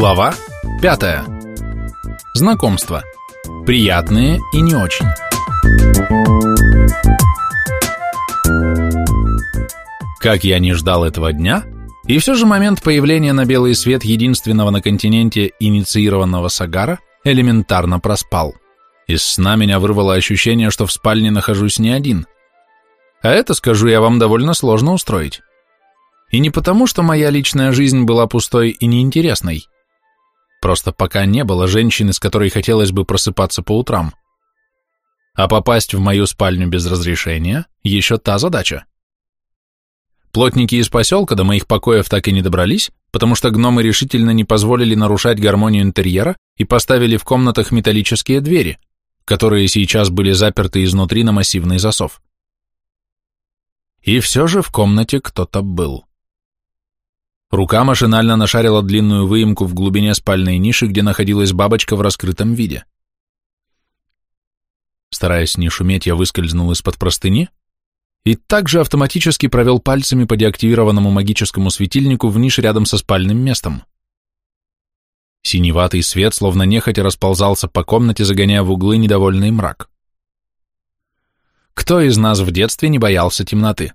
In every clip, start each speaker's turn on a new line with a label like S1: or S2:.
S1: Глава 5. Знакомства. Приятные и не очень. Как я не ждал этого дня, и все же момент появления на белый свет единственного на континенте инициированного Сагара элементарно проспал. Из сна меня вырвало ощущение, что в спальне нахожусь не один. А это, скажу я вам, довольно сложно устроить. И не потому, что моя личная жизнь была пустой и неинтересной. Просто пока не было женщины, с которой хотелось бы просыпаться по утрам. А попасть в мою спальню без разрешения – еще та задача. Плотники из поселка до моих покоев так и не добрались, потому что гномы решительно не позволили нарушать гармонию интерьера и поставили в комнатах металлические двери, которые сейчас были заперты изнутри на массивный засов. И все же в комнате кто-то был. Рука машинально нашарила длинную выемку в глубине спальной ниши, где находилась бабочка в раскрытом виде. Стараясь не шуметь, я выскользнул из-под простыни и также автоматически провел пальцами по деактивированному магическому светильнику в нише рядом со спальным местом. Синеватый свет, словно нехотя, расползался по комнате, загоняя в углы недовольный мрак. Кто из нас в детстве не боялся темноты?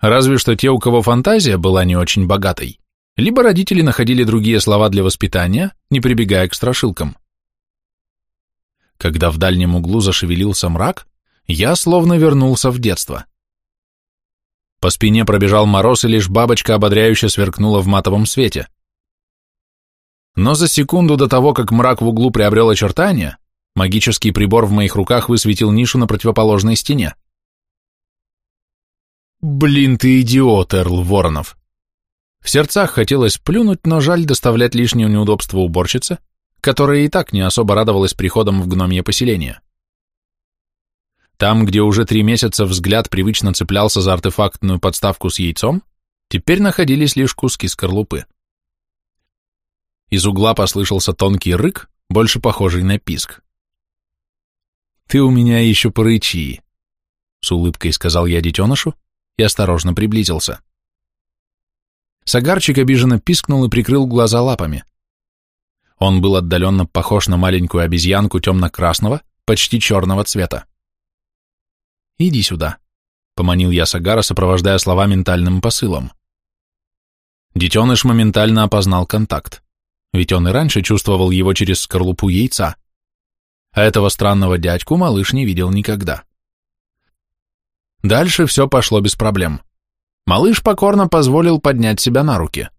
S1: Разве что те, у кого фантазия была не очень богатой, либо родители находили другие слова для воспитания, не прибегая к страшилкам. Когда в дальнем углу зашевелился мрак, я словно вернулся в детство. По спине пробежал мороз, и лишь бабочка ободряюще сверкнула в матовом свете. Но за секунду до того, как мрак в углу приобрел очертания, магический прибор в моих руках высветил нишу на противоположной стене. Блин ты идиот, Эрл Воронов. В сердцах хотелось плюнуть, но жаль доставлять лишнее неудобство уборщице, которая и так не особо радовалась приходом в гномье поселение. Там, где уже три месяца взгляд привычно цеплялся за артефактную подставку с яйцом, теперь находились лишь куски скорлупы. Из угла послышался тонкий рык, больше похожий на писк. «Ты у меня еще порычи», — с улыбкой сказал я детенышу, и осторожно приблизился. Сагарчик обиженно пискнул и прикрыл глаза лапами. Он был отдаленно похож на маленькую обезьянку темно-красного, почти черного цвета. «Иди сюда», — поманил я Сагара, сопровождая слова ментальным посылом. Детеныш моментально опознал контакт, ведь он и раньше чувствовал его через скорлупу яйца, а этого странного дядьку малыш не видел никогда. Дальше все пошло без проблем. Малыш покорно позволил поднять себя на руки.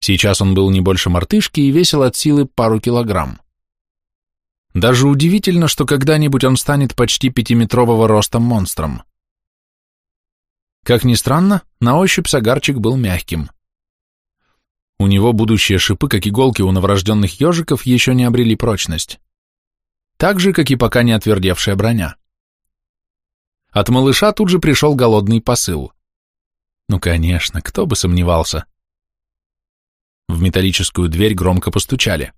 S1: Сейчас он был не больше мартышки и весил от силы пару килограмм. Даже удивительно, что когда-нибудь он станет почти пятиметрового роста монстром. Как ни странно, на ощупь сагарчик был мягким. У него будущие шипы, как иголки у новорожденных ежиков, еще не обрели прочность. Так же, как и пока не отвердевшая броня. От малыша тут же пришел голодный посыл. Ну, конечно, кто бы сомневался. В металлическую дверь громко постучали.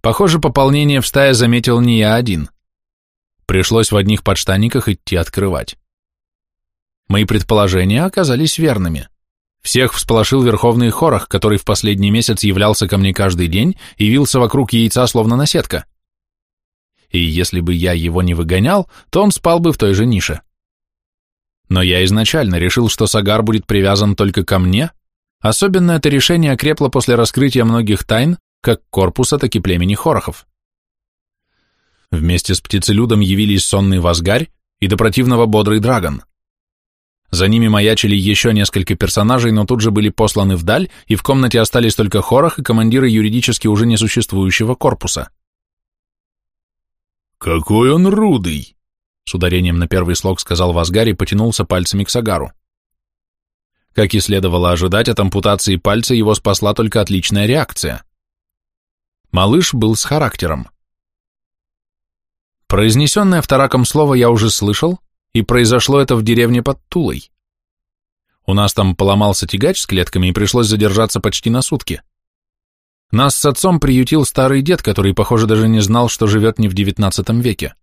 S1: Похоже, пополнение в стае заметил не я один. Пришлось в одних подштанниках идти открывать. Мои предположения оказались верными. Всех всполошил Верховный Хорох, который в последний месяц являлся ко мне каждый день и вился вокруг яйца словно наседка и если бы я его не выгонял, то он спал бы в той же нише. Но я изначально решил, что Сагар будет привязан только ко мне, особенно это решение окрепло после раскрытия многих тайн, как корпуса, так и племени Хорохов. Вместе с птицелюдом явились сонный Вазгарь и до противного бодрый Драгон. За ними маячили еще несколько персонажей, но тут же были посланы вдаль, и в комнате остались только Хорох и командиры юридически уже несуществующего корпуса.
S2: «Какой он рудый!» С
S1: ударением на первый слог сказал Вазгари и потянулся пальцами к Сагару. Как и следовало ожидать, от ампутации пальца его спасла только отличная реакция. Малыш был с характером. Произнесенное втораком слово я уже слышал, и произошло это в деревне под Тулой. У нас там поломался тягач с клетками, и пришлось задержаться почти на сутки. Нас с отцом приютил старый дед, который, похоже, даже не знал, что живет не в девятнадцатом веке.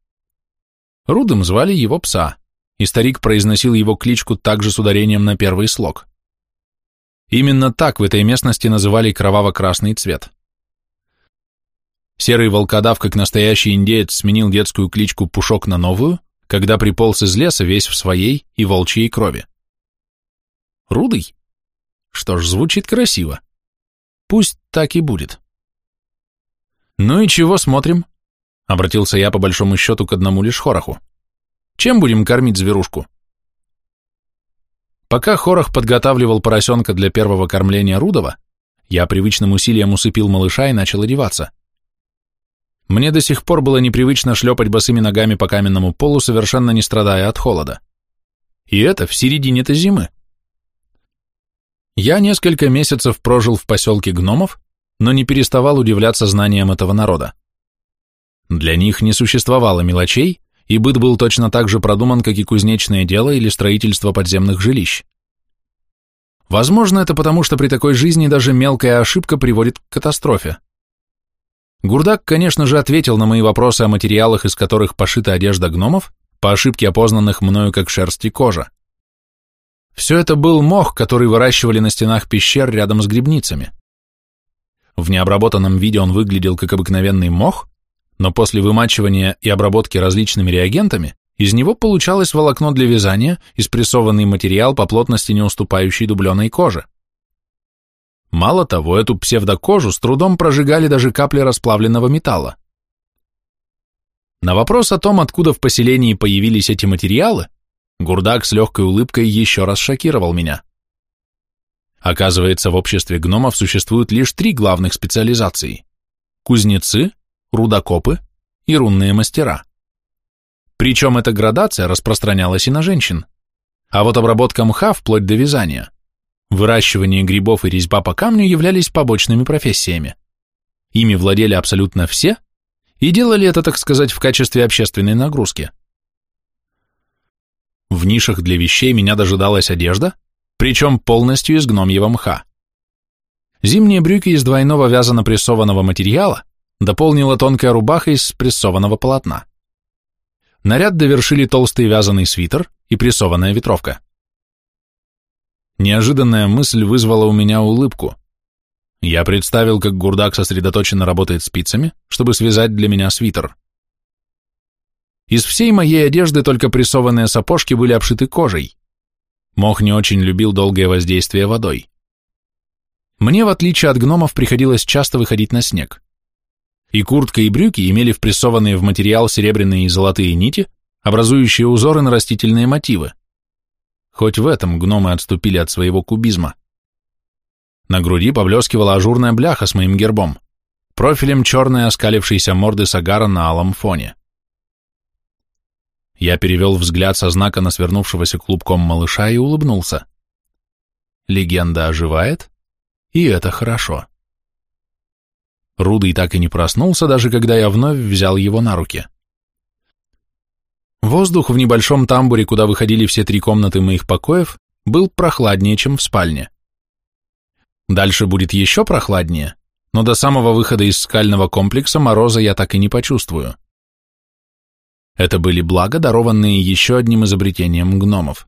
S1: Рудым звали его пса, и старик произносил его кличку также с ударением на первый слог. Именно так в этой местности называли кроваво-красный цвет. Серый волкодав, как настоящий индеец, сменил детскую кличку Пушок на новую, когда приполз из леса весь в своей и волчьей крови. Рудый? Что ж, звучит красиво. Пусть так и будет. Ну и чего смотрим? Обратился я по большому счету к одному лишь хороху. Чем будем кормить зверушку? Пока Хорох подготавливал поросенка для первого кормления Рудова, я привычным усилием усыпил малыша и начал одеваться. Мне до сих пор было непривычно шлепать босыми ногами по каменному полу, совершенно не страдая от холода. И это в середине-то зимы. Я несколько месяцев прожил в поселке гномов, но не переставал удивляться знаниям этого народа. Для них не существовало мелочей, и быт был точно так же продуман, как и кузнечное дело или строительство подземных жилищ. Возможно, это потому, что при такой жизни даже мелкая ошибка приводит к катастрофе. Гурдак, конечно же, ответил на мои вопросы о материалах, из которых пошита одежда гномов, по ошибке опознанных мною как шерсть и кожа. Все это был мох, который выращивали на стенах пещер рядом с грибницами. В необработанном виде он выглядел как обыкновенный мох, но после вымачивания и обработки различными реагентами из него получалось волокно для вязания и спрессованный материал по плотности не уступающий дубленой коже. Мало того, эту псевдокожу с трудом прожигали даже капли расплавленного металла. На вопрос о том, откуда в поселении появились эти материалы, Гурдак с легкой улыбкой еще раз шокировал меня. Оказывается, в обществе гномов существуют лишь три главных специализации – кузнецы, рудокопы и рунные мастера. Причем эта градация распространялась и на женщин. А вот обработка мха вплоть до вязания, выращивание грибов и резьба по камню являлись побочными профессиями. Ими владели абсолютно все и делали это, так сказать, в качестве общественной нагрузки. В нишах для вещей меня дожидалась одежда, причем полностью из гномьего мха. Зимние брюки из двойного вязано-прессованного материала дополнила тонкая рубаха из прессованного полотна. Наряд довершили толстый вязаный свитер и прессованная ветровка. Неожиданная мысль вызвала у меня улыбку. Я представил, как Гурдак сосредоточенно работает спицами, чтобы связать для меня свитер. Из всей моей одежды только прессованные сапожки были обшиты кожей. Мох не очень любил долгое воздействие водой. Мне, в отличие от гномов, приходилось часто выходить на снег и куртка и брюки имели впрессованные в материал серебряные и золотые нити, образующие узоры на растительные мотивы. Хоть в этом гномы отступили от своего кубизма. На груди поблескивала ажурная бляха с моим гербом, профилем черной оскалившейся морды Сагара на алом фоне. Я перевел взгляд со знака на свернувшегося клубком малыша и улыбнулся. Легенда оживает, и это хорошо. Рудый так и не проснулся, даже когда я вновь взял его на руки. Воздух в небольшом тамбуре, куда выходили все три комнаты моих покоев, был прохладнее, чем в спальне. Дальше будет еще прохладнее, но до самого выхода из скального комплекса мороза я так и не почувствую. Это были блага, дарованные еще одним изобретением гномов.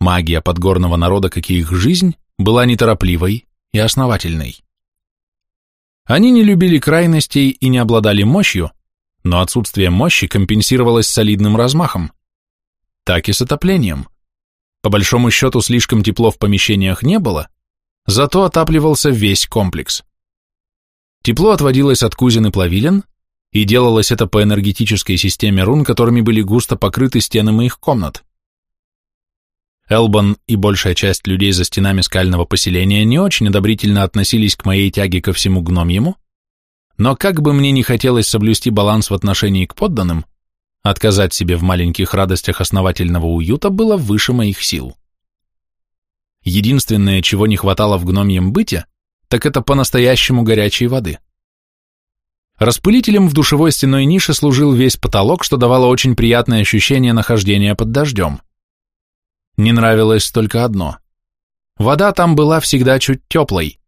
S1: Магия подгорного народа, как и их жизнь, была неторопливой и основательной. Они не любили крайностей и не обладали мощью, но отсутствие мощи компенсировалось солидным размахом. Так и с отоплением. По большому счету слишком тепло в помещениях не было, зато отапливался весь комплекс. Тепло отводилось от кузин и плавилен, и делалось это по энергетической системе рун, которыми были густо покрыты стены моих комнат. Элбан и большая часть людей за стенами скального поселения не очень одобрительно относились к моей тяге ко всему гномьему, но как бы мне ни хотелось соблюсти баланс в отношении к подданным, отказать себе в маленьких радостях основательного уюта было выше моих сил. Единственное, чего не хватало в гномьем быте, так это по-настоящему горячей воды. Распылителем в душевой стеной нише служил весь потолок, что давало очень приятное ощущение нахождения под дождем. Не нравилось только одно. Вода там была всегда чуть теплой,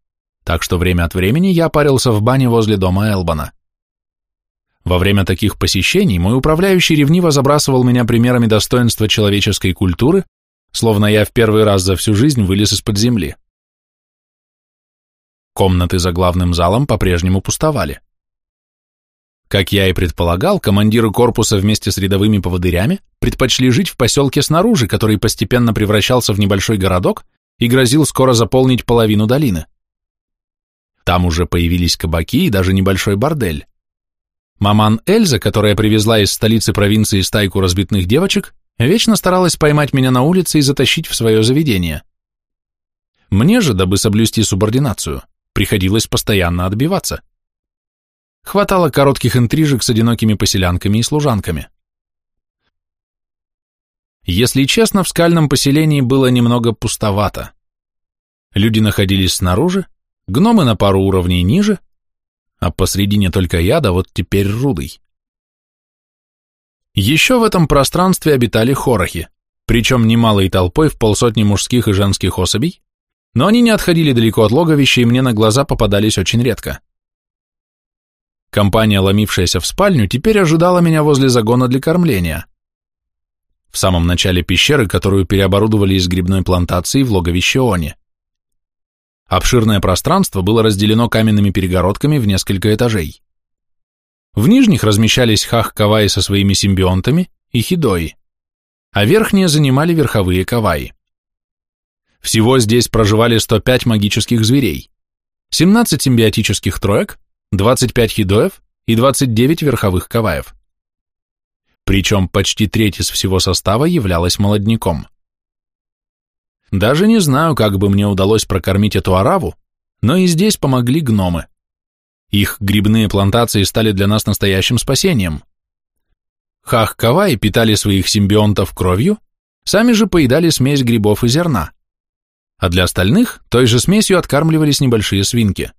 S1: так что время от времени я парился в бане возле дома Элбана. Во время таких посещений мой управляющий ревниво забрасывал меня примерами достоинства человеческой культуры, словно я в первый раз за всю жизнь вылез из-под земли. Комнаты за главным залом по-прежнему пустовали. Как я и предполагал, командиры корпуса вместе с рядовыми поводырями предпочли жить в поселке снаружи, который постепенно превращался в небольшой городок и грозил скоро заполнить половину долины. Там уже появились кабаки и даже небольшой бордель. Маман Эльза, которая привезла из столицы провинции стайку разбитных девочек, вечно старалась поймать меня на улице и затащить в свое заведение. Мне же, дабы соблюсти субординацию, приходилось постоянно отбиваться. Хватало коротких интрижек с одинокими поселянками и служанками. Если честно, в скальном поселении было немного пустовато. Люди находились снаружи, гномы на пару уровней ниже, а посредине только я, да вот теперь Рудый. Еще в этом пространстве обитали хорохи, причем немалой толпой в полсотни мужских и женских особей, но они не отходили далеко от логовища и мне на глаза попадались очень редко. Компания, ломившаяся в спальню, теперь ожидала меня возле загона для кормления. В самом начале пещеры, которую переоборудовали из грибной плантации в логовище Они. Обширное пространство было разделено каменными перегородками в несколько этажей. В нижних размещались хах-каваи со своими симбионтами и хидои, а верхние занимали верховые каваи. Всего здесь проживали 105 магических зверей, 17 симбиотических троек, 25 хидоев и 29 верховых каваев. Причем почти треть из всего состава являлась молодняком. Даже не знаю, как бы мне удалось прокормить эту араву, но и здесь помогли гномы. Их грибные плантации стали для нас настоящим спасением. Хах-кавай питали своих симбионтов кровью, сами же поедали смесь грибов и зерна. А для остальных той же смесью откармливались небольшие свинки.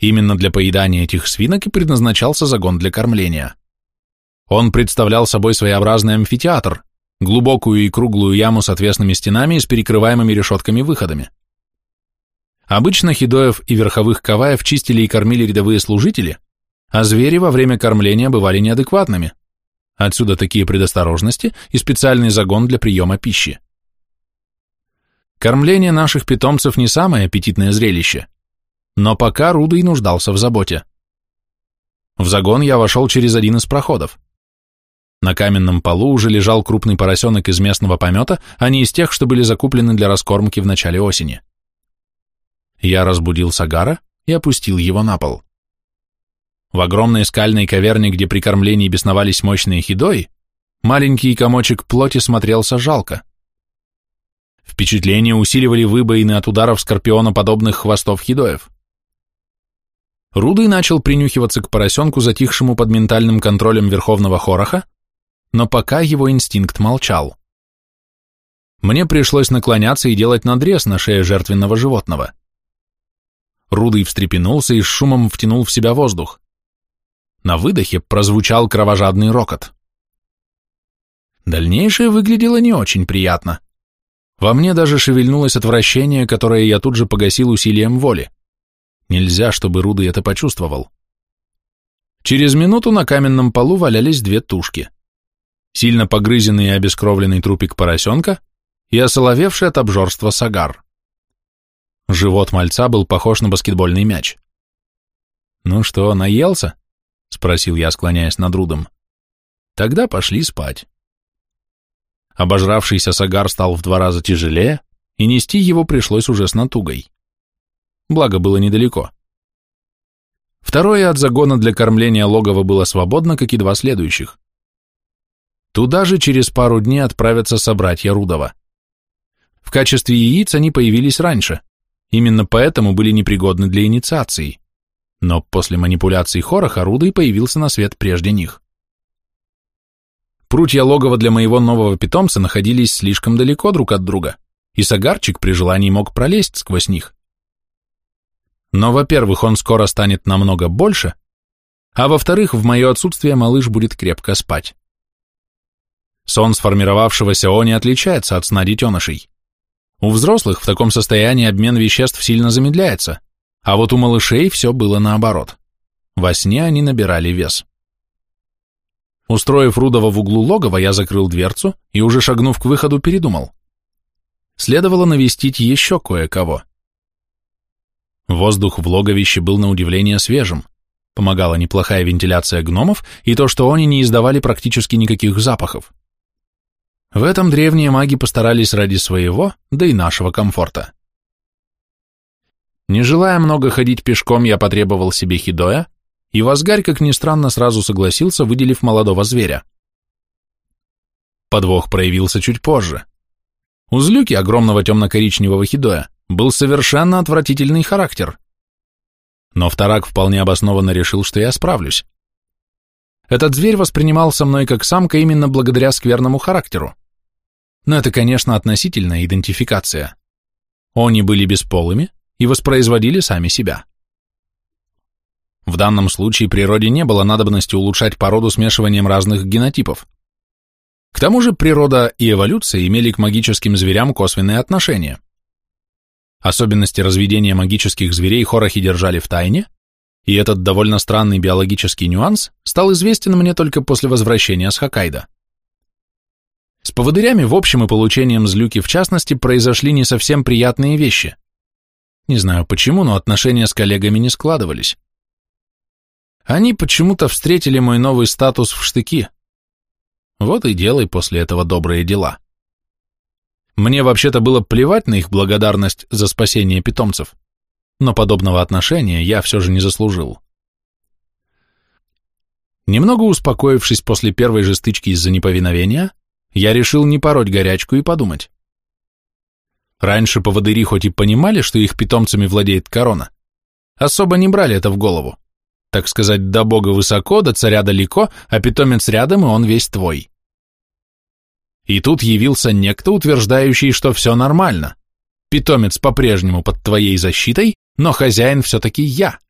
S1: Именно для поедания этих свинок и предназначался загон для кормления. Он представлял собой своеобразный амфитеатр, глубокую и круглую яму с отвесными стенами и с перекрываемыми решетками-выходами. Обычно хидоев и верховых каваев чистили и кормили рядовые служители, а звери во время кормления бывали неадекватными. Отсюда такие предосторожности и специальный загон для приема пищи. Кормление наших питомцев не самое аппетитное зрелище – но пока Рудый нуждался в заботе. В загон я вошел через один из проходов. На каменном полу уже лежал крупный поросенок из местного помета, а не из тех, что были закуплены для раскормки в начале осени. Я разбудил Сагара и опустил его на пол. В огромной скальной каверне, где при кормлении бесновались мощные хидои, маленький комочек плоти смотрелся жалко. Впечатление усиливали выбоины от ударов скорпионоподобных хвостов хидоев. Рудый начал принюхиваться к поросенку, затихшему под ментальным контролем Верховного Хороха, но пока его инстинкт молчал. Мне пришлось наклоняться и делать надрез на шее жертвенного животного. Рудый встрепенулся и с шумом втянул в себя воздух. На выдохе прозвучал кровожадный рокот. Дальнейшее выглядело не очень приятно. Во мне даже шевельнулось отвращение, которое я тут же погасил усилием воли. Нельзя, чтобы Руды это почувствовал. Через минуту на каменном полу валялись две тушки. Сильно погрызенный и обескровленный трупик поросенка и осоловевший от обжорства сагар. Живот мальца был похож на баскетбольный мяч. «Ну что, наелся?» — спросил я, склоняясь над Рудом. «Тогда пошли спать». Обожравшийся сагар стал в два раза тяжелее, и нести его пришлось уже с натугой благо было недалеко. Второе от загона для кормления логова было свободно, как и два следующих. Туда же через пару дней отправятся собратья Рудова. В качестве яиц они появились раньше, именно поэтому были непригодны для инициации, но после манипуляций Хороха Рудой появился на свет прежде них. Прутья логова для моего нового питомца находились слишком далеко друг от друга, и Сагарчик при желании мог пролезть сквозь них. Но, во-первых, он скоро станет намного больше, а во-вторых, в мое отсутствие малыш будет крепко спать. Сон сформировавшегося Они отличается от сна детенышей. У взрослых в таком состоянии обмен веществ сильно замедляется, а вот у малышей все было наоборот. Во сне они набирали вес. Устроив Рудова в углу логова, я закрыл дверцу и, уже шагнув к выходу, передумал. следовало навестить еще кое-кого. Воздух в логовище был на удивление свежим, помогала неплохая вентиляция гномов и то, что они не издавали практически никаких запахов. В этом древние маги постарались ради своего, да и нашего комфорта. Не желая много ходить пешком, я потребовал себе хидоя, и Вазгарь, как ни странно, сразу согласился, выделив молодого зверя. Подвох проявился чуть позже. У злюки огромного темно-коричневого хидоя был совершенно отвратительный характер. Но вторак вполне обоснованно решил, что я справлюсь. Этот зверь воспринимался мной как самка именно благодаря скверному характеру. Но это, конечно, относительная идентификация. Они были бесполыми и воспроизводили сами себя. В данном случае природе не было надобности улучшать породу смешиванием разных генотипов. К тому же природа и эволюция имели к магическим зверям косвенные отношения. Особенности разведения магических зверей хорохи держали в тайне, и этот довольно странный биологический нюанс стал известен мне только после возвращения с Хоккайдо. С поводырями в общем и получением злюки в частности произошли не совсем приятные вещи. Не знаю почему, но отношения с коллегами не складывались. Они почему-то встретили мой новый статус в штыки. Вот и делай после этого добрые дела. Мне вообще-то было плевать на их благодарность за спасение питомцев, но подобного отношения я все же не заслужил. Немного успокоившись после первой же стычки из-за неповиновения, я решил не пороть горячку и подумать. Раньше поводыри хоть и понимали, что их питомцами владеет корона, особо не брали это в голову. Так сказать, до бога высоко, до царя далеко, а питомец рядом, и он весь твой. И тут явился некто, утверждающий, что все нормально. Питомец по-прежнему под твоей защитой, но хозяин все-таки я.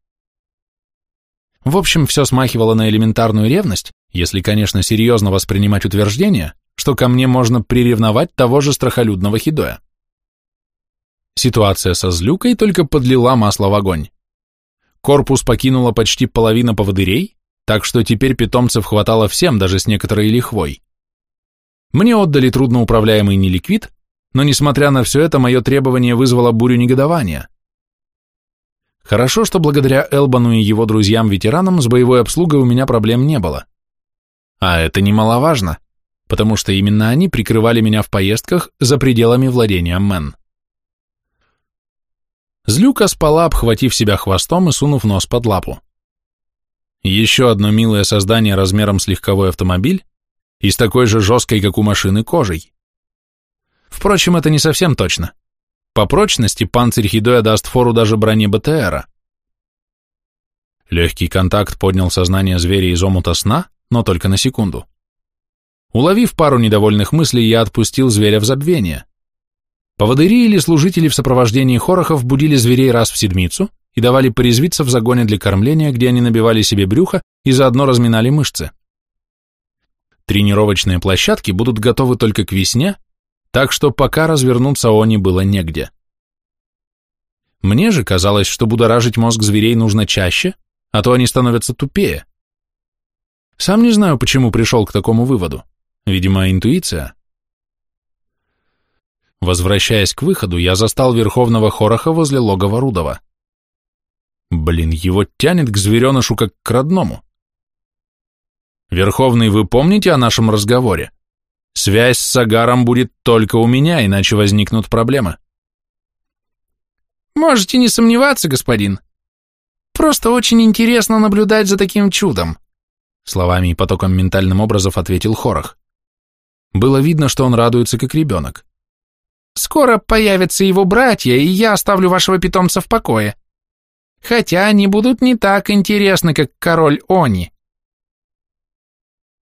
S1: В общем, все смахивало на элементарную ревность, если, конечно, серьезно воспринимать утверждение, что ко мне можно приревновать того же страхолюдного хидоя. Ситуация со злюкой только подлила масло в огонь. Корпус покинула почти половина поводырей, так что теперь питомцев хватало всем, даже с некоторой лихвой. Мне отдали трудноуправляемый неликвид, но, несмотря на все это, мое требование вызвало бурю негодования. Хорошо, что благодаря Элбану и его друзьям-ветеранам с боевой обслугой у меня проблем не было. А это немаловажно, потому что именно они прикрывали меня в поездках за пределами владения Мэн. Злюка спала, обхватив себя хвостом и сунув нос под лапу. Еще одно милое создание размером с легковой автомобиль и с такой же жесткой, как у машины, кожей. Впрочем, это не совсем точно. По прочности панцирь Хидоя даст фору даже броне БТРа. Легкий контакт поднял сознание зверя из омута сна, но только на секунду. Уловив пару недовольных мыслей, я отпустил зверя в забвение. Поводыри или служители в сопровождении хорохов будили зверей раз в седмицу и давали порезвиться в загоне для кормления, где они набивали себе брюхо и заодно разминали мышцы. Тренировочные площадки будут готовы только к весне, так что пока развернуться они было негде. Мне же казалось, что будоражить мозг зверей нужно чаще, а то они становятся тупее. Сам не знаю, почему пришел к такому выводу. Видимо, интуиция. Возвращаясь к выходу, я застал Верховного Хороха возле логова Рудова. Блин, его тянет к зверенышу как к родному. Верховный, вы помните о нашем разговоре? Связь с Сагаром будет только у меня, иначе возникнут проблемы.
S3: Можете не сомневаться, господин. Просто очень интересно наблюдать за таким чудом.
S1: Словами и потоком ментальным образов ответил Хорох. Было видно, что он радуется, как ребенок.
S3: Скоро появятся его братья, и я оставлю вашего питомца в покое. Хотя они будут не так интересны, как король Они.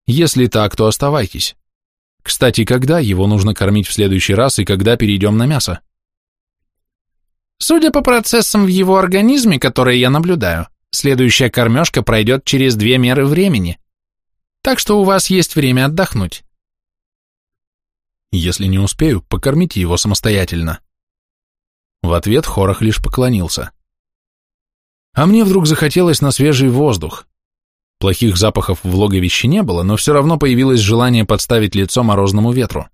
S1: Если так, то оставайтесь. Кстати, когда его нужно кормить в следующий раз и когда перейдем на мясо?
S3: Судя по процессам в его организме, которые я наблюдаю, следующая кормежка пройдет через две меры времени. Так что у вас есть время отдохнуть.
S1: Если не успею, покормите его самостоятельно. В ответ Хорох лишь поклонился. А мне вдруг захотелось на свежий воздух. Плохих запахов в логовище не было, но все равно появилось желание подставить лицо морозному ветру.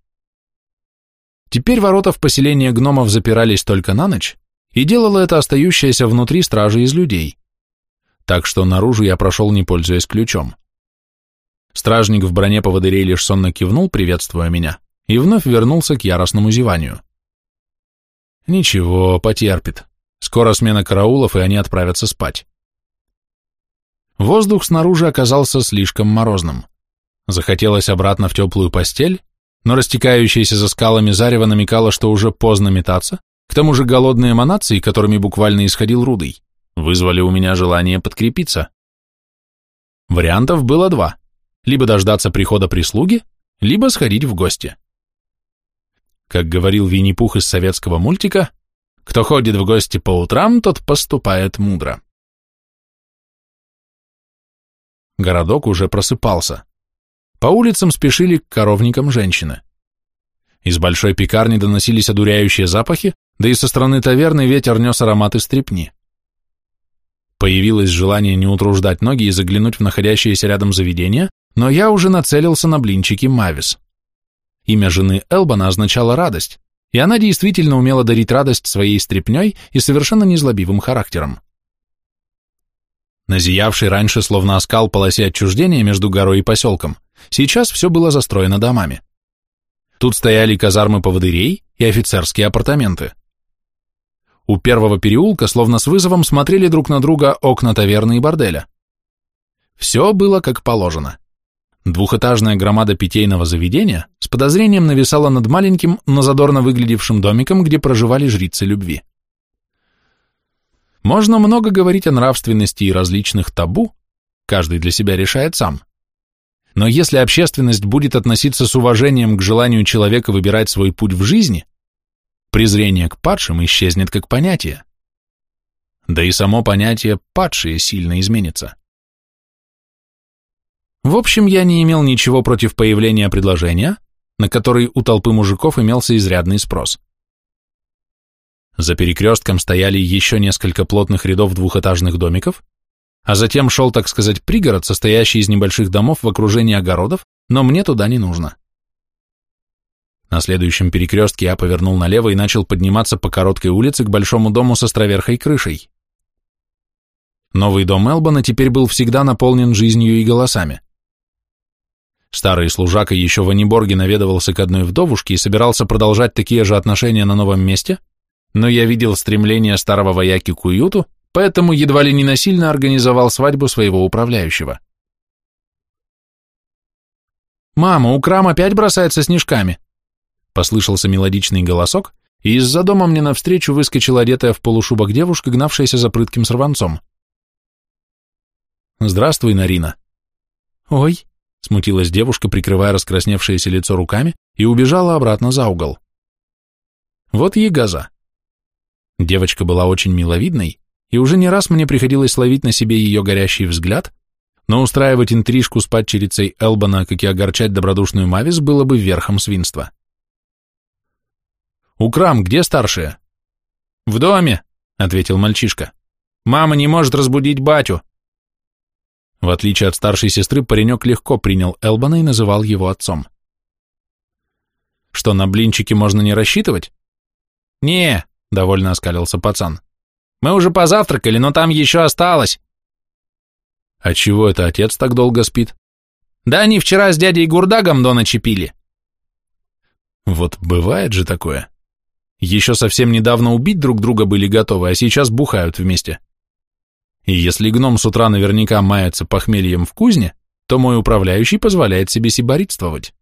S1: Теперь ворота в поселение гномов запирались только на ночь, и делала это остающаяся внутри стражи из людей. Так что наружу я прошел, не пользуясь ключом. Стражник в броне поводырей лишь сонно кивнул, приветствуя меня, и вновь вернулся к яростному зеванию. Ничего, потерпит. Скоро смена караулов, и они отправятся спать. Воздух снаружи оказался слишком морозным. Захотелось обратно в теплую постель, но растекающееся за скалами зарево намекало, что уже поздно метаться, к тому же голодные эманации, которыми буквально исходил Рудый, вызвали у меня желание подкрепиться. Вариантов было два – либо дождаться прихода прислуги, либо сходить в гости. Как говорил Винни-Пух из советского мультика, кто ходит в гости по утрам, тот поступает мудро. Городок уже просыпался. По улицам спешили к коровникам женщины. Из большой пекарни доносились одуряющие запахи, да и со стороны таверны ветер нес ароматы стрепни. Появилось желание не утруждать ноги и заглянуть в находящееся рядом заведение, но я уже нацелился на блинчики Мавис. Имя жены Элбана означало радость, и она действительно умела дарить радость своей стрепней и совершенно незлобивым характером. Назиявший раньше словно оскал полосе отчуждения между горой и поселком, сейчас все было застроено домами. Тут стояли казармы поводырей и офицерские апартаменты. У первого переулка словно с вызовом смотрели друг на друга окна таверны и борделя. Все было как положено. Двухэтажная громада питейного заведения с подозрением нависала над маленьким, но задорно выглядевшим домиком, где проживали жрицы любви. Можно много говорить о нравственности и различных табу, каждый для себя решает сам. Но если общественность будет относиться с уважением к желанию человека выбирать свой путь в жизни, презрение к падшим исчезнет как понятие. Да и само понятие «падшие» сильно изменится. В общем, я не имел ничего против появления предложения, на который у толпы мужиков имелся изрядный спрос. За перекрестком стояли еще несколько плотных рядов двухэтажных домиков, а затем шел, так сказать, пригород, состоящий из небольших домов в окружении огородов, но мне туда не нужно. На следующем перекрестке я повернул налево и начал подниматься по короткой улице к большому дому с островерхой крышей. Новый дом Элбана теперь был всегда наполнен жизнью и голосами. Старый служака еще в Аниборге наведывался к одной вдовушке и собирался продолжать такие же отношения на новом месте, но я видел стремление старого вояки к уюту, поэтому едва ли не насильно организовал свадьбу своего управляющего. «Мама, у Крам опять бросается снежками!» Послышался мелодичный голосок, и из-за дома мне навстречу выскочила одетая в полушубок девушка, гнавшаяся за прытким сорванцом. «Здравствуй, Нарина». «Ой», — смутилась девушка, прикрывая раскрасневшееся лицо руками, и убежала обратно за угол. Вот ей газа. Девочка была очень миловидной, и уже не раз мне приходилось ловить на себе ее горящий взгляд, но устраивать интрижку с падчерицей Элбана, как и огорчать добродушную Мавис, было бы верхом свинства. «Украм, где старшая?» «В доме», — ответил мальчишка. «Мама не может разбудить батю». В отличие от старшей сестры, паренек легко принял Элбана и называл его отцом. «Что, на блинчики можно не рассчитывать?» «Не», — довольно оскалился пацан. «Мы уже позавтракали, но там еще осталось». «А чего это отец так долго спит?» «Да они вчера с дядей Гурдагом до ночи пили». «Вот бывает же такое. Еще совсем недавно убить друг друга были готовы, а сейчас бухают вместе. И если гном с утра наверняка мается похмельем в кузне, то мой управляющий позволяет себе сиборитствовать».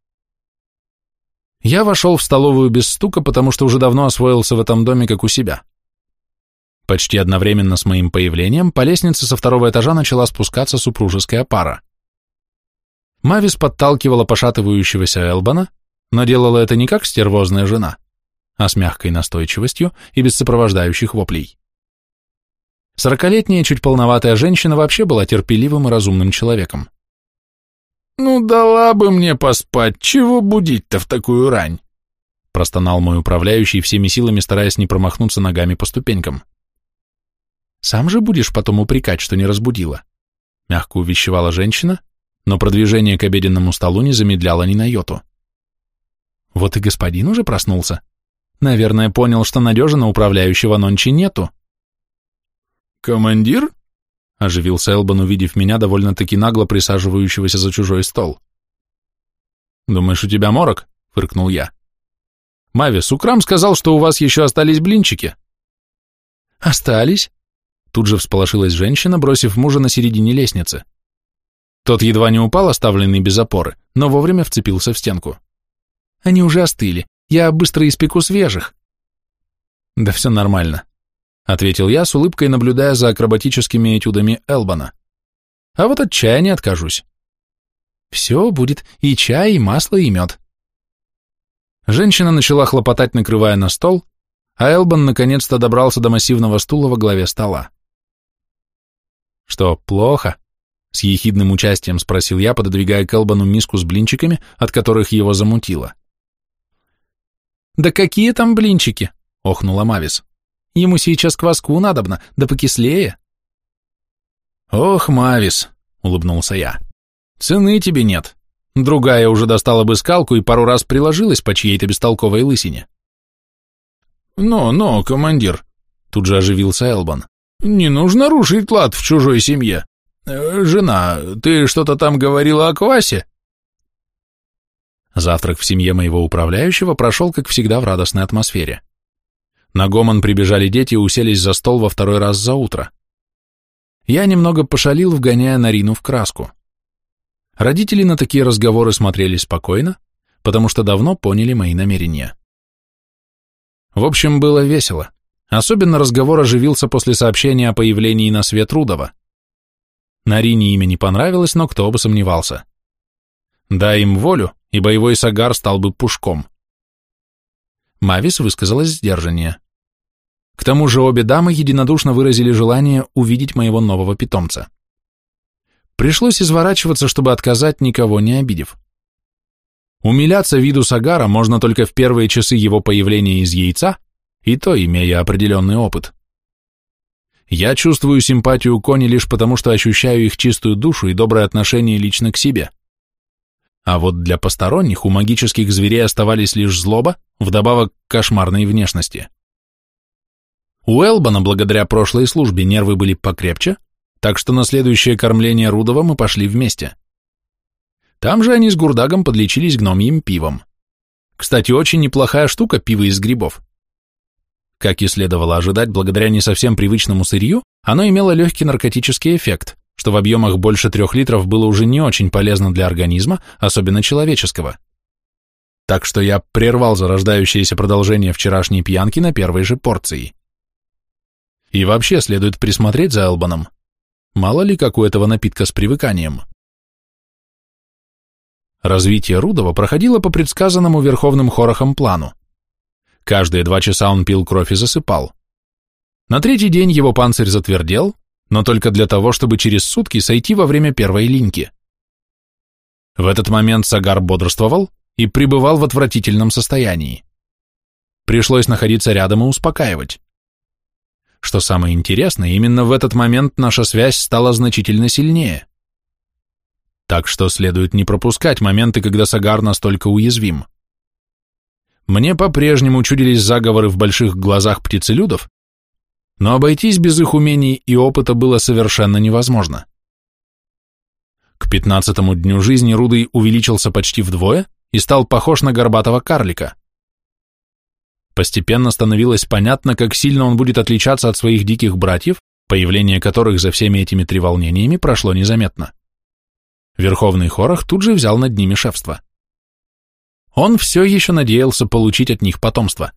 S1: Я вошел в столовую без стука, потому что уже давно освоился в этом доме, как у себя. Почти одновременно с моим появлением по лестнице со второго этажа начала спускаться супружеская пара. Мавис подталкивала пошатывающегося Элбана, но делала это не как стервозная жена, а с мягкой настойчивостью и без сопровождающих воплей. Сорокалетняя, чуть полноватая женщина вообще была терпеливым и разумным человеком.
S2: «Ну, дала бы мне поспать, чего будить-то в такую рань?»
S1: простонал мой управляющий, всеми силами стараясь не промахнуться ногами по ступенькам. «Сам же будешь потом упрекать, что не разбудила», мягко увещевала женщина, но продвижение к обеденному столу не замедляло ни на йоту. «Вот и господин уже проснулся, Наверное, понял, что надежно управляющего нончи нету.
S2: «Командир?»
S1: — оживился Элбан, увидев меня довольно-таки нагло присаживающегося за чужой стол. «Думаешь, у тебя морок?» — фыркнул я. «Мавис, Украм сказал, что у вас еще остались блинчики».
S3: «Остались?»
S1: Тут же всполошилась женщина, бросив мужа на середине лестницы. Тот едва не упал, оставленный без опоры, но вовремя вцепился в стенку.
S3: «Они уже остыли. Я быстро испеку свежих».
S1: «Да все нормально», — ответил я с улыбкой, наблюдая за акробатическими этюдами Элбана. «А вот от чая не откажусь».
S3: «Все будет, и чай, и масло, и мед».
S1: Женщина начала хлопотать, накрывая на стол, а Элбан наконец-то добрался до массивного стула во главе стола. «Что, плохо?» — с ехидным участием спросил я, пододвигая к Элбану миску с блинчиками, от которых его замутило.
S3: «Да какие там блинчики?» — охнула Мавис. «Ему сейчас кваску надобно, да покислее».
S1: «Ох, Мавис!» — улыбнулся я. «Цены тебе нет. Другая уже достала бы скалку и пару раз приложилась по чьей-то бестолковой лысине».
S2: «Но-но, командир!» — тут же оживился Элбан. Не нужно рушить лад в чужой семье. Э, жена, ты что-то там говорила о квасе?
S1: Завтрак в семье моего управляющего прошел, как всегда, в радостной атмосфере. На гомон прибежали дети и уселись за стол во второй раз за утро. Я немного пошалил, вгоняя Нарину в краску. Родители на такие разговоры смотрели спокойно, потому что давно поняли мои намерения. В общем, было весело. Особенно разговор оживился после сообщения о появлении на свет Рудова. Нарине имя не понравилось, но кто бы сомневался. Дай им волю, и боевой сагар стал бы пушком. Мавис высказалась сдержаннее. К тому же обе дамы единодушно выразили желание увидеть моего нового питомца. Пришлось изворачиваться, чтобы отказать, никого не обидев. Умиляться виду сагара можно только в первые часы его появления из яйца, и то имея определенный опыт. Я чувствую симпатию кони лишь потому, что ощущаю их чистую душу и доброе отношение лично к себе. А вот для посторонних у магических зверей оставались лишь злоба, вдобавок к кошмарной внешности. У Элбана, благодаря прошлой службе, нервы были покрепче, так что на следующее кормление Рудова мы пошли вместе. Там же они с Гурдагом подлечились гномьим пивом. Кстати, очень неплохая штука пиво из грибов. Как и следовало ожидать, благодаря не совсем привычному сырью, оно имело легкий наркотический эффект, что в объемах больше трех литров было уже не очень полезно для организма, особенно человеческого. Так что я прервал зарождающееся продолжение вчерашней пьянки на первой же порции. И вообще следует присмотреть за Элбаном. Мало ли, как у этого напитка с привыканием. Развитие Рудова проходило по предсказанному Верховным Хорохом плану. Каждые два часа он пил кровь и засыпал. На третий день его панцирь затвердел, но только для того, чтобы через сутки сойти во время первой линьки. В этот момент Сагар бодрствовал и пребывал в отвратительном состоянии. Пришлось находиться рядом и успокаивать. Что самое интересное, именно в этот момент наша связь стала значительно сильнее. Так что следует не пропускать моменты, когда Сагар настолько уязвим. Мне по-прежнему чудились заговоры в больших глазах птицелюдов, но обойтись без их умений и опыта было совершенно невозможно. К пятнадцатому дню жизни Рудый увеличился почти вдвое и стал похож на горбатого карлика. Постепенно становилось понятно, как сильно он будет отличаться от своих диких братьев, появление которых за всеми этими треволнениями прошло незаметно. Верховный Хорох тут же взял над ними шефство. Он все еще надеялся получить от них потомство.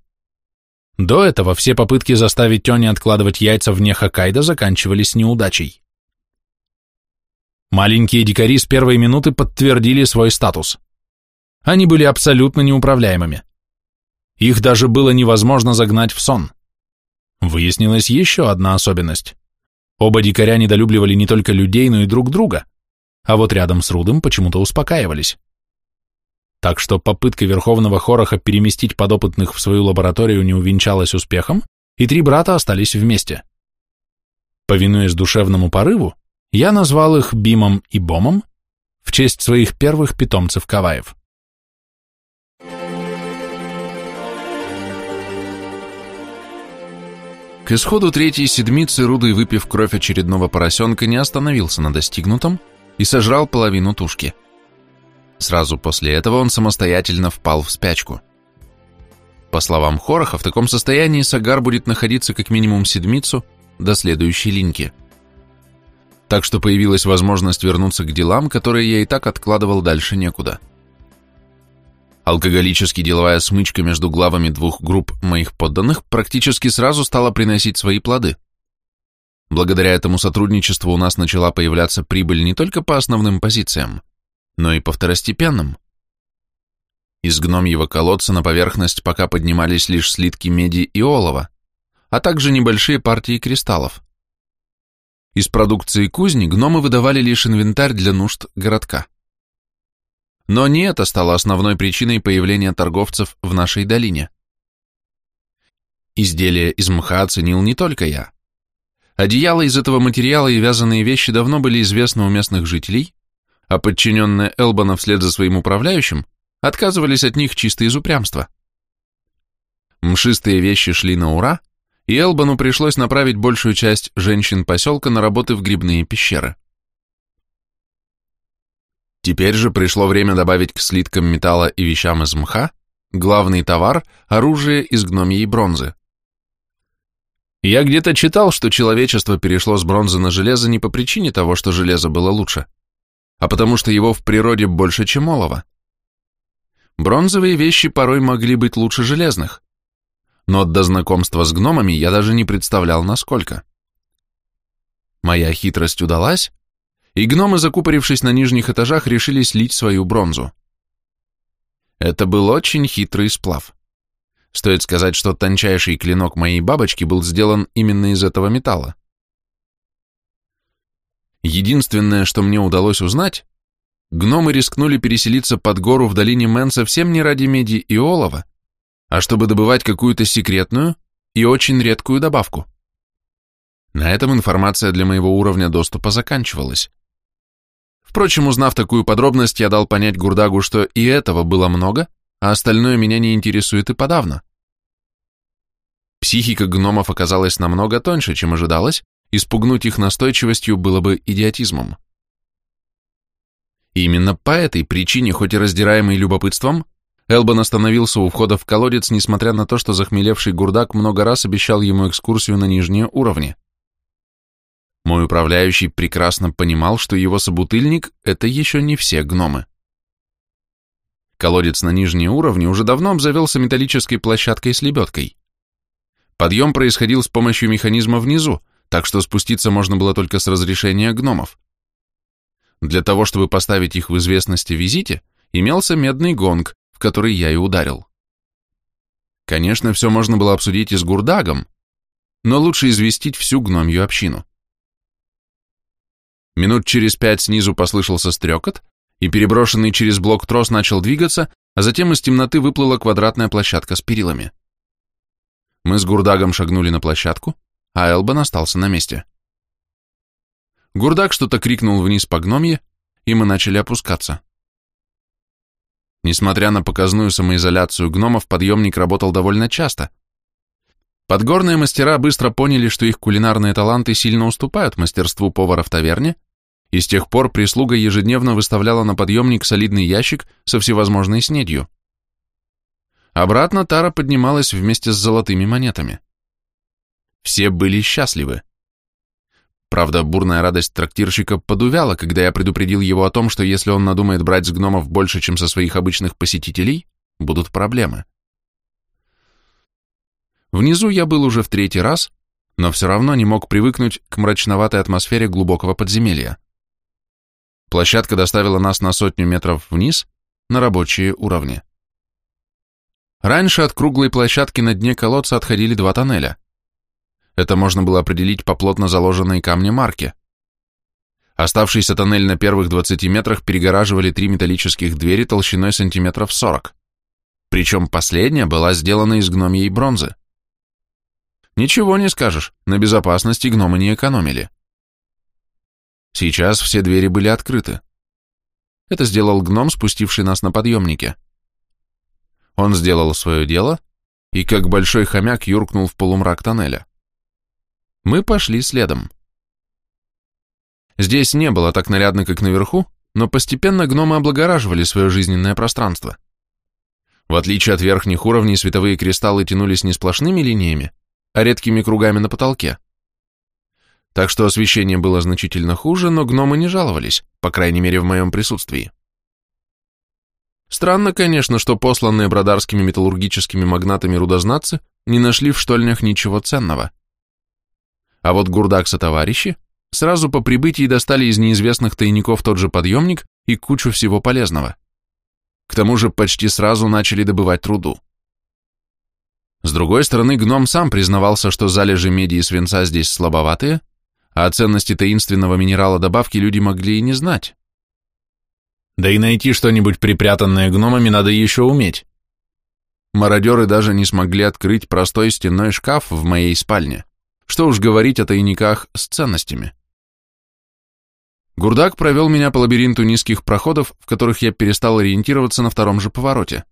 S1: До этого все попытки заставить Тёни откладывать яйца вне Хоккайдо заканчивались неудачей. Маленькие дикари с первой минуты подтвердили свой статус. Они были абсолютно неуправляемыми. Их даже было невозможно загнать в сон. Выяснилась еще одна особенность. Оба дикаря недолюбливали не только людей, но и друг друга, а вот рядом с Рудом почему-то успокаивались так что попытка Верховного Хороха переместить подопытных в свою лабораторию не увенчалась успехом, и три брата остались вместе. Повинуясь душевному порыву, я назвал их Бимом и Бомом в честь своих первых питомцев Каваев. К исходу третьей седмицы Рудый, выпив кровь очередного поросенка, не остановился на достигнутом и сожрал половину тушки. Сразу после этого он самостоятельно впал в спячку. По словам Хороха, в таком состоянии Сагар будет находиться как минимум седмицу до следующей линьки. Так что появилась возможность вернуться к делам, которые я и так откладывал дальше некуда. Алкоголически деловая смычка между главами двух групп моих подданных практически сразу стала приносить свои плоды. Благодаря этому сотрудничеству у нас начала появляться прибыль не только по основным позициям, но и по второстепенным. Из гномьего колодца на поверхность пока поднимались лишь слитки меди и олова, а также небольшие партии кристаллов. Из продукции кузни гномы выдавали лишь инвентарь для нужд городка. Но не это стало основной причиной появления торговцев в нашей долине. Изделия из мха оценил не только я. Одеяла из этого материала и вязаные вещи давно были известны у местных жителей, а подчиненные Элбана вслед за своим управляющим отказывались от них чисто из упрямства. Мшистые вещи шли на ура, и Элбану пришлось направить большую часть женщин поселка на работы в грибные пещеры. Теперь же пришло время добавить к слиткам металла и вещам из мха главный товар – оружие из гномьей бронзы. Я где-то читал, что человечество перешло с бронзы на железо не по причине того, что железо было лучше, а потому что его в природе больше, чем олова. Бронзовые вещи порой могли быть лучше железных, но до знакомства с гномами я даже не представлял, насколько. Моя хитрость удалась, и гномы, закупорившись на нижних этажах, решили слить свою бронзу. Это был очень хитрый сплав. Стоит сказать, что тончайший клинок моей бабочки был сделан именно из этого металла. Единственное, что мне удалось узнать, гномы рискнули переселиться под гору в долине Мэн совсем не ради меди и олова, а чтобы добывать какую-то секретную и очень редкую добавку. На этом информация для моего уровня доступа заканчивалась. Впрочем, узнав такую подробность, я дал понять Гурдагу, что и этого было много, а остальное меня не интересует и подавно. Психика гномов оказалась намного тоньше, чем ожидалось, и спугнуть их настойчивостью было бы идиотизмом. И именно по этой причине, хоть и раздираемый любопытством, Элбан остановился у входа в колодец, несмотря на то, что захмелевший Гурдак много раз обещал ему экскурсию на нижние уровни. Мой управляющий прекрасно понимал, что его собутыльник — это еще не все гномы. Колодец на нижние уровни уже давно обзавелся металлической площадкой с лебедкой. Подъем происходил с помощью механизма внизу, так что спуститься можно было только с разрешения гномов. Для того, чтобы поставить их в известность о визите, имелся медный гонг, в который я и ударил. Конечно, все можно было обсудить и с Гурдагом, но лучше известить всю гномью общину. Минут через пять снизу послышался стрекот, и переброшенный через блок трос начал двигаться, а затем из темноты выплыла квадратная площадка с перилами. Мы с Гурдагом шагнули на площадку, а Элбан остался на месте. Гурдаг что-то крикнул вниз по гномье, и мы начали опускаться. Несмотря на показную самоизоляцию гномов, подъемник работал довольно часто. Подгорные мастера быстро поняли, что их кулинарные таланты сильно уступают мастерству повара в таверне, и с тех пор прислуга ежедневно выставляла на подъемник солидный ящик со всевозможной снедью. Обратно Тара поднималась вместе с золотыми монетами. Все были счастливы. Правда, бурная радость трактирщика подувяла, когда я предупредил его о том, что если он надумает брать с гномов больше, чем со своих обычных посетителей, будут проблемы. Внизу я был уже в третий раз, но все равно не мог привыкнуть к мрачноватой атмосфере глубокого подземелья. Площадка доставила нас на сотню метров вниз, на рабочие уровни. Раньше от круглой площадки на дне колодца отходили два тоннеля. Это можно было определить по плотно заложенной камне марке. Оставшийся тоннель на первых 20 метрах перегораживали три металлических двери толщиной сантиметров 40. Причем последняя была сделана из гномьей бронзы. Ничего не скажешь, на безопасности гномы не экономили. Сейчас все двери были открыты. Это сделал гном, спустивший нас на подъемнике. Он сделал свое дело и, как большой хомяк, юркнул в полумрак тоннеля. Мы пошли следом. Здесь не было так нарядно, как наверху, но постепенно гномы облагораживали свое жизненное пространство. В отличие от верхних уровней, световые кристаллы тянулись не сплошными линиями, а редкими кругами на потолке. Так что освещение было значительно хуже, но гномы не жаловались, по крайней мере в моем присутствии. Странно, конечно, что посланные бродарскими металлургическими магнатами рудознатцы не нашли в штольнях ничего ценного. А вот гурдакса-товарищи сразу по прибытии достали из неизвестных тайников тот же подъемник и кучу всего полезного. К тому же почти сразу начали добывать труду. С другой стороны, гном сам признавался, что залежи меди и свинца здесь слабоватые, о ценности таинственного минерала добавки люди могли и не знать.
S2: Да и найти что-нибудь припрятанное гномами надо еще уметь.
S1: Мародеры даже не смогли открыть простой стенной шкаф в моей спальне. Что уж говорить о тайниках с ценностями. Гурдак провел меня по лабиринту низких проходов, в которых я перестал ориентироваться на втором же повороте.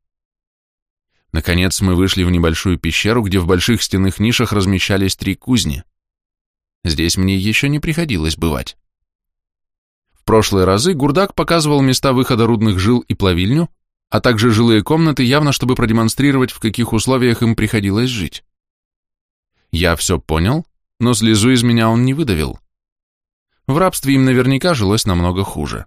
S1: Наконец мы вышли в небольшую пещеру, где в больших стенных нишах размещались три кузни. Здесь мне еще не приходилось бывать. В прошлые разы Гурдак показывал места выхода рудных жил и плавильню, а также жилые комнаты, явно чтобы продемонстрировать, в каких условиях им приходилось жить. Я все понял, но слезу из меня он не выдавил. В рабстве им наверняка жилось намного хуже.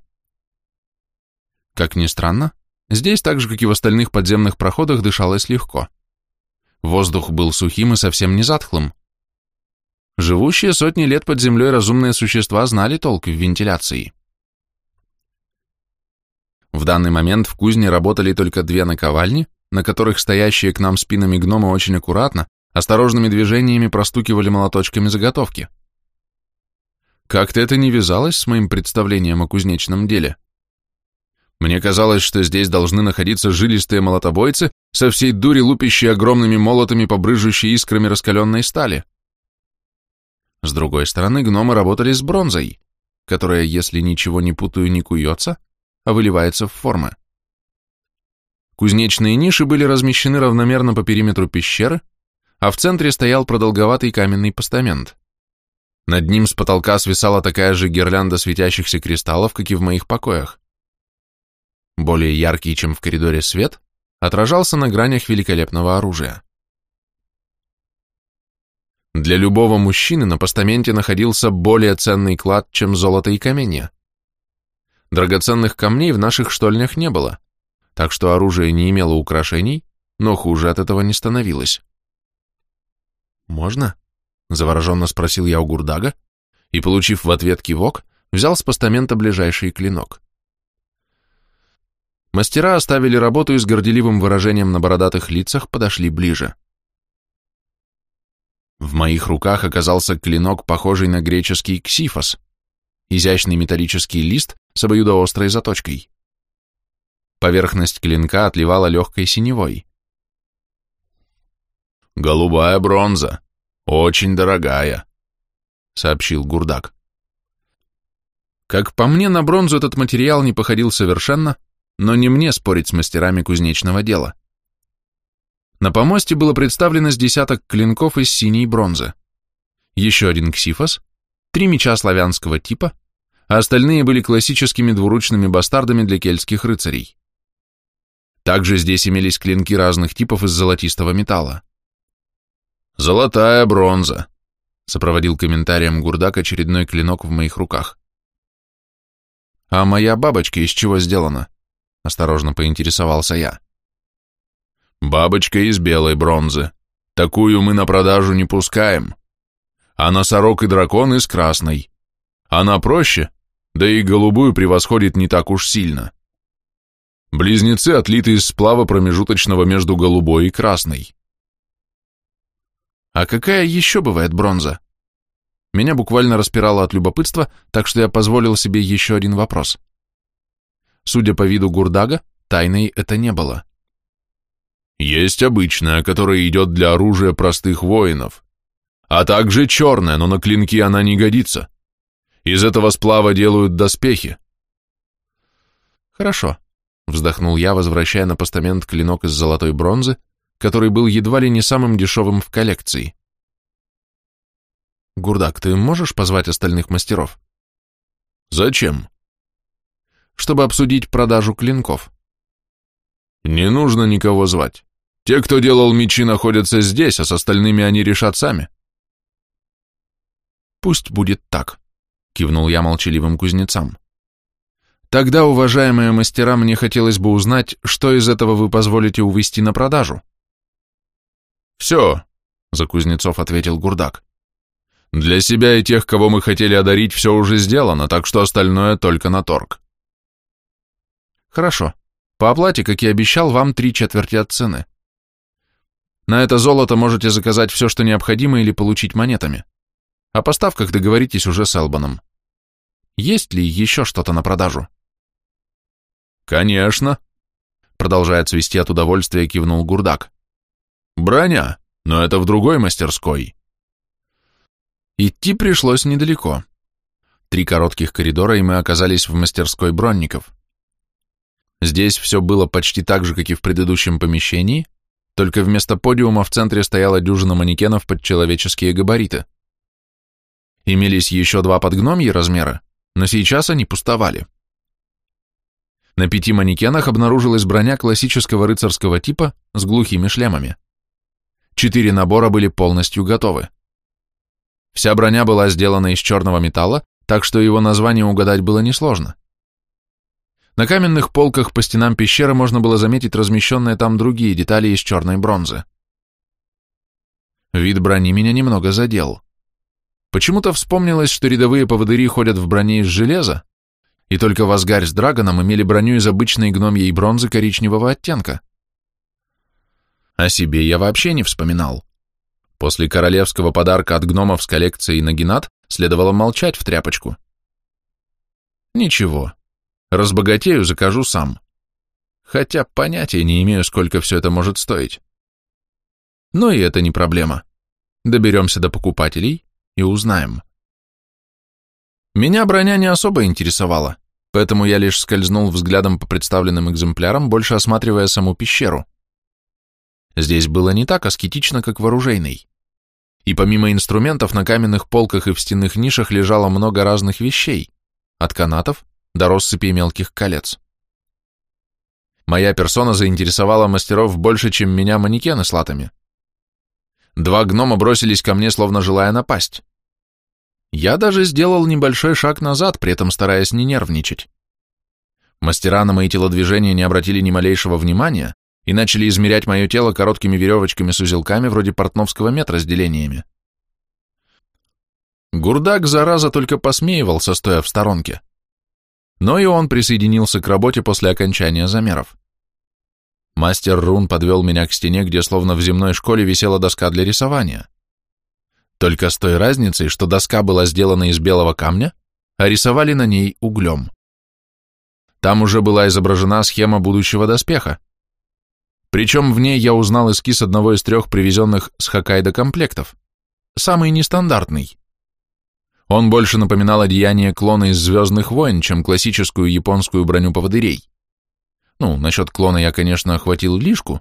S1: Как ни странно, здесь так же, как и в остальных подземных проходах, дышалось легко. Воздух был сухим и совсем не затхлым. Живущие сотни лет под землей разумные существа знали толк в вентиляции. В данный момент в кузне работали только две наковальни, на которых стоящие к нам спинами гномы очень аккуратно, осторожными движениями простукивали молоточками заготовки. Как-то это не вязалось с моим представлением о кузнечном деле. Мне казалось, что здесь должны находиться жилистые молотобойцы, со всей дури лупящие огромными молотами по брыжущей искрами раскаленной стали. С другой стороны, гномы работали с бронзой, которая, если ничего не путаю, не куется, а выливается в формы. Кузнечные ниши были размещены равномерно по периметру пещеры, а в центре стоял продолговатый каменный постамент. Над ним с потолка свисала такая же гирлянда светящихся кристаллов, как и в моих покоях. Более яркий, чем в коридоре свет, отражался на гранях великолепного оружия. Для любого мужчины на постаменте находился более ценный клад, чем золото и каменья. Драгоценных камней в наших штольнях не было, так что оружие не имело украшений, но хуже от этого не становилось. «Можно?» — завороженно спросил я у Гурдага, и, получив в ответ кивок, взял с постамента ближайший клинок. Мастера оставили работу и с горделивым выражением на бородатых лицах подошли ближе. В моих руках оказался клинок, похожий на греческий ксифос, изящный металлический лист с обоюдоострой заточкой. Поверхность клинка отливала легкой синевой.
S2: «Голубая бронза. Очень дорогая», — сообщил Гурдак.
S1: Как по мне, на бронзу этот материал не походил совершенно, но не мне спорить с мастерами кузнечного дела. На помосте было представлено с десяток клинков из синей бронзы, еще один ксифос, три меча славянского типа, а остальные были классическими двуручными бастардами для кельтских рыцарей. Также здесь имелись клинки разных типов из золотистого металла.
S2: «Золотая бронза», —
S1: сопроводил комментарием Гурдак очередной клинок в моих руках. «А моя бабочка из чего сделана?» — осторожно поинтересовался я.
S2: «Бабочка из белой бронзы. Такую мы на продажу не пускаем. А носорог и дракон из красной. Она проще, да и голубую превосходит не так уж сильно. Близнецы отлиты из сплава промежуточного между голубой и красной.
S1: А какая еще бывает бронза? Меня буквально распирало от любопытства, так что я позволил себе еще один вопрос. Судя по виду Гурдага, тайной это не было.
S2: Есть обычная, которая идет для оружия простых воинов, а также черная, но на клинки она не годится. Из этого сплава делают доспехи.
S1: Хорошо, вздохнул я, возвращая на постамент клинок из золотой бронзы, который был едва ли не самым дешевым в коллекции. Гурдак, ты можешь позвать остальных мастеров?
S2: Зачем?
S1: Чтобы обсудить продажу клинков.
S2: Не нужно никого звать. Те, кто делал мечи, находятся здесь, а с остальными они решат сами.
S1: Пусть будет так, кивнул я молчаливым кузнецам. Тогда, уважаемые мастера, мне хотелось бы узнать, что из этого вы позволите увести на продажу.
S2: Все, за кузнецов ответил Гурдак. Для себя и тех, кого мы хотели одарить, все уже сделано, так что остальное только на торг.
S1: Хорошо. По оплате, как и обещал, вам три четверти от цены. На это золото можете заказать все, что необходимо, или получить монетами. О поставках договоритесь уже с Элбаном. Есть ли еще что-то на продажу?
S2: Конечно. Продолжая цвести от удовольствия, кивнул Гурдак. Броня, но это в другой мастерской.
S1: Идти пришлось недалеко. Три коротких коридора, и мы оказались в мастерской бронников. Здесь все было почти так же, как и в предыдущем помещении, только вместо подиума в центре стояла дюжина манекенов под человеческие габариты. Имелись еще два подгномьи размера, но сейчас они пустовали. На пяти манекенах обнаружилась броня классического рыцарского типа с глухими шлемами. Четыре набора были полностью готовы. Вся броня была сделана из черного металла, так что его название угадать было несложно. На каменных полках по стенам пещеры можно было заметить размещенные там другие детали из черной бронзы. Вид брони меня немного задел. Почему-то вспомнилось, что рядовые поводыри ходят в броне из железа, и только Вазгарь с Драгоном имели броню из обычной гномьей бронзы коричневого оттенка. О себе я вообще не вспоминал. После королевского подарка от гномов с коллекцией Нагинат следовало молчать в тряпочку. Ничего, разбогатею, закажу сам. Хотя понятия не имею, сколько все это может стоить. Но и это не проблема. Доберемся до покупателей и узнаем. Меня броня не особо интересовала, поэтому я лишь скользнул взглядом по представленным экземплярам, больше осматривая саму пещеру. Здесь было не так аскетично, как в оружейной и помимо инструментов на каменных полках и в стенных нишах лежало много разных вещей, от канатов до россыпи мелких колец. Моя персона заинтересовала мастеров больше, чем меня манекены с латами. Два гнома бросились ко мне, словно желая напасть. Я даже сделал небольшой шаг назад, при этом стараясь не нервничать. Мастера на мои телодвижения не обратили ни малейшего внимания, и начали измерять мое тело короткими веревочками с узелками вроде портновского метра с делениями. Гурдак, зараза, только посмеивался, стоя в сторонке. Но и он присоединился к работе после окончания замеров. Мастер Рун подвел меня к стене, где словно в земной школе висела доска для рисования. Только с той разницей, что доска была сделана из белого камня, а рисовали на ней углем. Там уже была изображена схема будущего доспеха, причем в ней я узнал эскиз одного из трех привезенных с Хоккайдо комплектов. Самый нестандартный. Он больше напоминал одеяние клона из «Звездных войн», чем классическую японскую броню поводырей. Ну, насчет клона я, конечно, охватил лишку,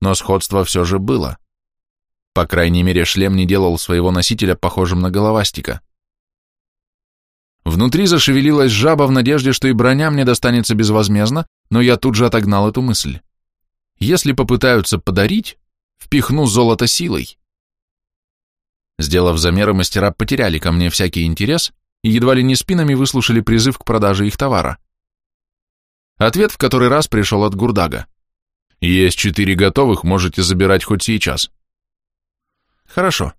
S1: но сходство все же было. По крайней мере, шлем не делал своего носителя похожим на головастика. Внутри зашевелилась жаба в надежде, что и броня мне достанется безвозмездно, но я тут же отогнал эту мысль. Если попытаются подарить, впихну золото силой. Сделав замеры, мастера потеряли ко мне всякий интерес и едва ли не спинами выслушали призыв к продаже их товара. Ответ в который раз пришел от Гурдага. «Есть четыре готовых, можете забирать хоть сейчас». «Хорошо.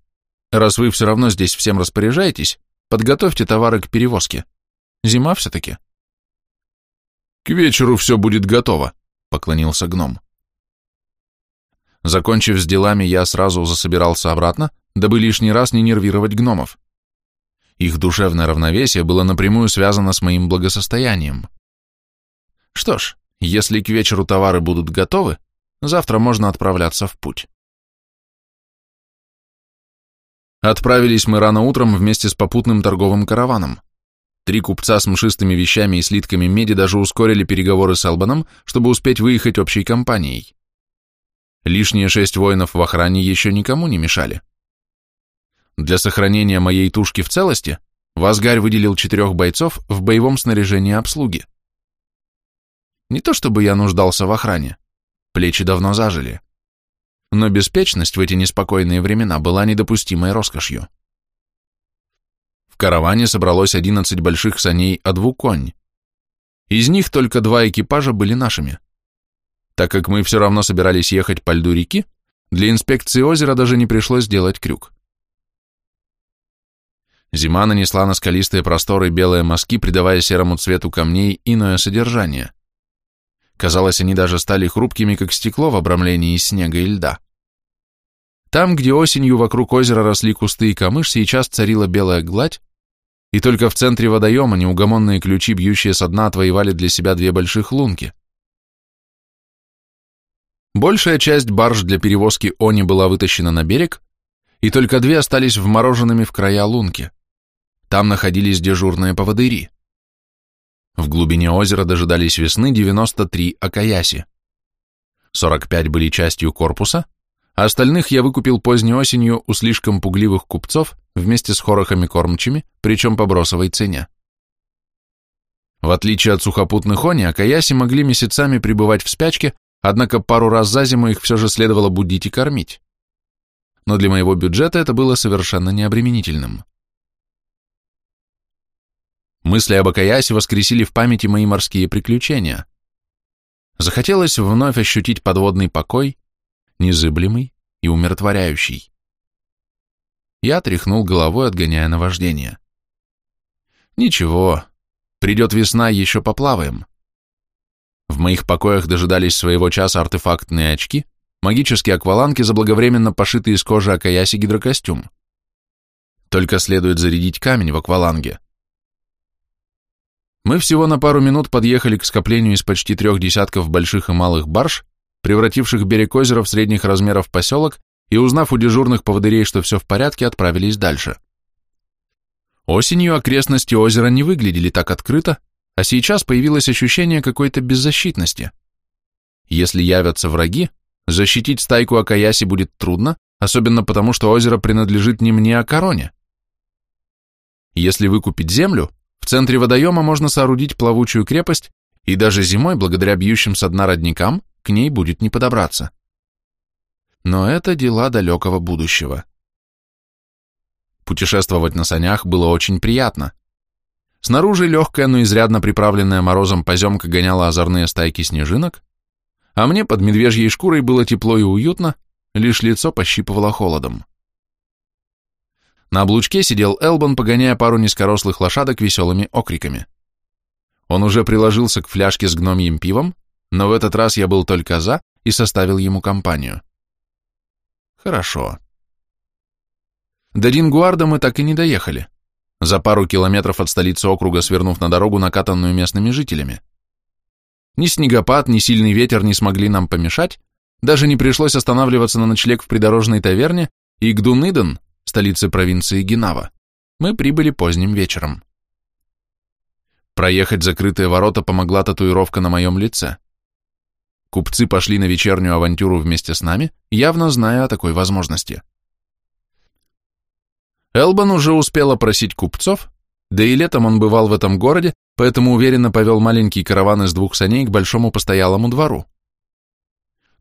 S1: Раз вы все равно здесь всем распоряжаетесь, подготовьте товары к перевозке. Зима все-таки».
S2: «К вечеру все будет готово», — поклонился гном.
S1: Закончив с делами, я сразу засобирался обратно, дабы лишний раз не нервировать гномов. Их душевное равновесие было напрямую связано с моим благосостоянием. Что ж, если к вечеру товары будут готовы, завтра можно отправляться в путь. Отправились мы рано утром вместе с попутным торговым караваном. Три купца с мшистыми вещами и слитками меди даже ускорили переговоры с Албаном, чтобы успеть выехать общей компанией. Лишние шесть воинов в охране еще никому не мешали. Для сохранения моей тушки в целости Вазгарь выделил четырех бойцов в боевом снаряжении обслуги. Не то чтобы я нуждался в охране, плечи давно зажили, но беспечность в эти неспокойные времена была недопустимой роскошью. В караване собралось 11 больших саней о двуконь. Из них только два экипажа были нашими. Так как мы все равно собирались ехать по льду реки, для инспекции озера даже не пришлось делать крюк. Зима нанесла на скалистые просторы белые мазки, придавая серому цвету камней иное содержание. Казалось, они даже стали хрупкими, как стекло в обрамлении снега и льда. Там, где осенью вокруг озера росли кусты и камыш, сейчас царила белая гладь, и только в центре водоема неугомонные ключи, бьющие со дна, отвоевали для себя две больших лунки. Большая часть барж для перевозки они была вытащена на берег, и только две остались вмороженными в края лунки. Там находились дежурные поводыри. В глубине озера дожидались весны 93 акаяси. 45 были частью корпуса, а остальных я выкупил поздней осенью у слишком пугливых купцов вместе с хорохами-кормчими, причем по бросовой цене. В отличие от сухопутных они, акаяси могли месяцами пребывать в спячке, однако пару раз за зиму их все же следовало будить и кормить. Но для моего бюджета это было совершенно необременительным. Мысли об Акаясе воскресили в памяти мои морские приключения. Захотелось вновь ощутить подводный покой, незыблемый и умиротворяющий. Я тряхнул головой, отгоняя наваждение. Ничего, придет весна, еще поплаваем. В моих покоях дожидались своего часа артефактные очки, магические акваланги, заблаговременно пошитые из кожи Акаяси гидрокостюм. Только следует зарядить камень в акваланге. Мы всего на пару минут подъехали к скоплению из почти трех десятков больших и малых барж, превративших берег озера в средних размеров поселок, и, узнав у дежурных поводырей, что все в порядке, отправились дальше. Осенью окрестности озера не выглядели так открыто, а сейчас появилось ощущение какой-то беззащитности. Если явятся враги, защитить стайку Акаяси будет трудно, особенно потому, что озеро принадлежит не мне, а короне. Если выкупить землю, в центре водоема можно соорудить плавучую крепость, и даже зимой, благодаря бьющим со дна родникам, к ней будет не подобраться. Но это дела далекого будущего. Путешествовать на санях было очень приятно. Снаружи легкая, но изрядно приправленная морозом поземка гоняла озорные стайки снежинок, а мне под медвежьей шкурой было тепло и уютно, лишь лицо пощипывало холодом. На облучке сидел Элбан, погоняя пару низкорослых лошадок веселыми окриками. Он уже приложился к фляжке с гномьим пивом, но в этот раз я был только за и составил ему компанию. Хорошо. До Дингуарда мы так и не доехали, за пару километров от столицы округа свернув на дорогу, накатанную местными жителями. Ни снегопад, ни сильный ветер не смогли нам помешать, даже не пришлось останавливаться на ночлег в придорожной таверне, и Гдуниден, столице провинции Генава, мы прибыли поздним вечером. Проехать закрытые ворота помогла татуировка на моем лице. Купцы пошли на вечернюю авантюру вместе с нами, явно зная о такой возможности. Элбан уже успел опросить купцов, да и летом он бывал в этом городе, поэтому уверенно повел маленький караван из двух саней к большому постоялому двору.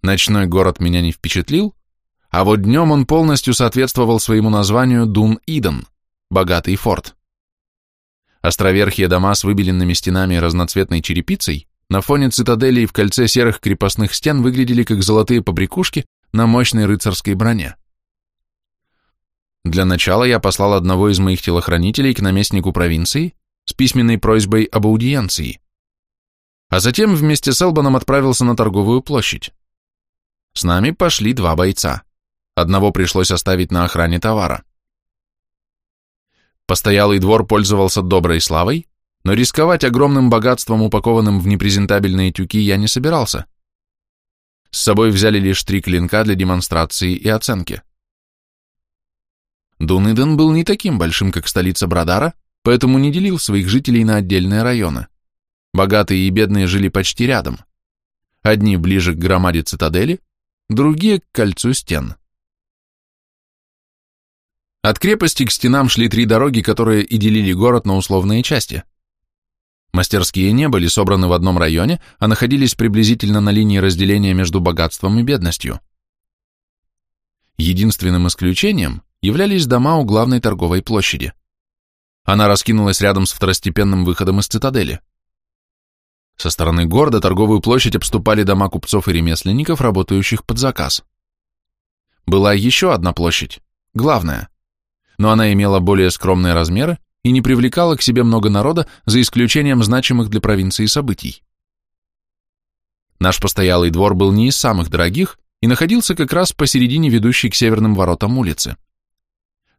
S1: Ночной город меня не впечатлил, а вот днем он полностью соответствовал своему названию Дун-Иден, богатый форт. Островерхие дома с выбеленными стенами и разноцветной черепицей на фоне цитадели и в кольце серых крепостных стен выглядели как золотые побрякушки на мощной рыцарской броне. Для начала я послал одного из моих телохранителей к наместнику провинции с письменной просьбой об аудиенции, а затем вместе с Элбаном отправился на торговую площадь. С нами пошли два бойца. Одного пришлось оставить на охране товара. Постоялый двор пользовался доброй славой, но рисковать огромным богатством, упакованным в непрезентабельные тюки, я не собирался. С собой взяли лишь три клинка для демонстрации и оценки. Дуниден был не таким большим, как столица Брадара, поэтому не делил своих жителей на отдельные районы. Богатые и бедные жили почти рядом. Одни ближе к громаде цитадели, другие к кольцу стен. От крепости к стенам шли три дороги, которые и делили город на условные части. Мастерские не были собраны в одном районе, а находились приблизительно на линии разделения между богатством и бедностью. Единственным исключением являлись дома у главной торговой площади. Она раскинулась рядом с второстепенным выходом из цитадели. Со стороны города торговую площадь обступали дома купцов и ремесленников, работающих под заказ. Была еще одна площадь, главная, но она имела более скромные размеры и не привлекала к себе много народа, за исключением значимых для провинции событий. Наш постоялый двор был не из самых дорогих и находился как раз посередине ведущей к северным воротам улицы.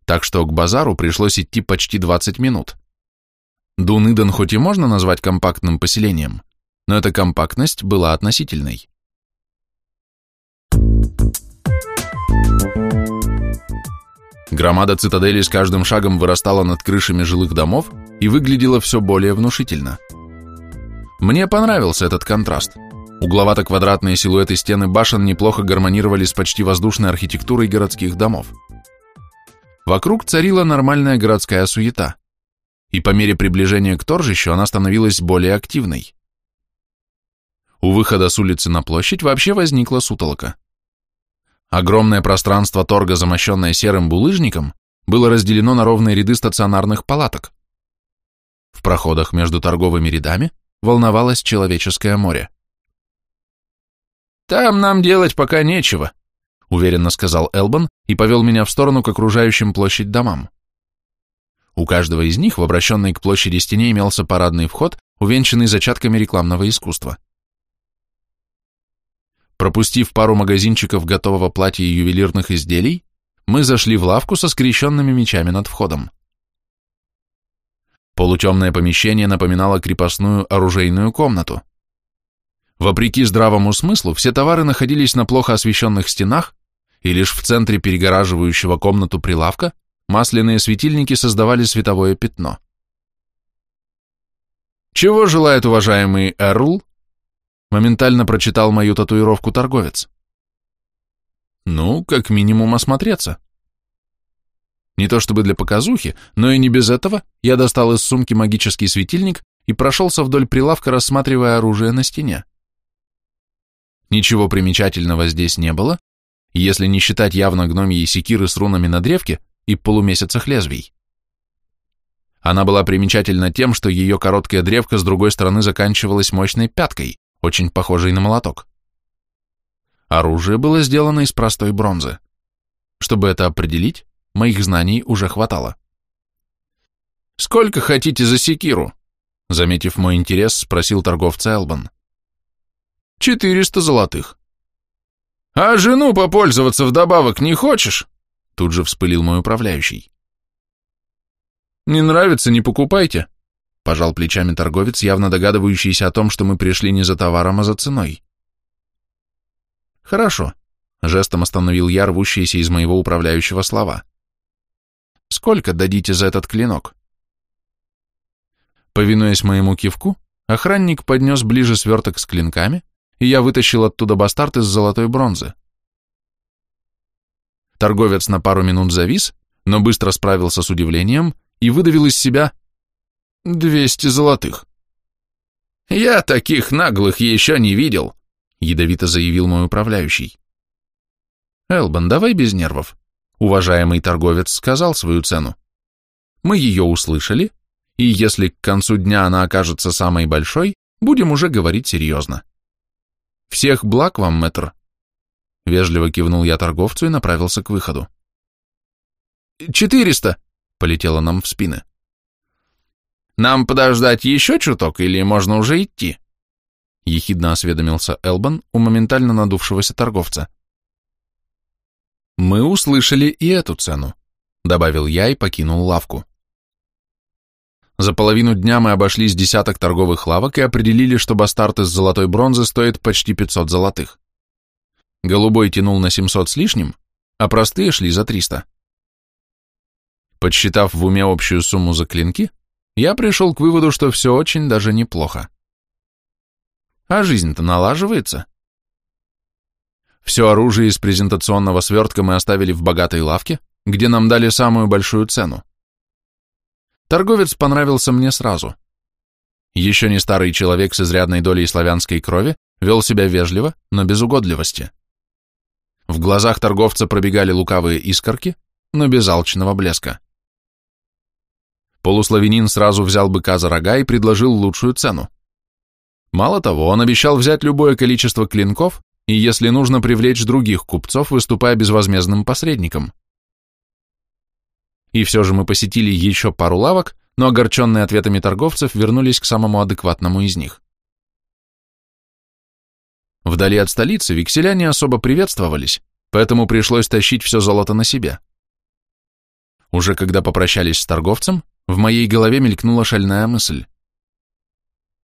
S1: Так что к базару пришлось идти почти 20 минут. Дун-Иден хоть и можно назвать компактным поселением, но эта компактность была относительной. Громада цитадели с каждым шагом вырастала над крышами жилых домов и выглядела все более внушительно. Мне понравился этот контраст. Угловато-квадратные силуэты стены башен неплохо гармонировали с почти воздушной архитектурой городских домов. Вокруг царила нормальная городская суета, и по мере приближения к торжищу она становилась более активной. У выхода с улицы на площадь вообще возникла сутолока. Огромное пространство торга, замощенное серым булыжником, было разделено на ровные ряды стационарных палаток. В проходах между торговыми рядами волновалось человеческое море. «Там нам делать пока нечего», — уверенно сказал Элбан и повел меня в сторону к окружающим площадь домам. У каждого из них в обращенной к площади стене имелся парадный вход, увенчанный зачатками рекламного искусства. Пропустив пару магазинчиков готового платья и ювелирных изделий, мы зашли в лавку со скрещенными мечами над входом. Полутемное помещение напоминало крепостную оружейную комнату. Вопреки здравому смыслу, все товары находились на плохо освещенных стенах, и лишь в центре перегораживающего комнату прилавка масляные светильники создавали световое пятно. «Чего желает уважаемый Эрл?» Моментально прочитал мою татуировку торговец. Ну, как минимум осмотреться. Не то чтобы для показухи, но и не без этого я достал из сумки магический светильник и прошелся вдоль прилавка, рассматривая оружие на стене. Ничего примечательного здесь не было, если не считать явно гномьей секиры с рунами на древке и полумесяцах лезвий. Она была примечательна тем, что ее короткая древка с другой стороны заканчивалась мощной пяткой, очень похожий на молоток. Оружие было сделано из простой бронзы. Чтобы это определить, моих знаний уже хватало. «Сколько хотите за секиру?» Заметив мой интерес, спросил торговца Элбан. «Четыреста золотых». «А жену попользоваться вдобавок не хочешь?» Тут же вспылил мой управляющий. «Не нравится, не покупайте», Пожал плечами торговец, явно догадывающийся о том, что мы пришли не за товаром, а за ценой. Хорошо. Жестом остановил я рвущиеся из моего управляющего слова. Сколько дадите за этот клинок? Повинуясь моему кивку, охранник поднес ближе сверток с клинками, и я вытащил оттуда бастард из золотой бронзы. Торговец на пару минут завис, но быстро справился с удивлением и выдавил из себя «Двести золотых». «Я таких наглых еще не видел», — ядовито заявил мой управляющий. «Элбан, давай без нервов». Уважаемый торговец сказал свою цену. Мы ее услышали, и если к концу дня она окажется самой большой, будем уже говорить серьезно. Всех благ вам, мэтр. Вежливо кивнул я торговцу и направился к выходу. «Четыреста!» — полетело нам в спины. Нам подождать еще чуток или можно уже идти?» Ехидно осведомился Элбан у моментально надувшегося торговца. «Мы услышали и эту цену», — добавил я и покинул лавку. За половину дня мы обошли с десяток торговых лавок и определили, что бастард из золотой бронзы стоит почти 500 золотых. Голубой тянул на 700 с лишним, а простые шли за 300. Подсчитав в уме общую сумму за клинки, я пришел к выводу, что все очень даже неплохо. А жизнь-то налаживается. Все оружие из презентационного свертка мы оставили в богатой лавке, где нам дали самую большую цену. Торговец понравился мне сразу. Еще не старый человек с изрядной долей славянской крови вел себя вежливо, но без угодливости. В глазах торговца пробегали лукавые искорки, но без алчного блеска. Полуславянин сразу взял быка за рога и предложил лучшую цену. Мало того, он обещал взять любое количество клинков и, если нужно, привлечь других купцов, выступая безвозмездным посредником. И все же мы посетили еще пару лавок, но огорченные ответами торговцев вернулись к самому адекватному из них. Вдали от столицы векселя не особо приветствовались, поэтому пришлось тащить все золото на себе. Уже когда попрощались с торговцем, в моей голове мелькнула шальная мысль.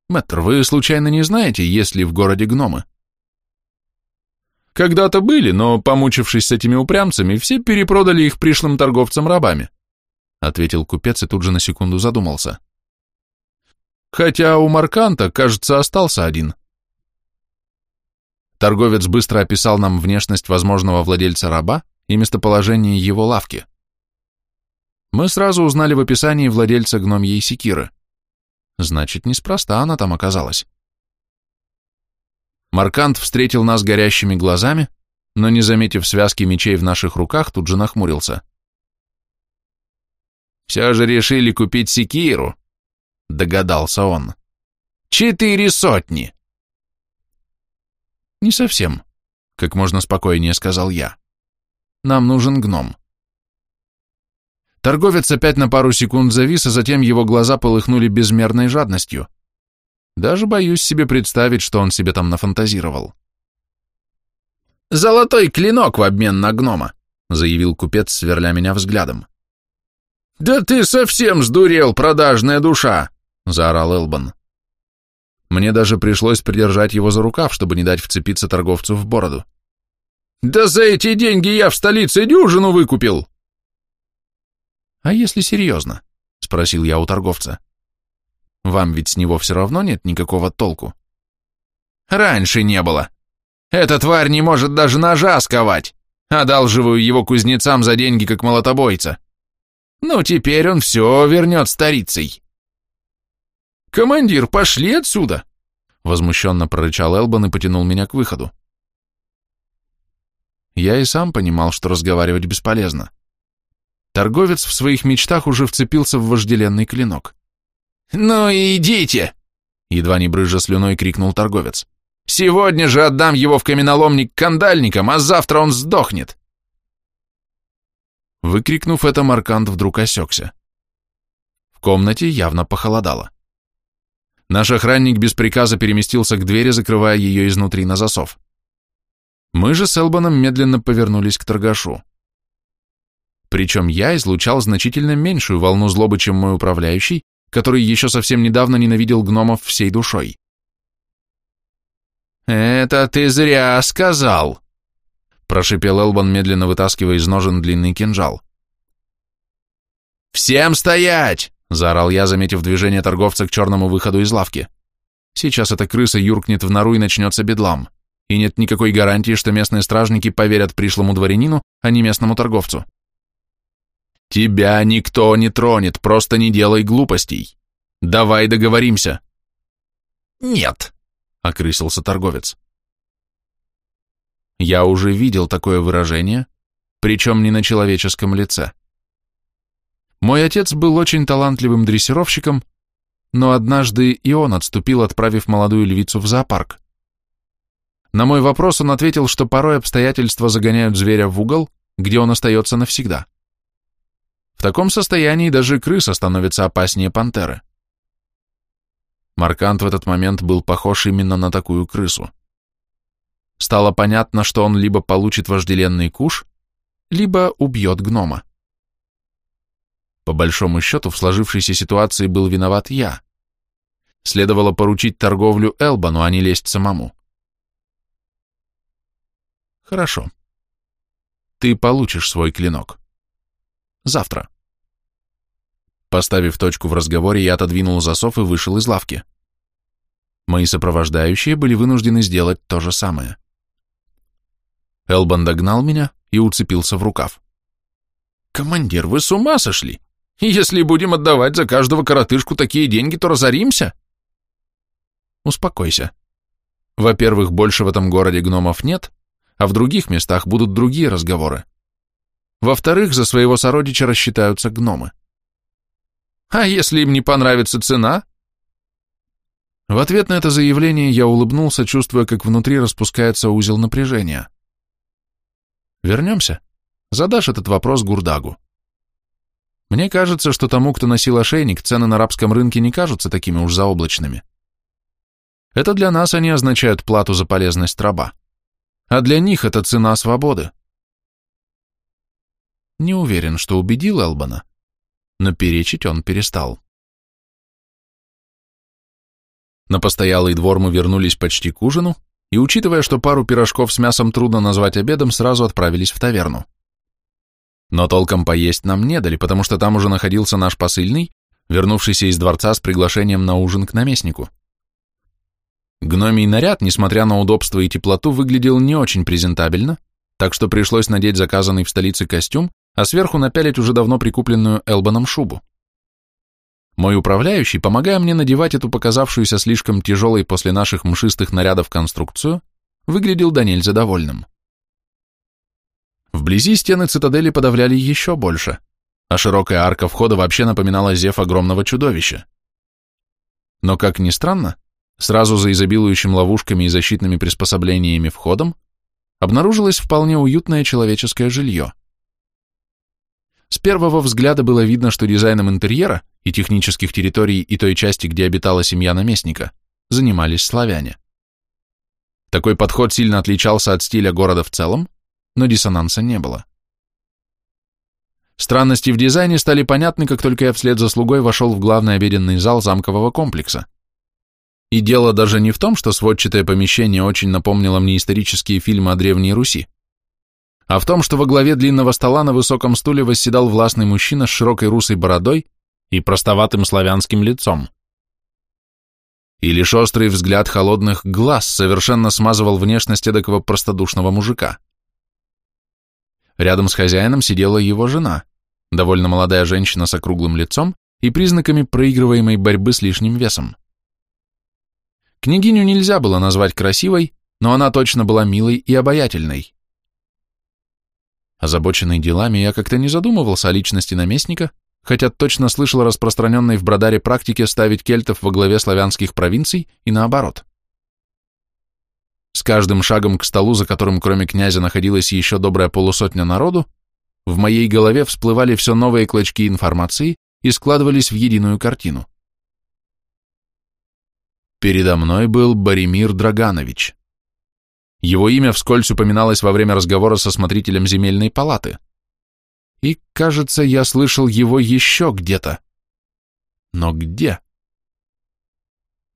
S1: «Мэтр, вы случайно не знаете, есть ли в городе гномы?» «Когда-то были, но, помучившись с этими упрямцами, все перепродали их пришлым торговцам рабами», ответил купец и тут же на секунду задумался. «Хотя у Марканта, кажется, остался один». Торговец быстро описал нам внешность возможного владельца раба и местоположение его лавки. Мы сразу узнали в описании владельца гномьей секиры. Значит, неспроста она там оказалась. Маркант встретил нас горящими глазами, но, не заметив связки мечей в наших руках, тут же нахмурился. «Все же решили купить секиру», — догадался он. «Четыре сотни!» «Не совсем», — как можно спокойнее сказал я. «Нам нужен гном». Торговец опять на пару секунд завис, а затем его глаза полыхнули безмерной жадностью. Даже боюсь себе представить, что он себе там нафантазировал. «Золотой клинок в обмен на гнома», — заявил купец, сверля меня взглядом. «Да ты совсем сдурел, продажная душа!» — заорал Элбан. Мне даже пришлось придержать его за рукав, чтобы не дать вцепиться торговцу в бороду. «Да за эти деньги я в столице дюжину выкупил!» «А если серьезно?» — спросил я у торговца. «Вам ведь с него все равно нет никакого толку?» «Раньше не было. Эта тварь не может даже ножа сковать. Одалживаю его кузнецам за деньги, как молотобойца. Ну, теперь он все вернет старицей». «Командир, пошли отсюда!» Возмущенно прорычал Элбан и потянул меня к выходу. Я и сам понимал, что разговаривать бесполезно. Торговец в своих мечтах уже вцепился в вожделенный клинок. «Ну идите!» Едва не брызжа слюной крикнул торговец. «Сегодня же отдам его в каменоломник кандальникам, а завтра он сдохнет!» Выкрикнув это, Маркант вдруг осекся. В комнате явно похолодало. Наш охранник без приказа переместился к двери, закрывая ее изнутри на засов. Мы же с Элбаном медленно повернулись к торгашу. Причем я излучал значительно меньшую волну злобы, чем мой управляющий, который еще совсем недавно ненавидел гномов всей душой. «Это ты зря сказал», — прошипел Элбан, медленно вытаскивая из ножен длинный кинжал. «Всем стоять!» — заорал я, заметив движение торговца к черному выходу из лавки. «Сейчас эта крыса юркнет в нору и начнется бедлам, и нет никакой гарантии, что местные стражники поверят пришлому дворянину, а не местному торговцу». Тебя никто не тронет, просто не делай глупостей. Давай договоримся. Нет, окрысился торговец. Я уже видел такое выражение, причем не на человеческом лице. Мой отец был очень талантливым дрессировщиком, но однажды и он отступил, отправив молодую львицу в зоопарк. На мой вопрос он ответил, что порой обстоятельства загоняют зверя в угол, где он остается навсегда. В таком состоянии даже крыса становится опаснее пантеры. Маркант в этот момент был похож именно на такую крысу. Стало понятно, что он либо получит вожделенный куш, либо убьет гнома. По большому счету, в сложившейся ситуации был виноват я. Следовало поручить торговлю Элбану, а не лезть самому. Хорошо. Ты получишь свой клинок. Завтра. Поставив точку в разговоре, я отодвинул засов и вышел из лавки. Мои сопровождающие были вынуждены сделать то же самое. Элбан догнал меня и уцепился в рукав. Командир, вы с ума сошли? Если будем отдавать за каждого коротышку такие деньги, то разоримся. Успокойся. Во-первых, больше в этом городе гномов нет, а в других местах будут другие разговоры. Во-вторых, за своего сородича рассчитаются гномы. А если им не понравится цена? В ответ на это заявление я улыбнулся, чувствуя, как внутри распускается узел напряжения. Вернемся. Задашь этот вопрос Гурдагу. Мне кажется, что тому, кто носил ошейник, цены на арабском рынке не кажутся такими уж заоблачными. Это для нас они означают плату за полезность раба. А для них это цена свободы. Не уверен, что убедил Элбана, но перечить он перестал. На постоялый двор мы вернулись почти к ужину, и, учитывая, что пару пирожков с мясом трудно назвать обедом, сразу отправились в таверну. Но толком поесть нам не дали, потому что там уже находился наш посыльный, вернувшийся из дворца с приглашением на ужин к наместнику. Гномий наряд, несмотря на удобство и теплоту, выглядел не очень презентабельно, так что пришлось надеть заказанный в столице костюм, а сверху напялить уже давно прикупленную Элбаном шубу. Мой управляющий, помогая мне надевать эту показавшуюся слишком тяжелой после наших мшистых нарядов конструкцию, выглядел до нельзя довольным. Вблизи стены цитадели подавляли еще больше, а широкая арка входа вообще напоминала зев огромного чудовища. Но, как ни странно, сразу за изобилующим ловушками и защитными приспособлениями входом обнаружилось вполне уютное человеческое жилье. С первого взгляда было видно, что дизайном интерьера и технических территорий и той части, где обитала семья наместника, занимались славяне. Такой подход сильно отличался от стиля города в целом, но диссонанса не было. Странности в дизайне стали понятны, как только я вслед за слугой вошел в главный обеденный зал замкового комплекса. И дело даже не в том, что сводчатое помещение очень напомнило мне исторические фильмы о Древней Руси, а в том, что во главе длинного стола на высоком стуле восседал властный мужчина с широкой русой бородой и простоватым славянским лицом. И лишь острый взгляд холодных глаз совершенно смазывал внешность эдакого простодушного мужика. Рядом с хозяином сидела его жена, довольно молодая женщина с округлым лицом и признаками проигрываемой борьбы с лишним весом. Княгиню нельзя было назвать красивой, но она точно была милой и обаятельной. Озабоченный делами, я как-то не задумывался о личности наместника, хотя точно слышал распространенной в Бродаре практике ставить кельтов во главе славянских провинций и наоборот. С каждым шагом к столу, за которым кроме князя находилась еще добрая полусотня народу, в моей голове всплывали все новые клочки информации и складывались в единую картину. Передо мной был Боремир Драганович. Его имя вскользь упоминалось во время разговора со смотрителем земельной палаты. И, кажется, я слышал его еще где-то. Но где?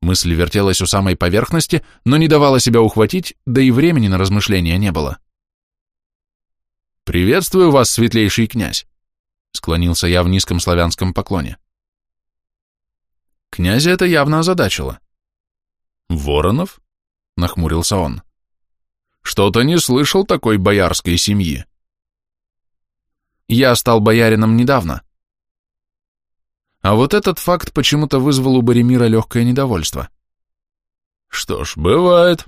S1: Мысль вертелась у самой поверхности, но не давала себя ухватить, да и времени на размышления не было. «Приветствую вас, светлейший князь!» — склонился я в низком славянском поклоне. Князя это явно озадачило. «Воронов?» — нахмурился он. «Что-то не слышал такой боярской семьи». «Я стал боярином недавно», а вот этот факт почему-то вызвал у Боремира легкое недовольство. Что ж, бывает.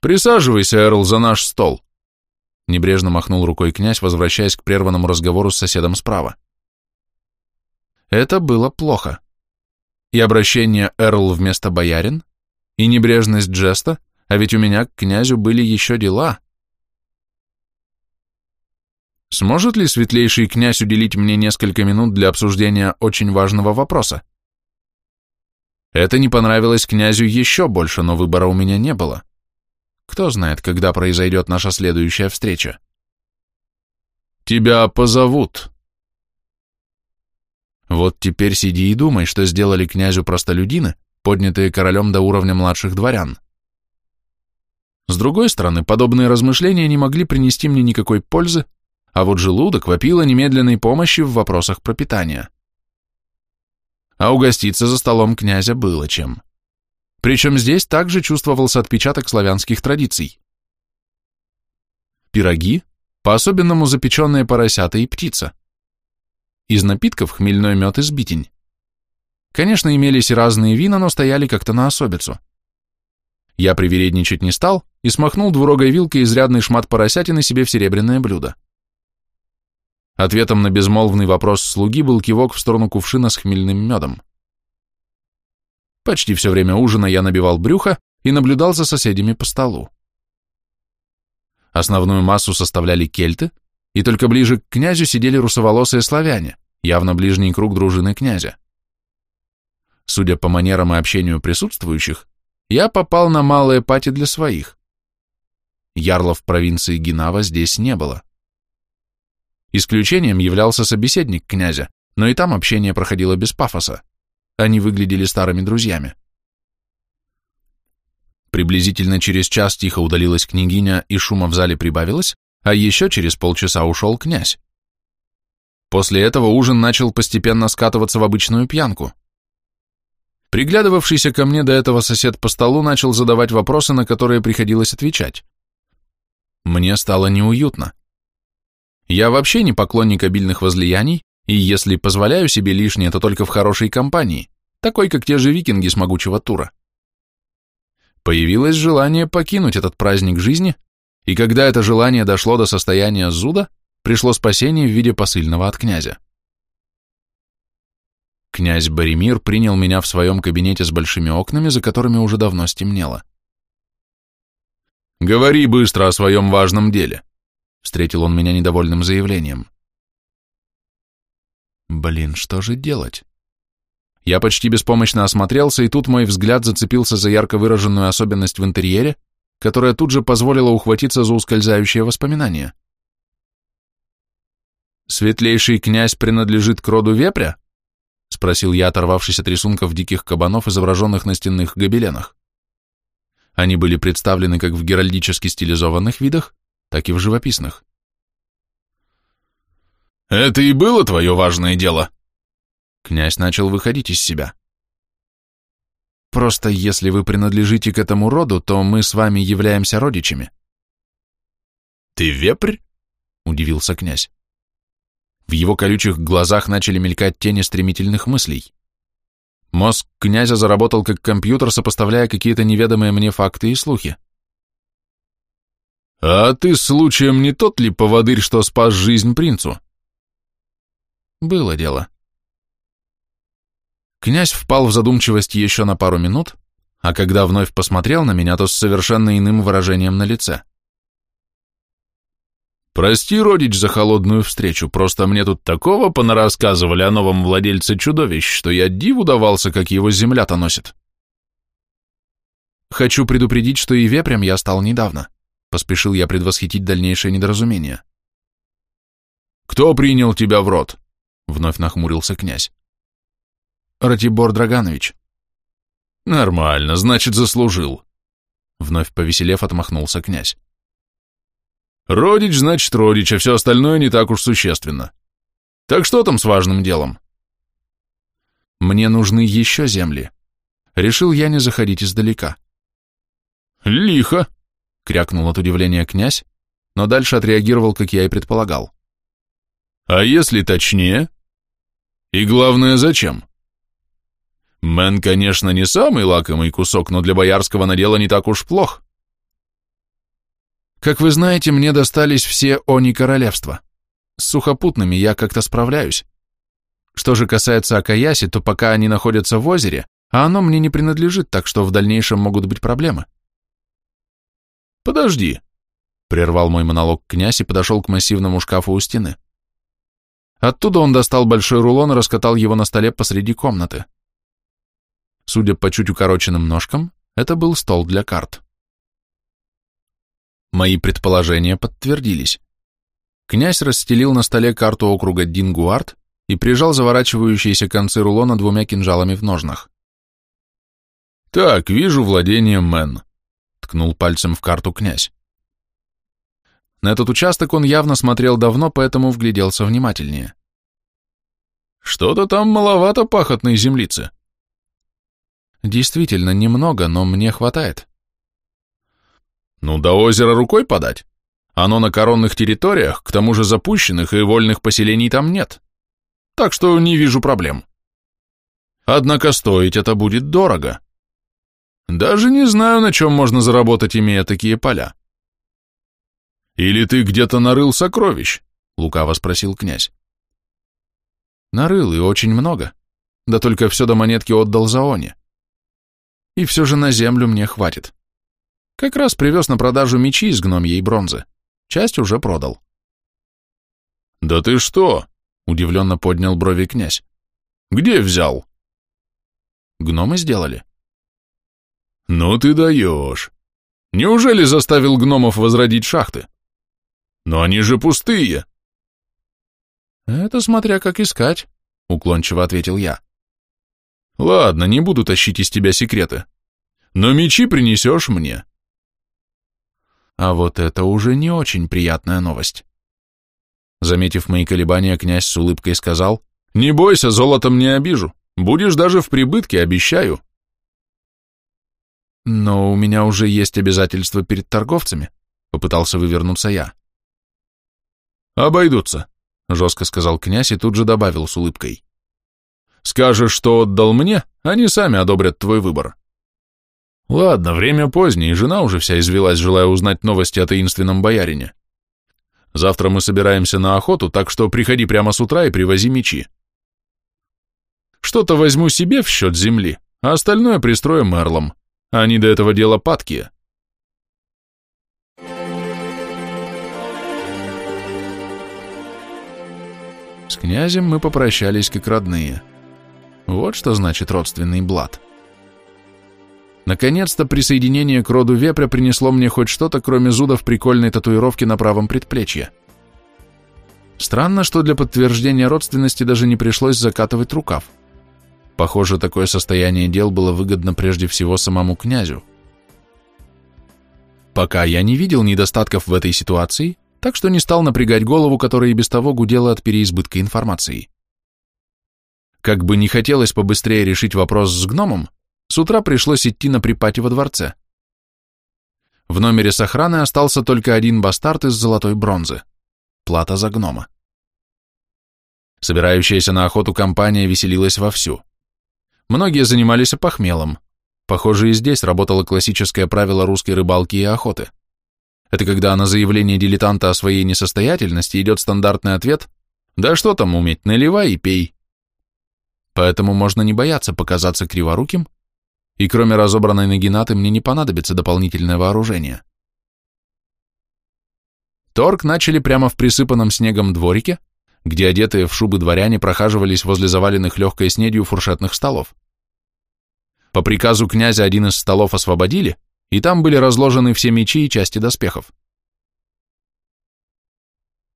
S1: Присаживайся, Эрл, за наш стол. Небрежно махнул рукой князь, возвращаясь к прерванному разговору с соседом справа. Это было плохо. И обращение Эрл вместо боярин, и небрежность Джеста, а ведь у меня к князю были еще дела. Сможет ли светлейший князь уделить мне несколько минут для обсуждения очень важного вопроса? Это не понравилось князю еще больше, но выбора у меня не было. Кто знает, когда произойдет наша следующая встреча. Тебя позовут. Вот теперь сиди и думай, что сделали князю простолюдины, поднятые королем до уровня младших дворян. С другой стороны, подобные размышления не могли принести мне никакой пользы, а вот желудок вопил о немедленной помощи в вопросах пропитания. А угоститься за столом князя было чем. Причем здесь также чувствовался отпечаток славянских традиций. Пироги, по-особенному запеченные поросята и птица. Из напитков хмельной мед и сбитень. Конечно, имелись и разные вина, но стояли как-то на особицу. Я привередничать не стал и смахнул двурогой вилкой изрядный шмат поросятины себе в серебряное блюдо. Ответом на безмолвный вопрос слуги был кивок в сторону кувшина с хмельным медом. Почти все время ужина я набивал брюхо и наблюдал за соседями по столу. Основную массу составляли кельты, и только ближе к князю сидели русоволосые славяне, явно ближний круг дружины князя. Судя по манерам и общению присутствующих, я попал на малые пати для своих. Ярлов провинции Генава здесь не было. Исключением являлся собеседник князя, но и там общение проходило без пафоса. Они выглядели старыми друзьями. Приблизительно через час тихо удалилась княгиня, и шума в зале прибавилось, а еще через полчаса ушел князь. После этого ужин начал постепенно скатываться в обычную пьянку. Приглядывавшийся ко мне до этого сосед по столу начал задавать вопросы, на которые приходилось отвечать. Мне стало неуютно. Я вообще не поклонник обильных возлияний, и если позволяю себе лишнее, то только в хорошей компании, такой, как те же викинги с могучего тура. Появилось желание покинуть этот праздник жизни, и когда это желание дошло до состояния зуда, пришло спасение в виде посыльного от князя. Князь Боремир принял меня в своем кабинете с большими окнами, за которыми уже давно стемнело.
S2: «Говори быстро о своем важном деле», — встретил он меня недовольным заявлением.
S1: Блин, что же делать? Я почти беспомощно осмотрелся, и тут мой взгляд зацепился за ярко выраженную особенность в интерьере, которая тут же позволила ухватиться за ускользающее воспоминание. «Светлейший князь принадлежит к роду вепря?» — спросил я, оторвавшись от рисунков диких кабанов, изображенных на стенных гобеленах. Они были представлены как в геральдически стилизованных видах, так и в живописных.
S2: «Это и было твое важное дело?»
S1: Князь начал выходить из себя. Просто если вы принадлежите к этому роду, то мы с вами являемся родичами.
S2: Ты вепрь?
S1: Удивился князь. В его колючих глазах начали мелькать тени стремительных мыслей. Мозг князя заработал как компьютер, сопоставляя какие-то неведомые мне факты и слухи.
S2: «А ты случаем не тот ли поводырь, что спас жизнь принцу?»
S1: «Было дело», Князь впал в задумчивость еще на пару минут, а когда вновь посмотрел на меня, то с совершенно иным выражением на лице.
S2: «Прости, родич, за холодную встречу, просто мне тут такого понарассказывали о новом владельце чудовищ, что я диву давался, как его земля-то носит».
S1: «Хочу предупредить, что и вепрем я стал недавно», — поспешил я предвосхитить дальнейшее недоразумение.
S2: «Кто принял тебя в рот?» — вновь нахмурился князь.
S1: Ратибор Драганович.
S2: Нормально, значит, заслужил.
S1: Вновь повеселев, отмахнулся князь.
S2: Родич, значит, родич, а все остальное не так уж существенно. Так что там с важным делом?
S1: Мне нужны еще земли. Решил я не заходить издалека.
S2: Лихо,
S1: крякнул от удивления князь, но дальше отреагировал, как я и предполагал.
S2: А если точнее? И главное, зачем? Мэн, конечно, не самый лакомый кусок, но для боярского надела не так уж плох.
S1: Как вы знаете, мне достались все они королевства. С сухопутными я как-то справляюсь. Что же касается Акаяси, то пока они находятся в озере, а оно мне не принадлежит, так что в дальнейшем могут быть проблемы.
S2: Подожди,
S1: прервал мой монолог князь и подошел к массивному шкафу у стены. Оттуда он достал большой рулон и раскатал его на столе посреди комнаты. Судя по чуть укороченным ножкам, это был стол для карт. Мои предположения подтвердились. Князь расстелил на столе карту округа Дингуарт и прижал заворачивающиеся концы рулона двумя кинжалами в ножнах.
S2: «Так, вижу владение Мэн», — ткнул пальцем в карту князь.
S1: На этот участок он явно смотрел давно, поэтому вгляделся внимательнее.
S2: «Что-то там маловато пахотной землицы»,
S1: Действительно, немного, но мне хватает.
S2: Ну, до озера рукой подать. Оно на коронных территориях, к тому же запущенных и вольных поселений там нет. Так что не вижу проблем. Однако стоить это будет дорого. Даже не знаю, на чем можно заработать, имея такие поля. Или ты где-то нарыл сокровищ? Лукаво спросил князь.
S1: Нарыл, и очень много. Да только все до монетки отдал Заоне. И все же на землю мне хватит. Как раз привез на продажу мечи из гномьей бронзы. Часть уже продал.
S2: «Да ты что?» — удивленно поднял брови князь. «Где взял?»
S1: «Гномы сделали».
S2: «Ну ты даешь! Неужели заставил гномов возродить шахты? Но они же пустые!»
S1: «Это смотря как искать», — уклончиво ответил я.
S2: «Ладно, не буду тащить из тебя секреты. Но мечи принесешь мне».
S1: А вот это уже не очень приятная новость. Заметив мои колебания, князь с улыбкой сказал,
S2: «Не бойся, золотом не обижу. Будешь даже в прибытке, обещаю».
S1: «Но у меня уже есть обязательства перед торговцами», — попытался вывернуться я.
S2: «Обойдутся», — жестко сказал князь и тут же добавил с улыбкой. «Скажешь, что отдал мне, они сами одобрят твой выбор». «Ладно, время позднее, и жена уже вся извелась, желая узнать новости о таинственном боярине. Завтра мы собираемся на охоту, так что приходи прямо с утра и привози мечи. Что-то возьму себе в счет земли, а остальное пристрою мерлом. Они до этого дела падкие».
S1: С князем мы попрощались как родные. Вот что значит родственный блат. Наконец-то присоединение к роду вепря принесло мне хоть что-то, кроме зудов прикольной татуировки на правом предплечье. Странно, что для подтверждения родственности даже не пришлось закатывать рукав. Похоже, такое состояние дел было выгодно прежде всего самому князю. Пока я не видел недостатков в этой ситуации, так что не стал напрягать голову, которая и без того гудела от переизбытка информации. Как бы не хотелось побыстрее решить вопрос с гномом, с утра пришлось идти на припате во дворце. В номере с охраной остался только один бастард из золотой бронзы. Плата за гнома. Собирающаяся на охоту компания веселилась вовсю. Многие занимались опохмелом. Похоже, и здесь работало классическое правило русской рыбалки и охоты. Это когда на заявление дилетанта о своей несостоятельности идет стандартный ответ «Да что там уметь, наливай и пей». Поэтому можно не бояться показаться криворуким, и кроме разобранной нагинаты мне не понадобится дополнительное вооружение. Торг начали прямо в присыпанном снегом дворике, где одетые в шубы дворяне прохаживались возле заваленных легкой снедью фуршетных столов. По приказу князя один из столов освободили, и там были разложены все мечи и части доспехов.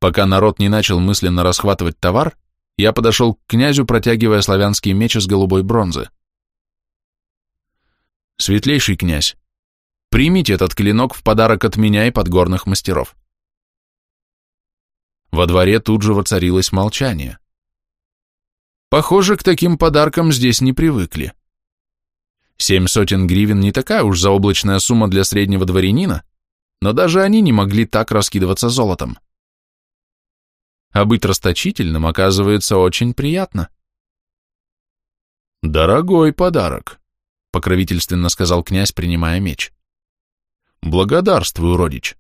S1: Пока народ не начал мысленно расхватывать товар, я подошел к князю, протягивая славянский меч из голубой бронзы. Светлейший князь, примите этот клинок в подарок от меня и подгорных мастеров. Во дворе тут же воцарилось молчание. Похоже, к таким подаркам здесь не привыкли. Семь сотен гривен не такая уж заоблачная сумма для среднего дворянина, но даже они не могли так раскидываться золотом. А быть расточительным, оказывается, очень приятно.
S2: «Дорогой подарок», — покровительственно сказал князь, принимая меч. «Благодарствую, родич.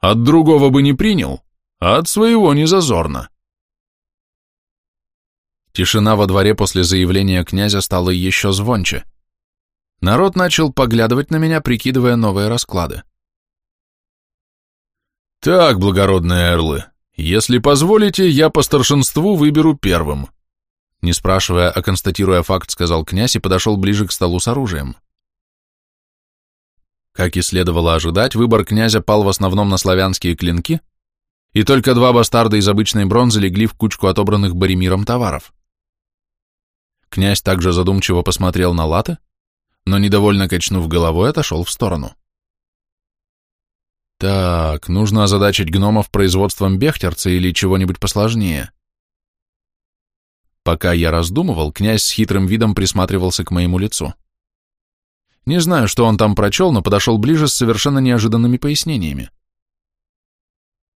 S2: От другого бы не принял, а от своего не зазорно».
S1: Тишина во дворе после заявления князя стала еще звонче. Народ начал поглядывать на меня, прикидывая новые расклады.
S2: «Так, благородные эрлы, если позволите, я по старшинству выберу первым», не спрашивая, а констатируя факт, сказал князь и подошел ближе к столу с оружием. Как и следовало ожидать, выбор князя пал в основном на славянские клинки, и только два бастарда из обычной бронзы легли в кучку отобранных Боремиром товаров. Князь также задумчиво посмотрел на латы, но, недовольно качнув головой, отошел в сторону. Так, нужно озадачить гномов производством бехтерца или чего-нибудь посложнее. Пока я раздумывал, князь с хитрым видом присматривался к моему лицу. Не знаю, что он там прочел, но подошел ближе с совершенно неожиданными пояснениями.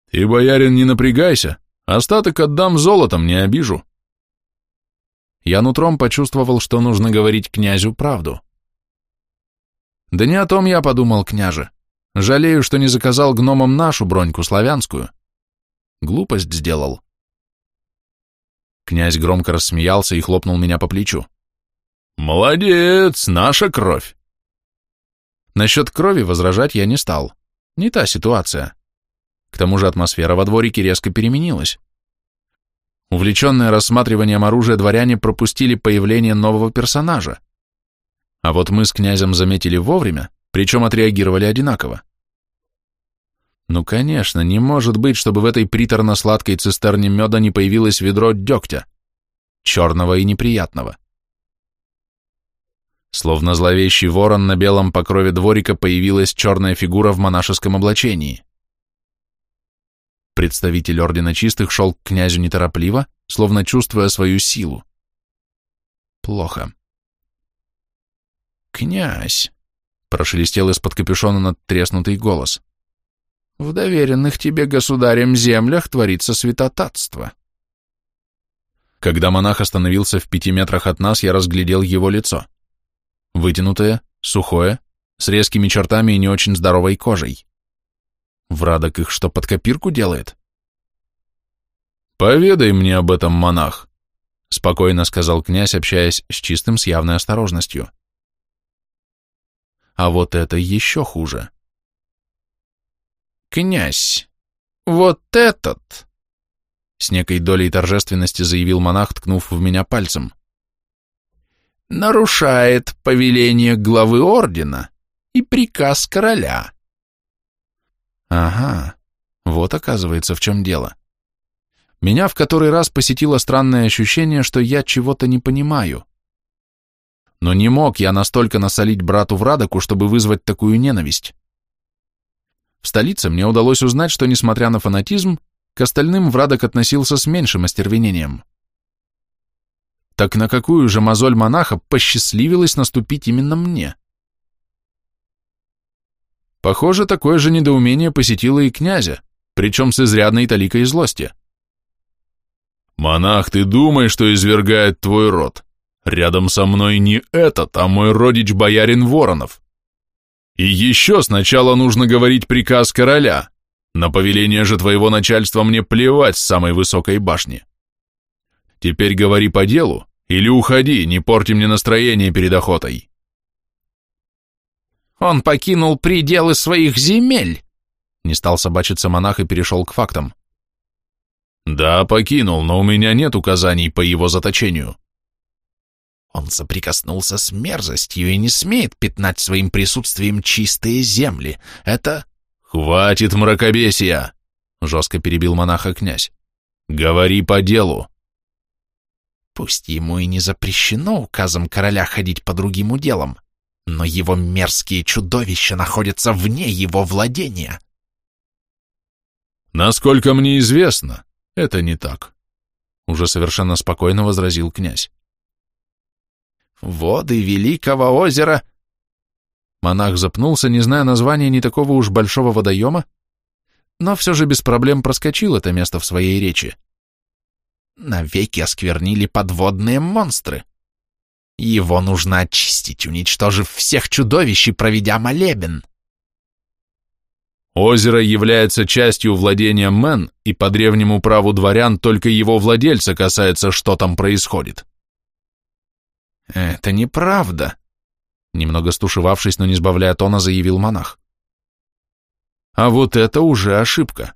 S2: Ты, боярин, не напрягайся, остаток отдам золотом, не обижу.
S1: Я нутром почувствовал, что нужно говорить князю правду. Да не о том я подумал, княже. Жалею, что не заказал гномам нашу броньку славянскую. Глупость сделал. Князь громко рассмеялся и хлопнул меня по плечу.
S2: «Молодец, наша кровь!»
S1: Насчет крови возражать я не стал. Не та ситуация. К тому же атмосфера во дворике резко переменилась. Увлеченные рассматриванием оружия дворяне пропустили появление нового персонажа. А вот мы с князем заметили вовремя, причем отреагировали одинаково. Ну, конечно, не может быть, чтобы в этой приторно-сладкой цистерне меда не появилось ведро дегтя, черного и неприятного. Словно зловещий ворон на белом покрове дворика появилась черная фигура в монашеском облачении. Представитель Ордена Чистых шел к князю неторопливо, словно чувствуя свою силу. Плохо. «Князь!» — прошелестел из-под капюшона надтреснутый голос. «В доверенных тебе государем землях творится святотатство». Когда монах остановился в пяти метрах от нас, я разглядел его лицо. Вытянутое, сухое, с резкими чертами и не очень здоровой кожей. Врадок их что, под копирку делает?
S2: «Поведай мне об этом, монах», — спокойно сказал князь, общаясь с чистым с явной осторожностью.
S1: А вот это еще хуже. «Князь, вот этот!» С некой долей торжественности заявил монах, ткнув в меня пальцем нарушает повеление главы ордена и приказ короля. Ага, вот оказывается в чем дело. Меня в который раз посетило странное ощущение, что я чего-то не понимаю. Но не мог я настолько насолить брату Врадоку, чтобы вызвать такую ненависть. В столице мне удалось узнать, что, несмотря на фанатизм, к остальным Врадок относился с меньшим остервенением. Так на какую же мозоль монаха посчастливилось наступить именно мне? Похоже, такое же недоумение посетило и князя, причем с изрядной таликой злости.
S2: «Монах, ты думай, что извергает твой род. Рядом со мной не этот, а мой родич боярин Воронов. И еще сначала нужно говорить приказ короля. На повеление же твоего начальства мне плевать с самой высокой башни. Теперь говори по делу или уходи, не порти мне настроение перед охотой.
S3: Он покинул пределы своих земель. Не стал собачиться монах и перешел к фактам.
S2: Да, покинул, но у меня нет указаний по его заточению.
S3: Он соприкоснулся с мерзостью и не смеет пятнать своим присутствием чистые земли. Это...
S2: Хватит мракобесия, жестко перебил монаха князь. Говори по делу.
S3: Пусть ему и не запрещено указом короля ходить по другим уделам, но его мерзкие чудовища находятся вне его владения.
S2: Насколько мне известно, это не так, уже совершенно спокойно возразил князь.
S3: Воды Великого озера...
S1: Монах запнулся, не зная названия не такого уж большого водоема, но все же без проблем проскочил это место в своей речи
S3: навеки осквернили подводные монстры. Его нужно очистить, уничтожив всех чудовищ и проведя молебен.
S2: Озеро является частью владения Мэн, и по древнему праву дворян только его владельца касается, что там происходит.
S1: Это неправда, немного стушевавшись, но не сбавляя тона, заявил монах. А вот это уже ошибка.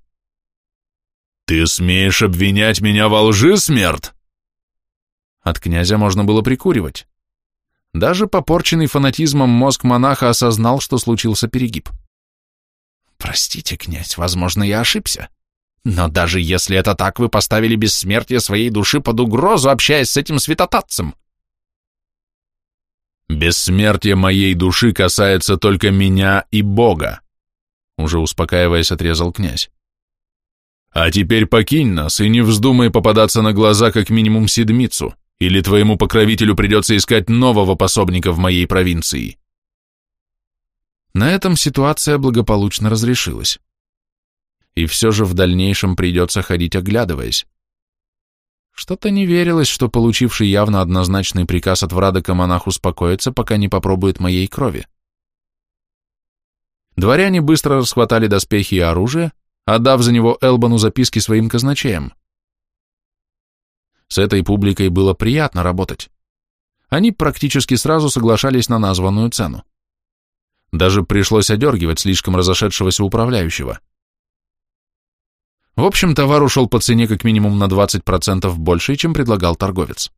S2: «Ты смеешь обвинять меня во лжи, смерть?»
S1: От князя можно было прикуривать. Даже попорченный фанатизмом мозг монаха осознал, что случился перегиб.
S3: «Простите, князь, возможно, я ошибся. Но даже если это так, вы поставили бессмертие своей души под угрозу, общаясь с этим святотатцем».
S2: «Бессмертие моей души касается только меня и Бога», уже успокаиваясь, отрезал князь. А теперь покинь нас и не вздумай попадаться на глаза как минимум седмицу, или твоему покровителю придется искать нового пособника в моей провинции.
S1: На этом ситуация благополучно разрешилась. и все же в дальнейшем придется ходить оглядываясь. Что-то не верилось, что получивший явно однозначный приказ от Врадока монах успокоится, пока не попробует моей крови. Дворяне быстро расхватали доспехи и оружие, отдав за него Элбану записки своим казначеям. С этой публикой было приятно работать. Они практически сразу соглашались на названную цену. Даже пришлось одергивать слишком разошедшегося управляющего. В общем, товар ушел по цене как минимум на 20% больше, чем предлагал торговец.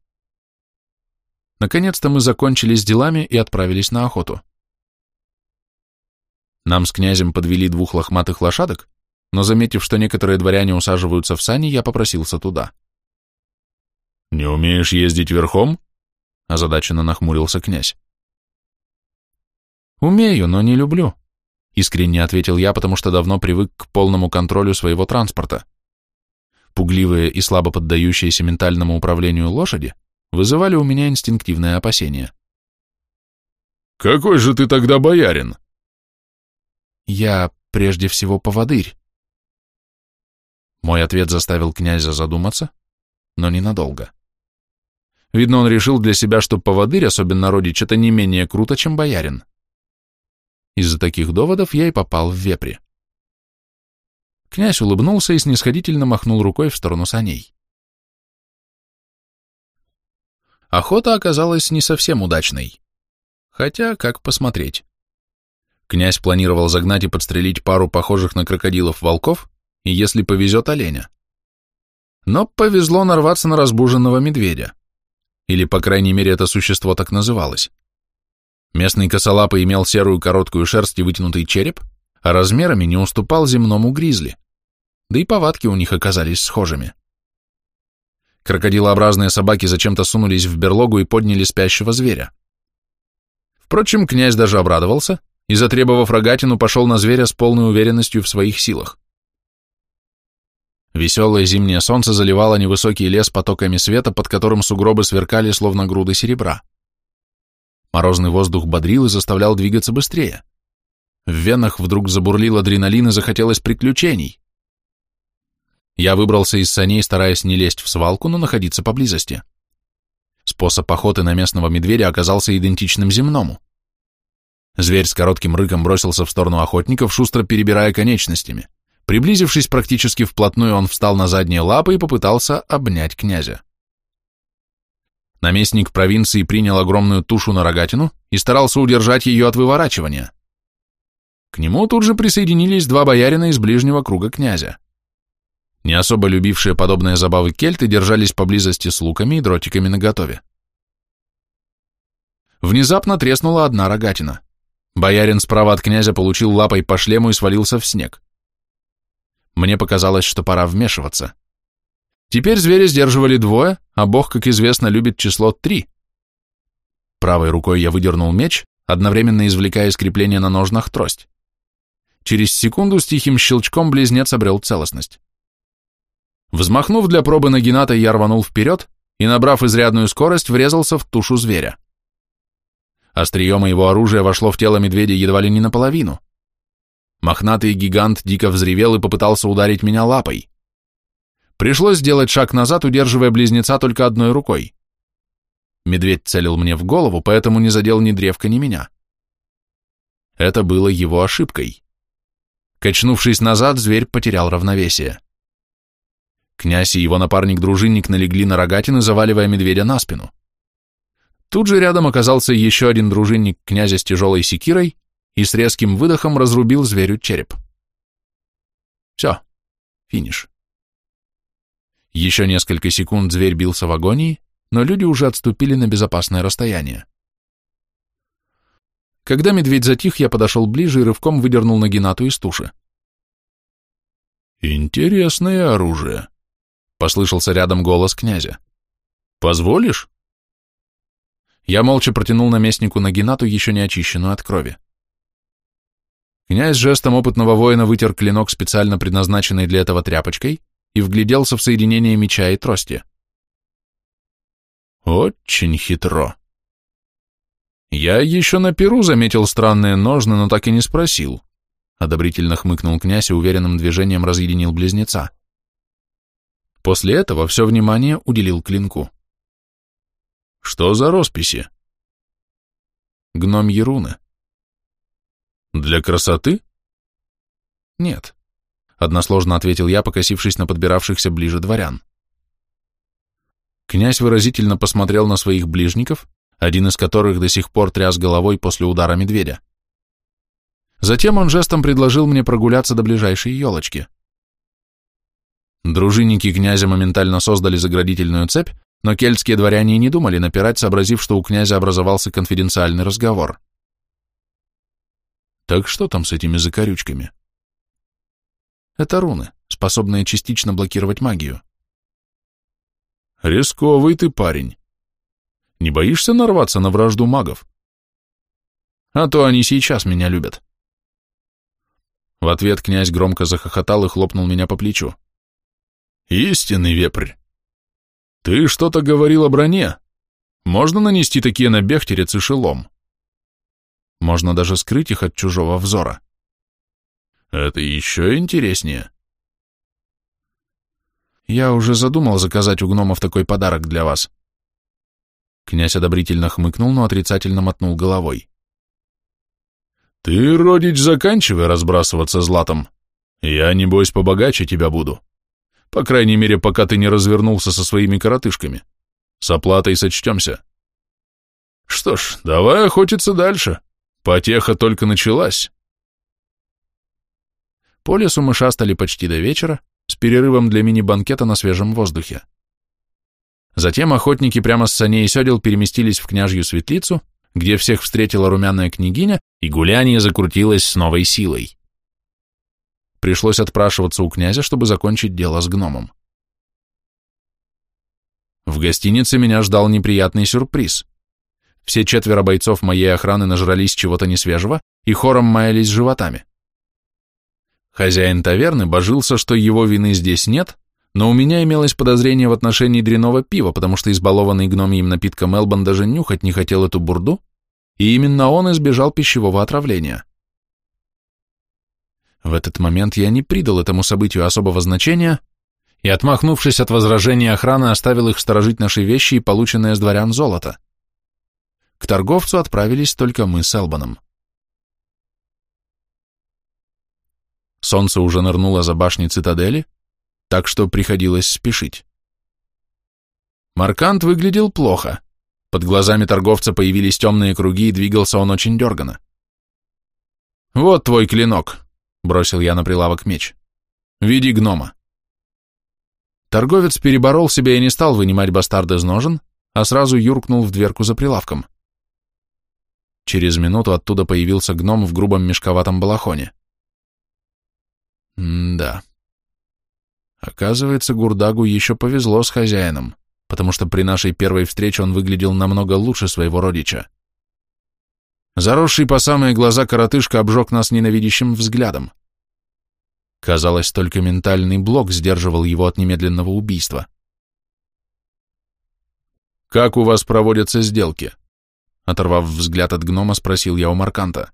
S1: Наконец-то мы закончили с делами и отправились на охоту. Нам с князем подвели двух лохматых лошадок, но, заметив, что некоторые дворяне усаживаются в сани, я попросился туда.
S2: «Не умеешь ездить верхом?»
S1: — озадаченно нахмурился князь. «Умею, но не люблю», — искренне ответил я, потому что давно привык к полному контролю своего транспорта. Пугливые и слабо поддающиеся ментальному управлению лошади вызывали у меня инстинктивное опасение.
S2: «Какой же ты тогда боярин?»
S1: «Я прежде всего поводырь». Мой ответ заставил князя задуматься, но ненадолго. Видно, он решил для себя, что поводырь, особенно родич, это не менее круто, чем боярин. Из-за таких доводов я и попал в вепри. Князь улыбнулся и снисходительно махнул рукой в сторону саней. Охота оказалась не совсем удачной. Хотя, как посмотреть. Князь планировал загнать и подстрелить пару похожих на крокодилов волков, и, если повезет, оленя. Но повезло нарваться на разбуженного медведя. Или, по крайней мере, это существо так называлось. Местный косолапый имел серую короткую шерсть и вытянутый череп, а размерами не уступал земному гризли. Да и повадки у них оказались схожими. Крокодилообразные собаки зачем-то сунулись в берлогу и подняли спящего зверя. Впрочем, князь даже обрадовался и, затребовав рогатину, пошел на зверя с полной уверенностью в своих силах. Веселое зимнее солнце заливало невысокий лес потоками света, под которым сугробы сверкали, словно груды серебра. Морозный воздух бодрил и заставлял двигаться быстрее. В венах вдруг забурлил адреналин и захотелось приключений. Я выбрался из саней, стараясь не лезть в свалку, но находиться поблизости. Способ охоты на местного медведя оказался идентичным земному. Зверь с коротким рыком бросился в сторону охотников, шустро перебирая конечностями. Приблизившись практически вплотную, он встал на задние лапы и попытался обнять князя. Наместник провинции принял огромную тушу на рогатину и старался удержать ее от выворачивания. К нему тут же присоединились два боярина из ближнего круга князя. Не особо любившие подобные забавы кельты держались поблизости с луками и дротиками наготове. Внезапно треснула одна рогатина. Боярин справа от князя получил лапой по шлему и свалился в снег. Мне показалось, что пора вмешиваться. Теперь зверя сдерживали двое, а бог, как известно, любит число три. Правой рукой я выдернул меч, одновременно извлекая из крепления на ножнах трость. Через секунду с тихим щелчком близнец обрел целостность. Взмахнув для пробы на Гената, я рванул вперед и, набрав изрядную скорость, врезался в тушу зверя. Острие моего оружия вошло в тело медведя едва ли не наполовину. Мохнатый гигант дико взревел и попытался ударить меня лапой. Пришлось сделать шаг назад, удерживая близнеца только одной рукой. Медведь целил мне в голову, поэтому не задел ни древка, ни меня. Это было его ошибкой. Качнувшись назад, зверь потерял равновесие. Князь и его напарник-дружинник налегли на рогатины, заваливая медведя на спину. Тут же рядом оказался еще один дружинник князя с тяжелой секирой и с резким выдохом разрубил зверю череп. Все, финиш. Еще несколько секунд зверь бился в агонии, но люди уже отступили на безопасное расстояние. Когда медведь затих, я подошел ближе и рывком выдернул Нагинату из туши.
S2: «Интересное оружие», — послышался рядом голос князя. «Позволишь?»
S1: Я молча протянул наместнику Нагинату, еще не очищенную от крови. Князь жестом опытного воина вытер клинок, специально предназначенный для этого тряпочкой, и вгляделся в соединение меча и трости.
S2: Очень хитро.
S1: Я еще на перу заметил странные ножны, но так и не спросил. Одобрительно хмыкнул князь и уверенным движением разъединил близнеца. После этого все внимание уделил клинку.
S2: Что за росписи?
S1: Гномьи руны.
S2: Для красоты?
S1: Нет. Односложно ответил я, покосившись на подбиравшихся ближе дворян. Князь выразительно посмотрел на своих ближников, один из которых до сих пор тряс головой после удара медведя. Затем он жестом предложил мне прогуляться до ближайшей елочки. Дружинники князя моментально создали заградительную цепь, но кельтские дворяне не думали напирать, сообразив, что у князя образовался конфиденциальный разговор.
S2: Так что там с этими закорючками?
S1: Это руны, способные частично блокировать магию.
S2: Рисковый ты парень. Не боишься нарваться на вражду магов?
S1: А то они сейчас меня любят. В ответ князь громко захохотал и хлопнул меня по плечу.
S2: Истинный вепрь. Ты что-то говорил о броне. Можно нанести такие на бехтерец и?
S1: Можно даже скрыть их от чужого взора.
S2: Это еще интереснее.
S1: Я уже задумал заказать у гномов такой подарок для вас. Князь одобрительно хмыкнул, но отрицательно мотнул головой.
S2: Ты, родич, заканчивай разбрасываться златом. Я, небось, побогаче тебя буду. По крайней мере, пока ты не развернулся со своими коротышками. С оплатой сочтемся. Что ж, давай охотиться дальше. Потеха только началась.
S1: По лесу мы шастали почти до вечера, с перерывом для мини-банкета на свежем воздухе. Затем охотники прямо с саней и седел переместились в княжью светлицу, где всех встретила румяная княгиня, и гуляние закрутилось с новой силой. Пришлось отпрашиваться у князя, чтобы закончить дело с гномом. В гостинице меня ждал неприятный сюрприз. Все четверо бойцов моей охраны нажрались чего-то несвежего и хором маялись животами. Хозяин таверны божился, что его вины здесь нет, но у меня имелось подозрение в отношении дряного пива, потому что избалованный гномием напитком Элбан даже нюхать не хотел эту бурду, и именно он избежал пищевого отравления. В этот момент я не придал этому событию особого значения и, отмахнувшись от возражения охраны, оставил их сторожить наши вещи и полученное с дворян золото. К торговцу отправились только мы с Элбаном. Солнце уже нырнуло за башней цитадели, так что приходилось спешить. Маркант выглядел плохо. Под глазами торговца появились темные круги, и двигался он очень дерганно. «Вот твой клинок», — бросил я на прилавок меч. «Веди гнома». Торговец переборол себя и не стал вынимать бастард из ножен, а сразу юркнул в дверку за прилавком. Через минуту оттуда появился гном в грубом мешковатом балахоне. М-да. Оказывается, Гурдагу еще повезло с хозяином, потому что при нашей первой встрече он выглядел намного лучше своего родича. Заросший по самые глаза коротышка обжег нас ненавидящим взглядом. Казалось, только ментальный блок сдерживал его от немедленного убийства. «Как у вас проводятся сделки?» Оторвав взгляд от гнома, спросил я у Марканта.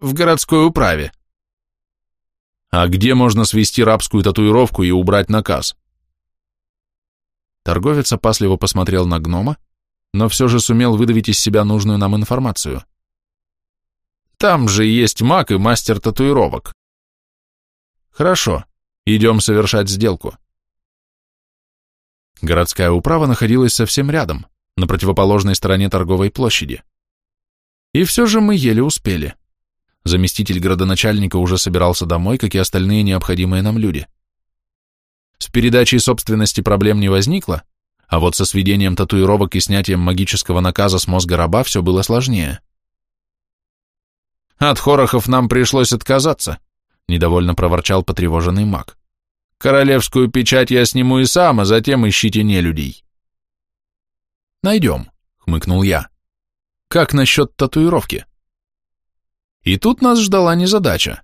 S1: «В городской управе», а где можно свести рабскую татуировку и убрать наказ? Торговец опасливо посмотрел на гнома, но все же сумел выдавить из себя нужную нам информацию. Там же есть маг и мастер татуировок. Хорошо, идем совершать сделку. Городская управа находилась совсем рядом, на противоположной стороне торговой площади. И все же мы еле успели. Заместитель градоначальника уже собирался домой, как и остальные необходимые нам люди. С передачей собственности проблем не возникло, а вот со сведением татуировок и снятием магического наказа с мозга раба все было сложнее. «От хорохов нам пришлось отказаться», — недовольно проворчал потревоженный маг. «Королевскую печать я сниму и сам, а затем ищите нелюдей». «Найдем», — хмыкнул я. «Как насчет татуировки?» И тут нас ждала незадача.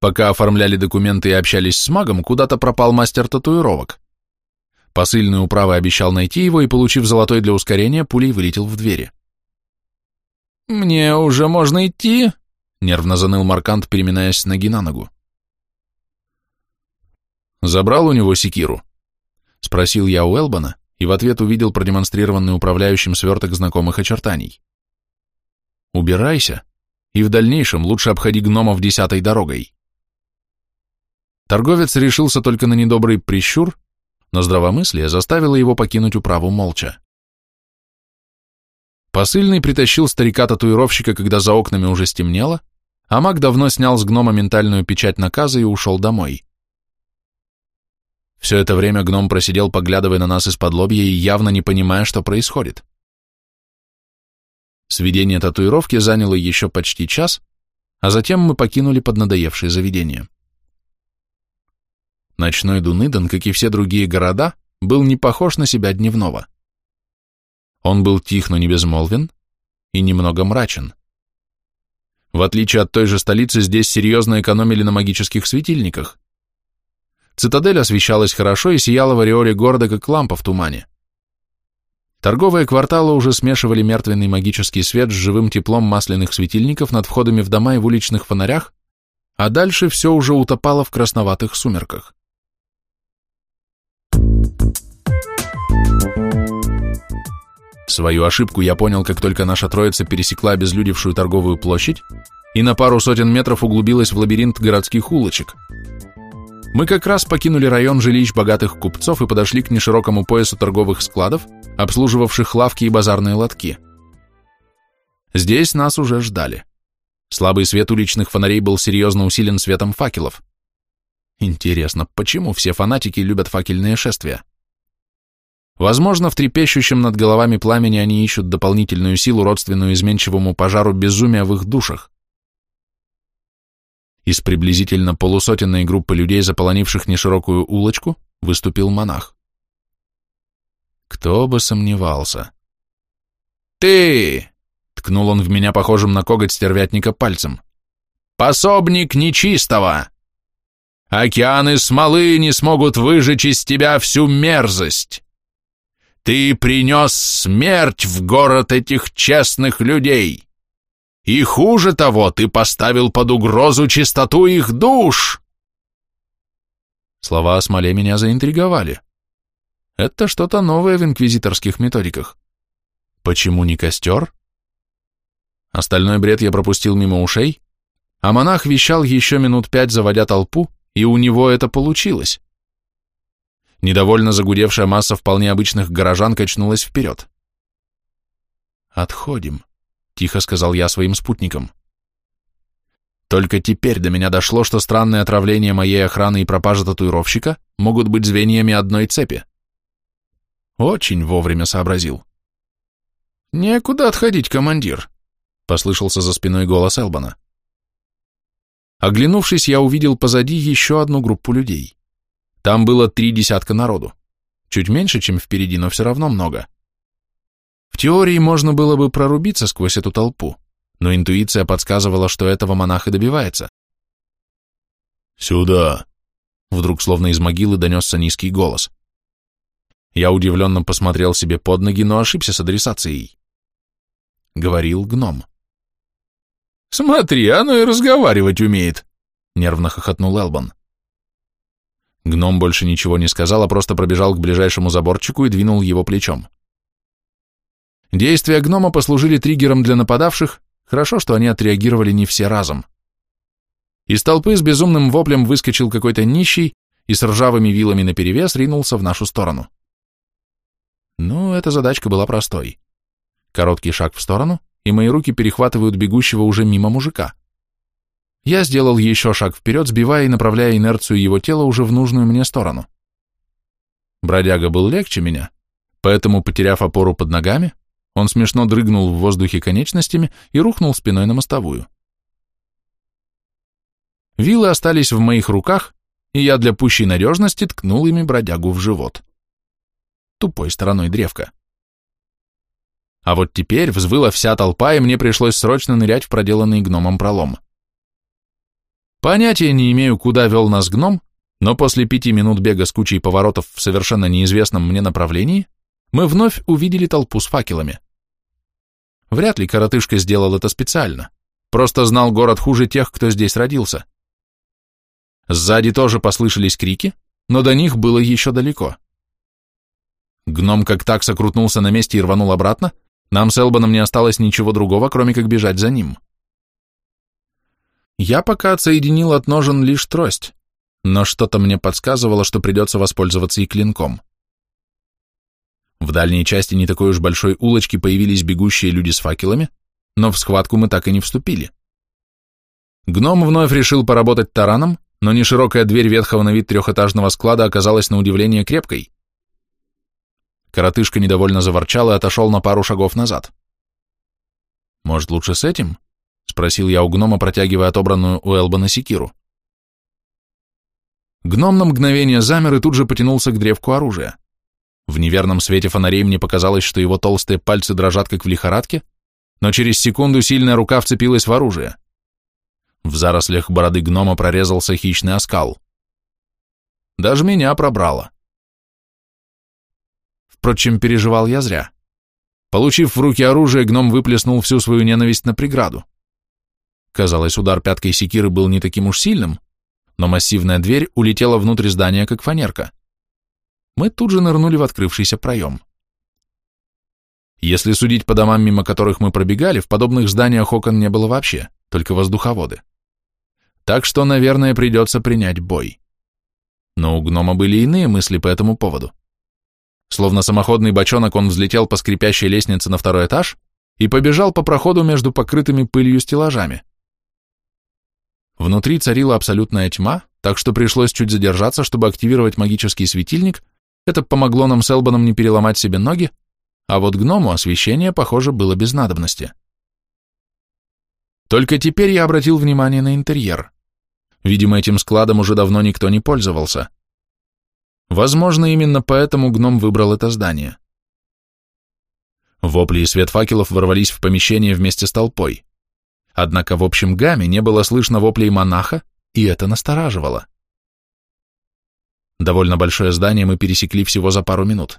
S1: Пока оформляли документы и общались с магом, куда-то пропал мастер татуировок. Посыльный управы обещал найти его и, получив золотой для ускорения, пулей вылетел в двери. «Мне уже можно идти?» нервно заныл Маркант, переминаясь с ноги на ногу. «Забрал у него секиру?» — спросил я у Элбана, и в ответ увидел продемонстрированный управляющим сверток знакомых очертаний. «Убирайся, и в дальнейшем лучше обходи гномов десятой дорогой». Торговец решился только на недобрый прищур, но здравомыслие заставило его покинуть управу молча. Посыльный притащил старика-татуировщика, когда за окнами уже стемнело, а маг давно снял с гнома ментальную печать наказа и ушел домой. Все это время гном просидел, поглядывая на нас из-под лобья и явно не понимая, что происходит. Сведение татуировки заняло еще почти час, а затем мы покинули поднадоевшее заведение. Ночной Дуныдан, как и все другие города, был не похож на себя дневного. Он был тих, но не безмолвен, и немного мрачен. В отличие от той же столицы, здесь серьезно экономили на магических светильниках. Цитадель освещалась хорошо и сияла в ореоле города, как лампа в тумане. Торговые кварталы уже смешивали мертвенный магический свет с живым теплом масляных светильников над входами в дома и в уличных фонарях, а дальше все уже утопало в красноватых сумерках. Свою ошибку я понял, как только наша троица пересекла обезлюдевшую торговую площадь и на пару сотен метров углубилась в лабиринт городских улочек – мы как раз покинули район жилищ богатых купцов и подошли к неширокому поясу торговых складов, обслуживавших лавки и базарные лотки. Здесь нас уже ждали. Слабый свет уличных фонарей был серьезно усилен светом факелов. Интересно, почему все фанатики любят факельные шествия? Возможно, в трепещущем над головами пламени они ищут дополнительную силу, родственную изменчивому пожару безумия в их душах. Из приблизительно полусотенной группы людей, заполонивших неширокую улочку, выступил монах. Кто бы сомневался. «Ты!» — ткнул он в меня похожим на коготь стервятника пальцем. «Пособник нечистого! Океаны смолы не смогут выжечь из тебя всю мерзость! Ты принес смерть в город этих честных людей!» И хуже того, ты поставил под угрозу чистоту их душ!» Слова о смоле меня заинтриговали. Это что-то новое в инквизиторских методиках. Почему не костер? Остальной бред я пропустил мимо ушей, а монах вещал еще минут пять, заводя толпу, и у него это получилось. Недовольно загудевшая масса вполне обычных горожан качнулась вперед. «Отходим», тихо сказал я своим спутникам. Только теперь до меня дошло, что странные отравления моей охраны и пропажа татуировщика могут быть звеньями одной цепи. Очень вовремя сообразил. «Некуда отходить, командир», — послышался за спиной голос Элбана. Оглянувшись, я увидел позади еще одну группу людей. Там было три десятка народу. Чуть меньше, чем впереди, но все равно много. В теории можно было бы прорубиться сквозь эту толпу, но интуиция подсказывала, что этого монах и добивается.
S2: «Сюда!»
S1: Вдруг словно из могилы донесся низкий голос. Я удивленно посмотрел себе под ноги, но ошибся с адресацией. Говорил гном.
S2: «Смотри, оно и разговаривать умеет!»
S1: Нервно хохотнул Элбан. Гном больше ничего не сказал, а просто пробежал к ближайшему заборчику и двинул его плечом. Действия гнома послужили триггером для нападавших, хорошо, что они отреагировали не все разом. Из толпы с безумным воплем выскочил какой-то нищий и с ржавыми вилами наперевес ринулся в нашу сторону. Ну, эта задачка была простой. Короткий шаг в сторону, и мои руки перехватывают бегущего уже мимо мужика. Я сделал еще шаг вперед, сбивая и направляя инерцию его тела уже в нужную мне сторону. Бродяга был легче меня, поэтому, потеряв опору под ногами, он смешно дрыгнул в воздухе конечностями и рухнул спиной на мостовую. Вилы остались в моих руках, и я для пущей надежности ткнул ими бродягу в живот. Тупой стороной древка. А вот теперь взвыла вся толпа, и мне пришлось срочно нырять в проделанный гномом пролом. Понятия не имею, куда вел нас гном, но после пяти минут бега с кучей поворотов в совершенно неизвестном мне направлении мы вновь увидели толпу с факелами. Вряд ли коротышка сделал это специально. просто знал город хуже тех, кто здесь родился. Сзади тоже послышались крики, но до них было еще далеко. Гном как так сокрутнулся на месте и рванул обратно, нам с Элбаном не осталось ничего другого, кроме как бежать за ним. Я пока отсоединил от ножен лишь трость, но что-то мне подсказывало, что придется воспользоваться и клинком. В дальней части не такой уж большой улочки появились бегущие люди с факелами, но в схватку мы так и не вступили. Гном вновь решил поработать тараном, но неширокая дверь ветхого на вид трехэтажного склада оказалась на удивление крепкой. Коротышка недовольно заворчал и отошел на пару шагов назад. «Может, лучше с этим?» — спросил я у гнома, протягивая отобранную у Элбана секиру. Гном на мгновение замер и тут же потянулся к древку оружия. В неверном свете фонарей мне показалось, что его толстые пальцы дрожат, как в лихорадке, но через секунду сильная рука вцепилась в оружие. В зарослях бороды гнома прорезался хищный оскал. Даже меня пробрало. Впрочем, переживал я зря. Получив в руки оружие, гном выплеснул всю свою ненависть на преграду. Казалось, удар пяткой секиры был не таким уж сильным, но массивная дверь улетела внутрь здания, как фанерка. Мы тут же нырнули в открывшийся проем. Если судить по домам, мимо которых мы пробегали, в подобных зданиях окон не было вообще, только воздуховоды. Так что, наверное, придется принять бой. Но у гнома были иные мысли по этому поводу. Словно самоходный бочонок он взлетел по скрипящей лестнице на второй этаж и побежал по проходу между покрытыми пылью стеллажами. Внутри царила абсолютная тьма, так что пришлось чуть задержаться, чтобы активировать магический светильник. Это помогло нам с Элбаном не переломать себе ноги, а вот гному освещение, похоже, было без надобности. Только теперь я обратил внимание на интерьер. Видимо, этим складом уже давно никто не пользовался. Возможно, именно поэтому гном выбрал это здание. Вопли и свет факелов ворвались в помещение вместе с толпой. Однако в общем гамме не было слышно воплей монаха, и это настораживало. Довольно большое здание мы пересекли всего за пару минут.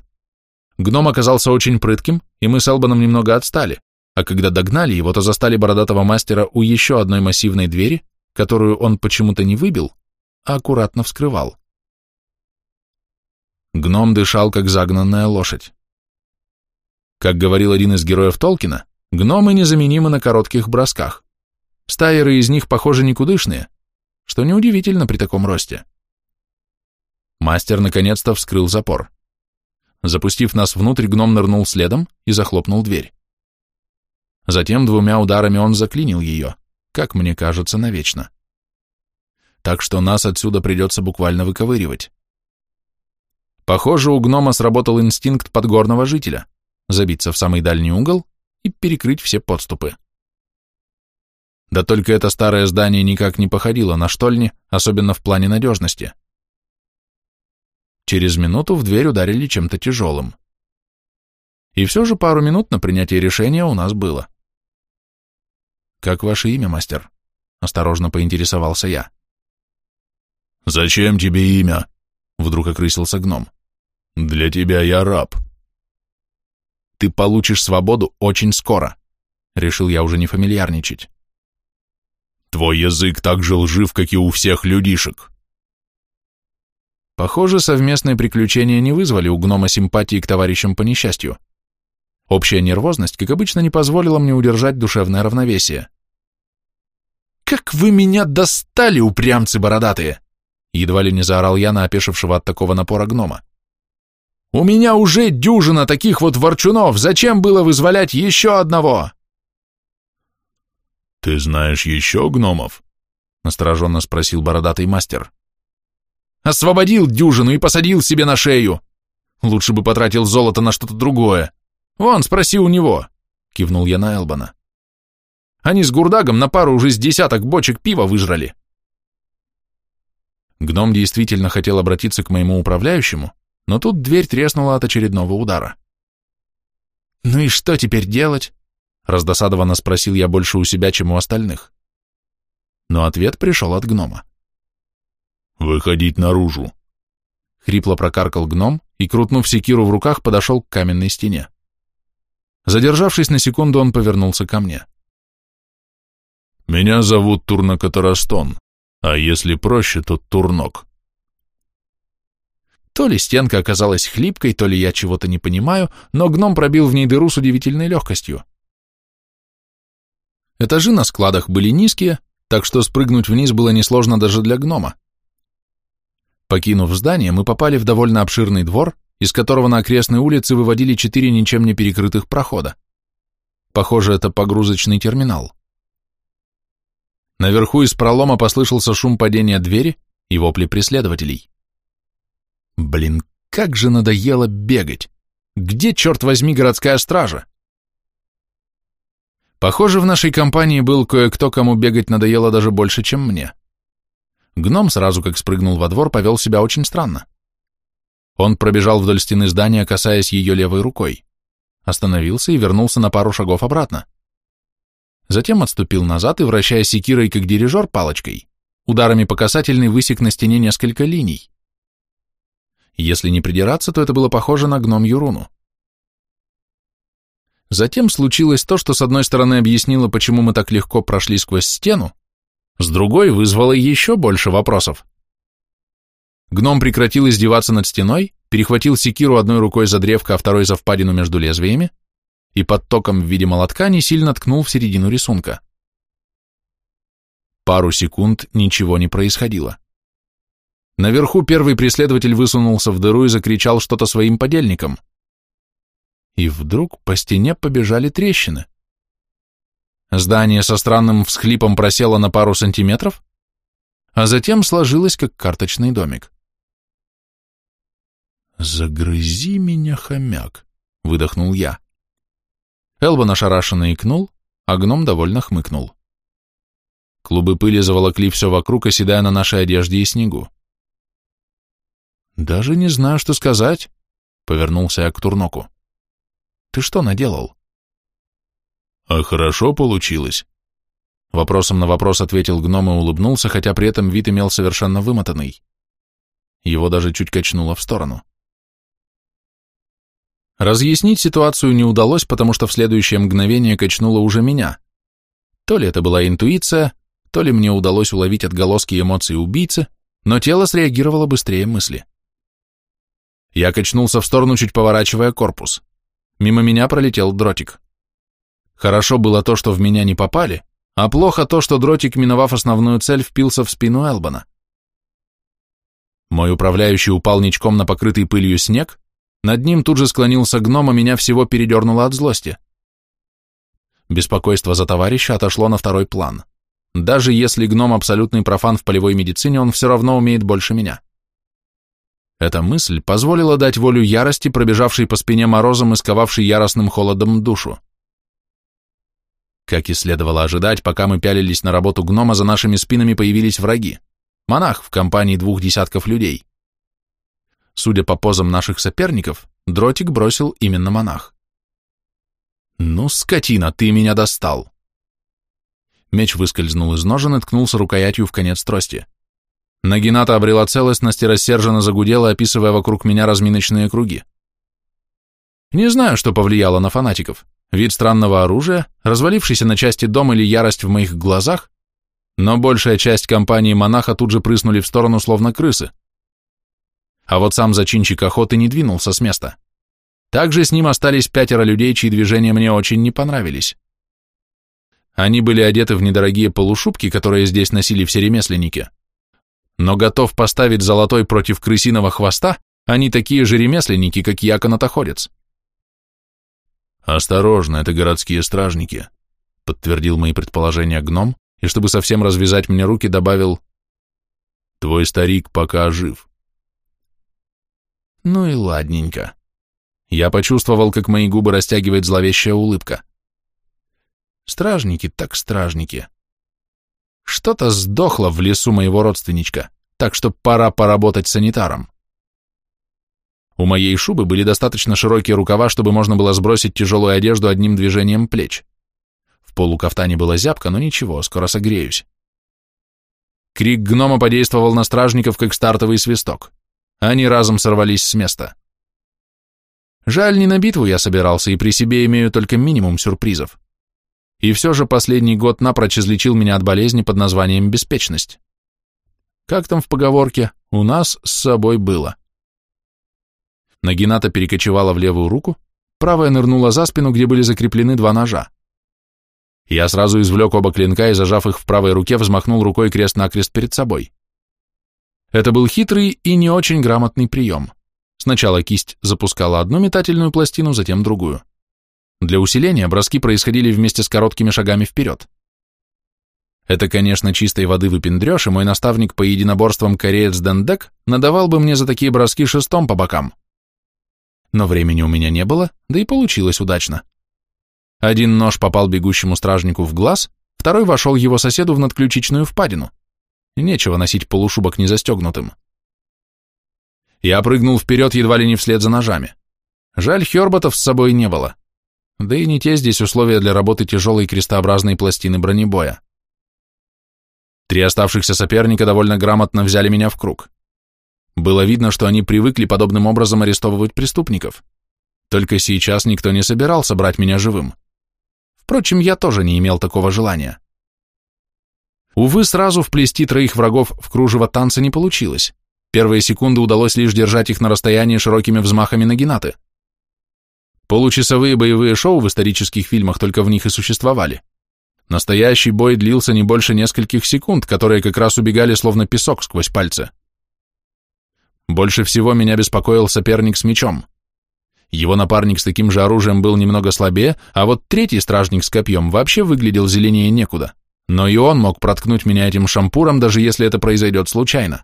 S1: Гном оказался очень прытким, и мы с Элбаном немного отстали, а когда догнали его, то застали бородатого мастера у еще одной массивной двери, которую он почему-то не выбил, а аккуратно вскрывал. Гном дышал, как загнанная лошадь. Как говорил один из героев Толкина, Гномы незаменимы на коротких бросках. Стайеры из них, похоже, никудышные, что неудивительно при таком росте. Мастер наконец-то вскрыл запор. Запустив нас внутрь, гном нырнул следом и захлопнул дверь. Затем двумя ударами он заклинил ее, как мне кажется, навечно. Так что нас отсюда придется буквально выковыривать. Похоже, у гнома сработал инстинкт подгорного жителя — забиться в самый дальний угол и перекрыть все подступы. Да только это старое здание никак не походило на штольни, особенно в плане надежности. Через минуту в дверь ударили чем-то тяжелым. И все же пару минут на принятие решения у нас было. «Как ваше имя, мастер?» — осторожно поинтересовался я.
S2: «Зачем тебе имя?» — вдруг окрысился гном. «Для тебя я раб».
S1: Ты получишь свободу очень скоро. Решил я уже не фамильярничать.
S2: Твой язык так же лжив, как и у всех людишек.
S1: Похоже, совместные приключения не вызвали у гнома симпатии к товарищам по несчастью. Общая нервозность, как обычно, не позволила мне удержать душевное равновесие. «Как вы меня достали, упрямцы бородатые!» Едва ли не заорал я на опешившего от такого напора гнома. У меня уже дюжина таких вот ворчунов, зачем было вызволять еще одного?
S2: Ты знаешь еще гномов? Настороженно спросил бородатый мастер.
S1: Освободил дюжину и посадил себе на шею. Лучше бы потратил золото на что-то другое. Вон, спроси у него, кивнул я на Элбана. Они с Гурдагом на пару уже с десяток бочек пива выжрали. Гном действительно хотел обратиться к моему управляющему, но тут дверь треснула от очередного удара. «Ну и что теперь делать?» — раздосадованно спросил я больше у себя, чем у остальных. Но ответ пришел от гнома.
S2: «Выходить наружу!»
S1: Хрипло прокаркал гном и, крутнув секиру в руках, подошел к каменной стене. Задержавшись на секунду, он повернулся ко мне.
S2: Меня зовут Турнокатарастон, а если проще, то Турнок.
S1: То ли стенка оказалась хлипкой, то ли я чего-то не понимаю, но гном пробил в ней дыру с удивительной легкостью. Этажи на складах были низкие, так что спрыгнуть вниз было несложно даже для гнома. Покинув здание, мы попали в довольно обширный двор, из которого на окрестные улицы выводили четыре ничем не перекрытых прохода. Похоже, это погрузочный терминал. Наверху из пролома послышался шум падения двери и вопли преследователей. Блин, как же надоело бегать! Где, черт возьми, городская стража? Похоже, в нашей компании был кое-кто, кому бегать надоело даже больше, чем мне. Гном сразу как спрыгнул во двор, повел себя очень странно. Он пробежал вдоль стены здания, касаясь ее левой рукой. Остановился и вернулся на пару шагов обратно. Затем отступил назад и, вращая секирой, как дирижер, палочкой, ударами по касательной высек на стене несколько линий. Если не придираться, то это было похоже на гномью руну. Затем случилось то, что с одной стороны объяснило, почему мы так легко прошли сквозь стену, с другой вызвало еще больше вопросов. Гном прекратил издеваться над стеной, перехватил секиру одной рукой за древко, а второй за впадину между лезвиями и под током в виде молотка не сильно ткнул в середину рисунка. Пару секунд ничего не происходило. Наверху первый преследователь высунулся в дыру и закричал что-то своим подельникам – и вдруг по стене побежали трещины. Здание со странным всхлипом просело на пару сантиметров, а затем сложилось, как карточный домик. «Загрызи меня, хомяк!» — выдохнул я. Элбан ошарашенно икнул, а гном довольно хмыкнул. Клубы пыли заволокли все вокруг, оседая на нашей одежде и снегу. «Даже не знаю, что сказать», — повернулся я к Турноку. Ты что наделал?»
S2: «А хорошо получилось?»
S1: Вопросом на вопрос ответил гном и улыбнулся, хотя при этом вид имел совершенно вымотанный. Его даже чуть качнуло в сторону. Разъяснить ситуацию не удалось, потому что в следующее мгновение качнуло уже меня. То ли это была интуиция, то ли мне удалось уловить отголоски эмоций убийцы, но тело среагировало быстрее мысли. Я качнулся в сторону, чуть поворачивая корпус. Мимо меня пролетел дротик. Хорошо было то, что в меня не попали, а плохо то, что дротик, миновав основную цель, впился в спину Элбана. Мой управляющий упал ничком на покрытый пылью снег, над ним тут же склонился гном, а меня всего передернуло от злости. Беспокойство за товарища отошло на второй план. Даже если гном абсолютный профан в полевой медицине, он все равно умеет больше меня. Эта мысль позволила дать волю ярости, пробежавшей по спине морозом и сковавшей яростным холодом душу. Как и следовало ожидать, пока мы пялились на работу гнома, за нашими спинами появились враги. Монах в компании двух десятков людей. Судя по позам наших соперников, дротик бросил именно монах. «Ну, скотина, ты меня достал!» Меч выскользнул из ножен и ткнулся рукоятью в конец трости. Нагината обрела целостность и рассерженно загудела, описывая вокруг меня разминочные круги. Не знаю, что повлияло на фанатиков. Вид странного оружия, развалившийся на части дом или ярость в моих глазах, но большая часть компании монаха тут же прыснули в сторону, словно крысы. А вот сам зачинщик охоты не двинулся с места. Также с ним остались пятеро людей, чьи движения мне очень не понравились. Они были одеты в недорогие полушубки, которые здесь носили все ремесленники, но готов поставить золотой против крысиного хвоста, они такие же ремесленники, как я, канатоходец.
S2: «Осторожно, это городские стражники», — подтвердил мои предположения гном, и чтобы совсем развязать мне руки, добавил «Твой старик пока жив».
S1: Ну и ладненько. Я почувствовал, как мои губы растягивает зловещая улыбка. Стражники так стражники. Что-то сдохло в лесу моего родственничка, так что пора поработать санитаром. У моей шубы были достаточно широкие рукава, чтобы можно было сбросить тяжелую одежду одним движением плеч. В полукафтане была зябка, но ничего, скоро согреюсь. Крик гнома подействовал на стражников, как стартовый свисток. Они разом сорвались с места. Жаль, не на битву я собирался, и при себе имею только минимум сюрпризов. и все же последний год напрочь излечил меня от болезни под названием беспечность. Как там в поговорке «у нас с собой было». Нагината перекочевала в левую руку, правая нырнула за спину, где были закреплены два ножа. Я сразу извлек оба клинка и, зажав их в правой руке, взмахнул рукой крест-накрест перед собой. Это был хитрый и не очень грамотный прием. Сначала кисть запускала одну метательную пластину, затем другую. Для усиления броски происходили вместе с короткими шагами вперед. Это, конечно, чистой воды выпендрешь, и мой наставник по единоборствам кореец Дендек надавал бы мне за такие броски шестом по бокам. Но времени у меня не было, да и получилось удачно. Один нож попал бегущему стражнику в глаз, второй вошел его соседу в надключичную впадину. Нечего носить полушубок незастегнутым. Я прыгнул вперед едва ли не вслед за ножами. Жаль, Херботов с собой не было. Да и не те здесь условия для работы тяжелой крестообразной пластины бронебоя. Три оставшихся соперника довольно грамотно взяли меня в круг. Было видно, что они привыкли подобным образом арестовывать преступников. Только сейчас никто не собирался брать меня живым. Впрочем, я тоже не имел такого желания. Увы, сразу вплести троих врагов в кружево танца не получилось. Первые секунды удалось лишь держать их на расстоянии широкими взмахами нагинаты. Получасовые боевые шоу в исторических фильмах только в них и существовали. Настоящий бой длился не больше нескольких секунд, которые как раз убегали словно песок сквозь пальцы. Больше всего меня беспокоил соперник с мечом. Его напарник с таким же оружием был немного слабее, а вот третий стражник с копьем вообще выглядел зеленее некуда. Но и он мог проткнуть меня этим шампуром, даже если это произойдет случайно.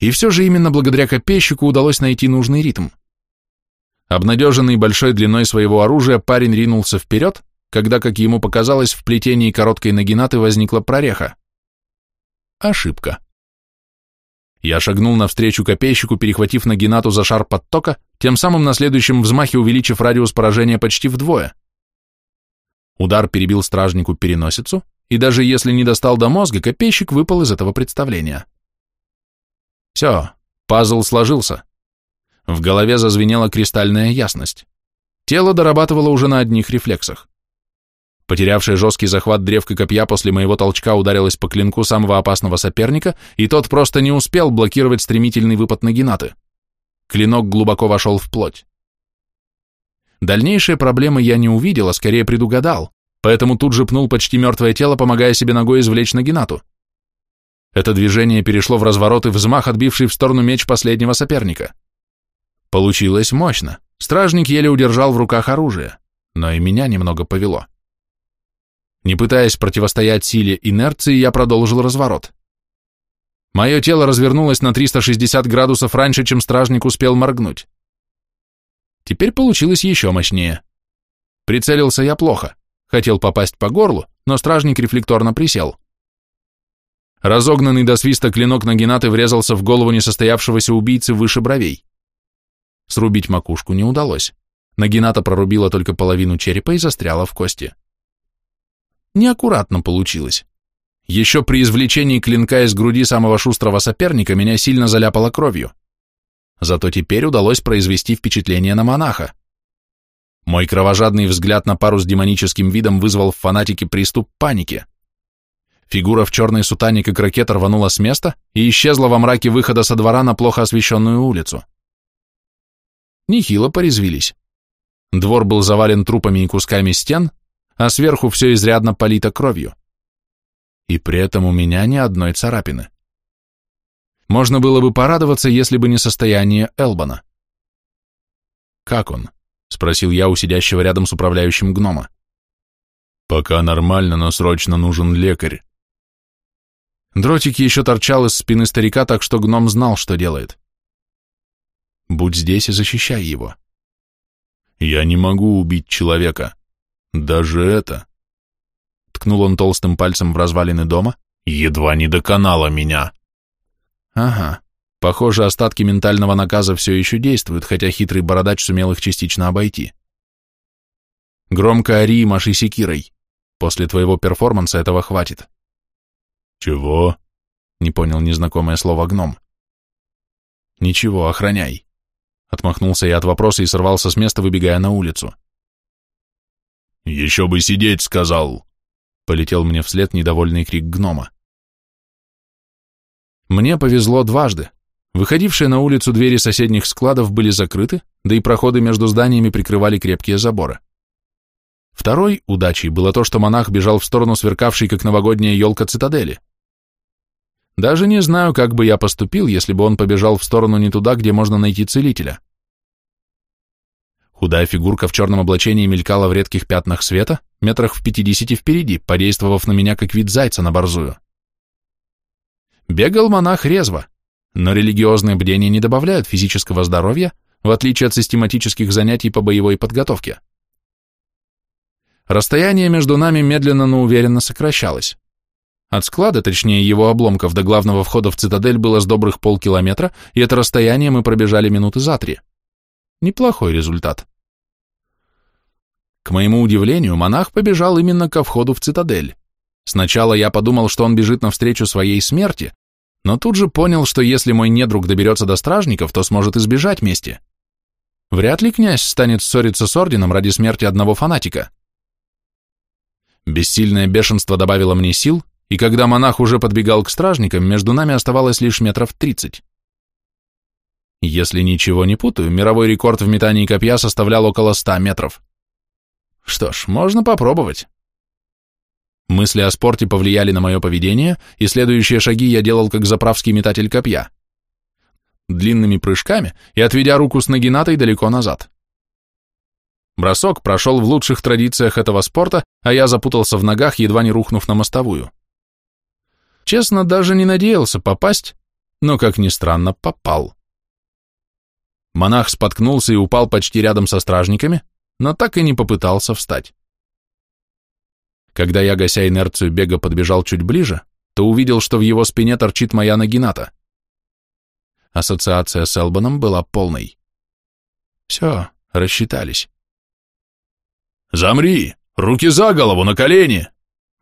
S1: И все же именно благодаря копейщику удалось найти нужный ритм. Обнадеженный большой длиной своего оружия, парень ринулся вперед, когда, как ему показалось, в плетении короткой нагинаты возникла прореха. Ошибка. Я шагнул навстречу копейщику, перехватив нагинату за шар подтока, тем самым на следующем взмахе увеличив радиус поражения почти вдвое. Удар перебил стражнику переносицу, и даже если не достал до мозга, копейщик выпал из этого представления. Все, пазл сложился. В голове зазвенела кристальная ясность. Тело дорабатывало уже на одних рефлексах. Потерявшая жесткий захват древка копья после моего толчка ударилась по клинку самого опасного соперника, и тот просто не успел блокировать стремительный выпад Нагинаты. Клинок глубоко вошел в плоть. Дальнейшие проблемы я не увидел, а скорее предугадал, поэтому тут же пнул почти мертвое тело, помогая себе ногой извлечь Нагинату. Это движение перешло в разворот и взмах, отбивший в сторону меч последнего соперника. Получилось мощно. Стражник еле удержал в руках оружие, но и меня немного повело. Не пытаясь противостоять силе инерции, я продолжил разворот. Мое тело развернулось на 360 градусов раньше, чем стражник успел моргнуть. Теперь получилось еще мощнее. Прицелился я плохо. Хотел попасть по горлу, но стражник рефлекторно присел. Разогнанный до свиста клинок Нагинаты врезался в голову несостоявшегося убийцы выше бровей. Срубить макушку не удалось. Нагината прорубила только половину черепа и застряла в кости. Неаккуратно получилось. Еще при извлечении клинка из груди самого шустрого соперника меня сильно заляпало кровью. Зато теперь удалось произвести впечатление на монаха. Мой кровожадный взгляд на пару с демоническим видом вызвал в фанатике приступ паники. Фигура в черной сутане как ракета рванула с места и исчезла во мраке выхода со двора на плохо освещенную улицу. Нехило порезвились. Двор был завален трупами и кусками стен, а сверху все изрядно полито кровью. И при этом у меня ни одной царапины. Можно было бы порадоваться, если бы не состояние Элбана. «Как он?» — спросил я у сидящего рядом с управляющим гнома.
S2: «Пока нормально, но срочно нужен лекарь».
S1: Дротик еще торчал из спины старика, так что гном знал, что делает. Будь здесь и защищай его.
S2: Я не могу убить человека. Даже это.
S1: Ткнул он толстым пальцем в развалины дома.
S2: Едва не доконало меня.
S1: Ага. Похоже, остатки ментального наказа все еще действуют, хотя хитрый бородач сумел их частично обойти. Громко ори и маши секирой. После твоего перформанса этого хватит.
S2: Чего?
S1: Не понял незнакомое слово гном. Ничего, охраняй. Отмахнулся я от вопроса и сорвался с места, выбегая на улицу.
S2: «Еще бы сидеть, сказал!» Полетел мне вслед недовольный крик гнома.
S1: Мне повезло дважды. Выходившие на улицу двери соседних складов были закрыты, да и проходы между зданиями прикрывали крепкие заборы. Второй удачей было то, что монах бежал в сторону сверкавшей, как новогодняя елка цитадели. Даже не знаю, как бы я поступил, если бы он побежал в сторону не туда, где можно найти целителя. Худая фигурка в черном облачении мелькала в редких пятнах света, метрах в пятидесяти впереди, подействовав на меня как вид зайца на борзую. Бегал монах резво, но религиозные бдения не добавляют физического здоровья, в отличие от систематических занятий по боевой подготовке. Расстояние между нами медленно, но уверенно сокращалось. От склада, точнее его обломков, до главного входа в цитадель было с добрых полкилометра, и это расстояние мы пробежали минуты за три. Неплохой результат. К моему удивлению, монах побежал именно ко входу в цитадель. Сначала я подумал, что он бежит навстречу своей смерти, но тут же понял, что если мой недруг доберется до стражников, то сможет избежать мести. Вряд ли князь станет ссориться с орденом ради смерти одного фанатика. Бессильное бешенство добавило мне сил, и когда монах уже подбегал к стражникам, между нами оставалось лишь метров тридцать. Если ничего не путаю, мировой рекорд в метании копья составлял около ста метров. Что ж, можно попробовать. Мысли о спорте повлияли на мое поведение, и следующие шаги я делал как заправский метатель копья. Длинными прыжками и отведя руку с нагинатой далеко назад. Бросок прошел в лучших традициях этого спорта, а я запутался в ногах, едва не рухнув на мостовую. Честно, даже не надеялся попасть, но, как ни странно, попал. Монах споткнулся и упал почти рядом со стражниками, но так и не попытался встать. Когда я, гася инерцию бега, подбежал чуть ближе, то увидел, что в его спине торчит моя нагината. Ассоциация с Элбаном была полной. Все, рассчитались.
S2: «Замри! Руки за голову, на колени!»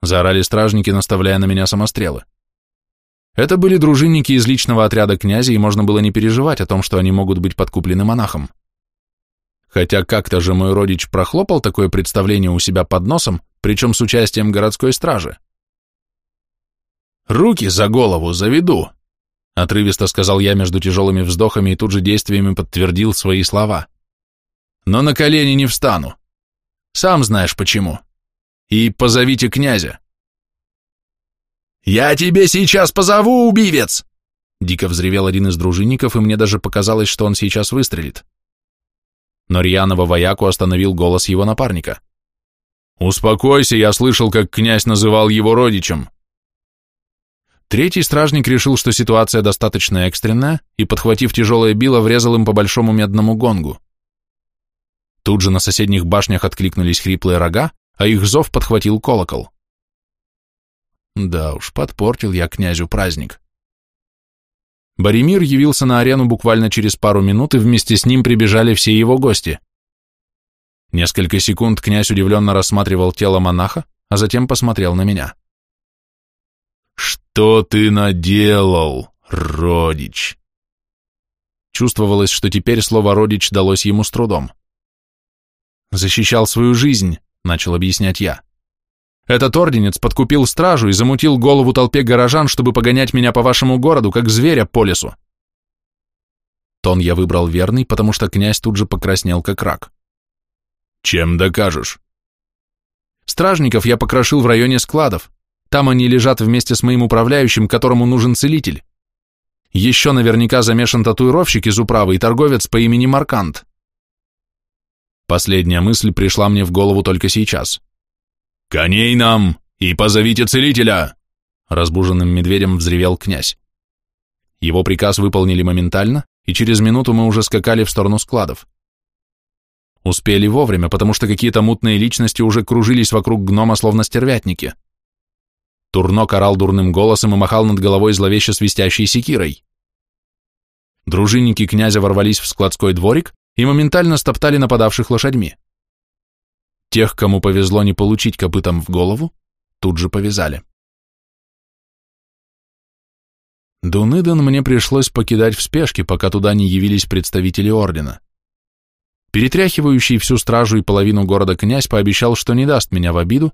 S1: заорали стражники, наставляя на меня самострелы. Это были дружинники из личного отряда князя, и можно было не переживать о том, что они могут быть подкуплены монахом. Хотя как-то же мой родич прохлопал такое представление у себя под носом, причем с участием городской стражи. «Руки за голову заведу!» — отрывисто сказал я между тяжелыми вздохами и тут же действиями подтвердил свои слова. «Но на колени не встану. Сам знаешь почему. И позовите князя.
S3: «Я тебе сейчас позову, убивец!»
S1: Дико взревел один из дружинников, и мне даже показалось, что он сейчас выстрелит. Но Рьянова вояку остановил голос его напарника.
S2: «Успокойся, я слышал, как князь называл его родичем».
S1: Третий стражник решил, что ситуация достаточно экстренная, и, подхватив тяжелое било, врезал им по большому медному гонгу. Тут же на соседних башнях откликнулись хриплые рога, а их зов подхватил колокол. Да уж, подпортил я князю праздник. Боремир явился на арену буквально через пару минут, и вместе с ним прибежали все его гости. Несколько секунд князь удивленно рассматривал тело монаха, а затем посмотрел на меня.
S2: «Что ты наделал, родич?»
S1: Чувствовалось, что теперь слово «родич» далось ему с трудом. «Защищал свою жизнь», — начал объяснять я. «Этот орденец подкупил стражу и замутил голову толпе горожан, чтобы погонять меня по вашему городу, как зверя по лесу». Тон я выбрал верный, потому что князь тут же покраснел, как рак.
S2: «Чем докажешь?»
S1: «Стражников я покрошил в районе складов. Там они лежат вместе с моим управляющим, которому нужен целитель. Еще наверняка замешан татуировщик из управы и торговец по имени Маркант. Последняя мысль пришла мне в голову только сейчас.
S2: «Коней нам и позовите целителя!»
S1: Разбуженным медведем взревел князь. Его приказ выполнили моментально, и через минуту мы уже скакали в сторону складов. Успели вовремя, потому что какие-то мутные личности уже кружились вокруг гнома, словно стервятники. Турнок орал дурным голосом и махал над головой зловеще свистящей секирой. Дружинники князя ворвались в складской дворик, и моментально стоптали нападавших лошадьми. Тех, кому повезло не получить копытом в голову, тут же повязали. Дунеден мне пришлось покидать в спешке, пока туда не явились представители ордена. перетряхивающий всю стражу и половину города князь пообещал, что не даст меня в обиду,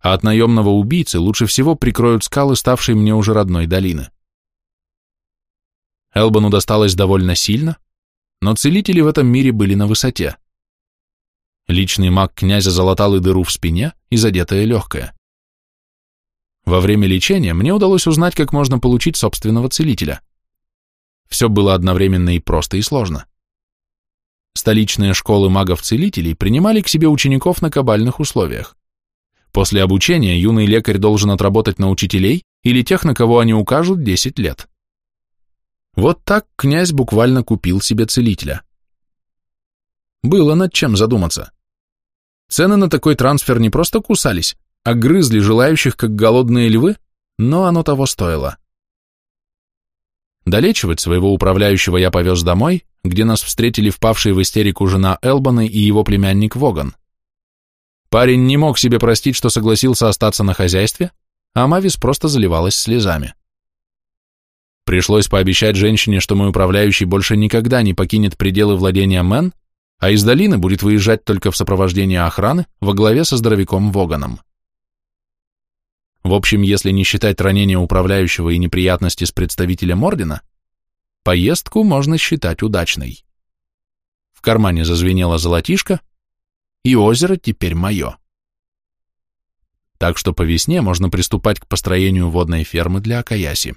S1: а от наемного убийцы лучше всего прикроют скалы, ставшие мне уже родной долины. Элбану досталось довольно сильно, но целители в этом мире были на высоте. Личный маг князя залатал и дыру в спине, и задетое легкое. Во время лечения мне удалось узнать, как можно получить собственного целителя. Все было одновременно и просто, и сложно. Столичные школы магов-целителей принимали к себе учеников на кабальных условиях. После обучения юный лекарь должен отработать на учителей или тех, на кого они укажут 10 лет. Вот так князь буквально купил себе целителя. Было над чем задуматься. Цены на такой трансфер не просто кусались, а грызли желающих, как голодные львы, но оно того стоило. Долечивать своего управляющего я повез домой, где нас встретили впавшие в истерику жена Элбана и его племянник Воган. Парень не мог себе простить, что согласился остаться на хозяйстве, а Мавис просто заливалась слезами. Пришлось пообещать женщине, что мой управляющий больше никогда не покинет пределы владения Мэн, а из долины будет выезжать только в сопровождении охраны во главе со здоровяком Воганом. В общем, если не считать ранения управляющего и неприятности с представителем ордена, поездку можно считать удачной. В кармане зазвенела золотишко, и озеро теперь мое. Так что по весне можно приступать к построению водной фермы для Акаяси.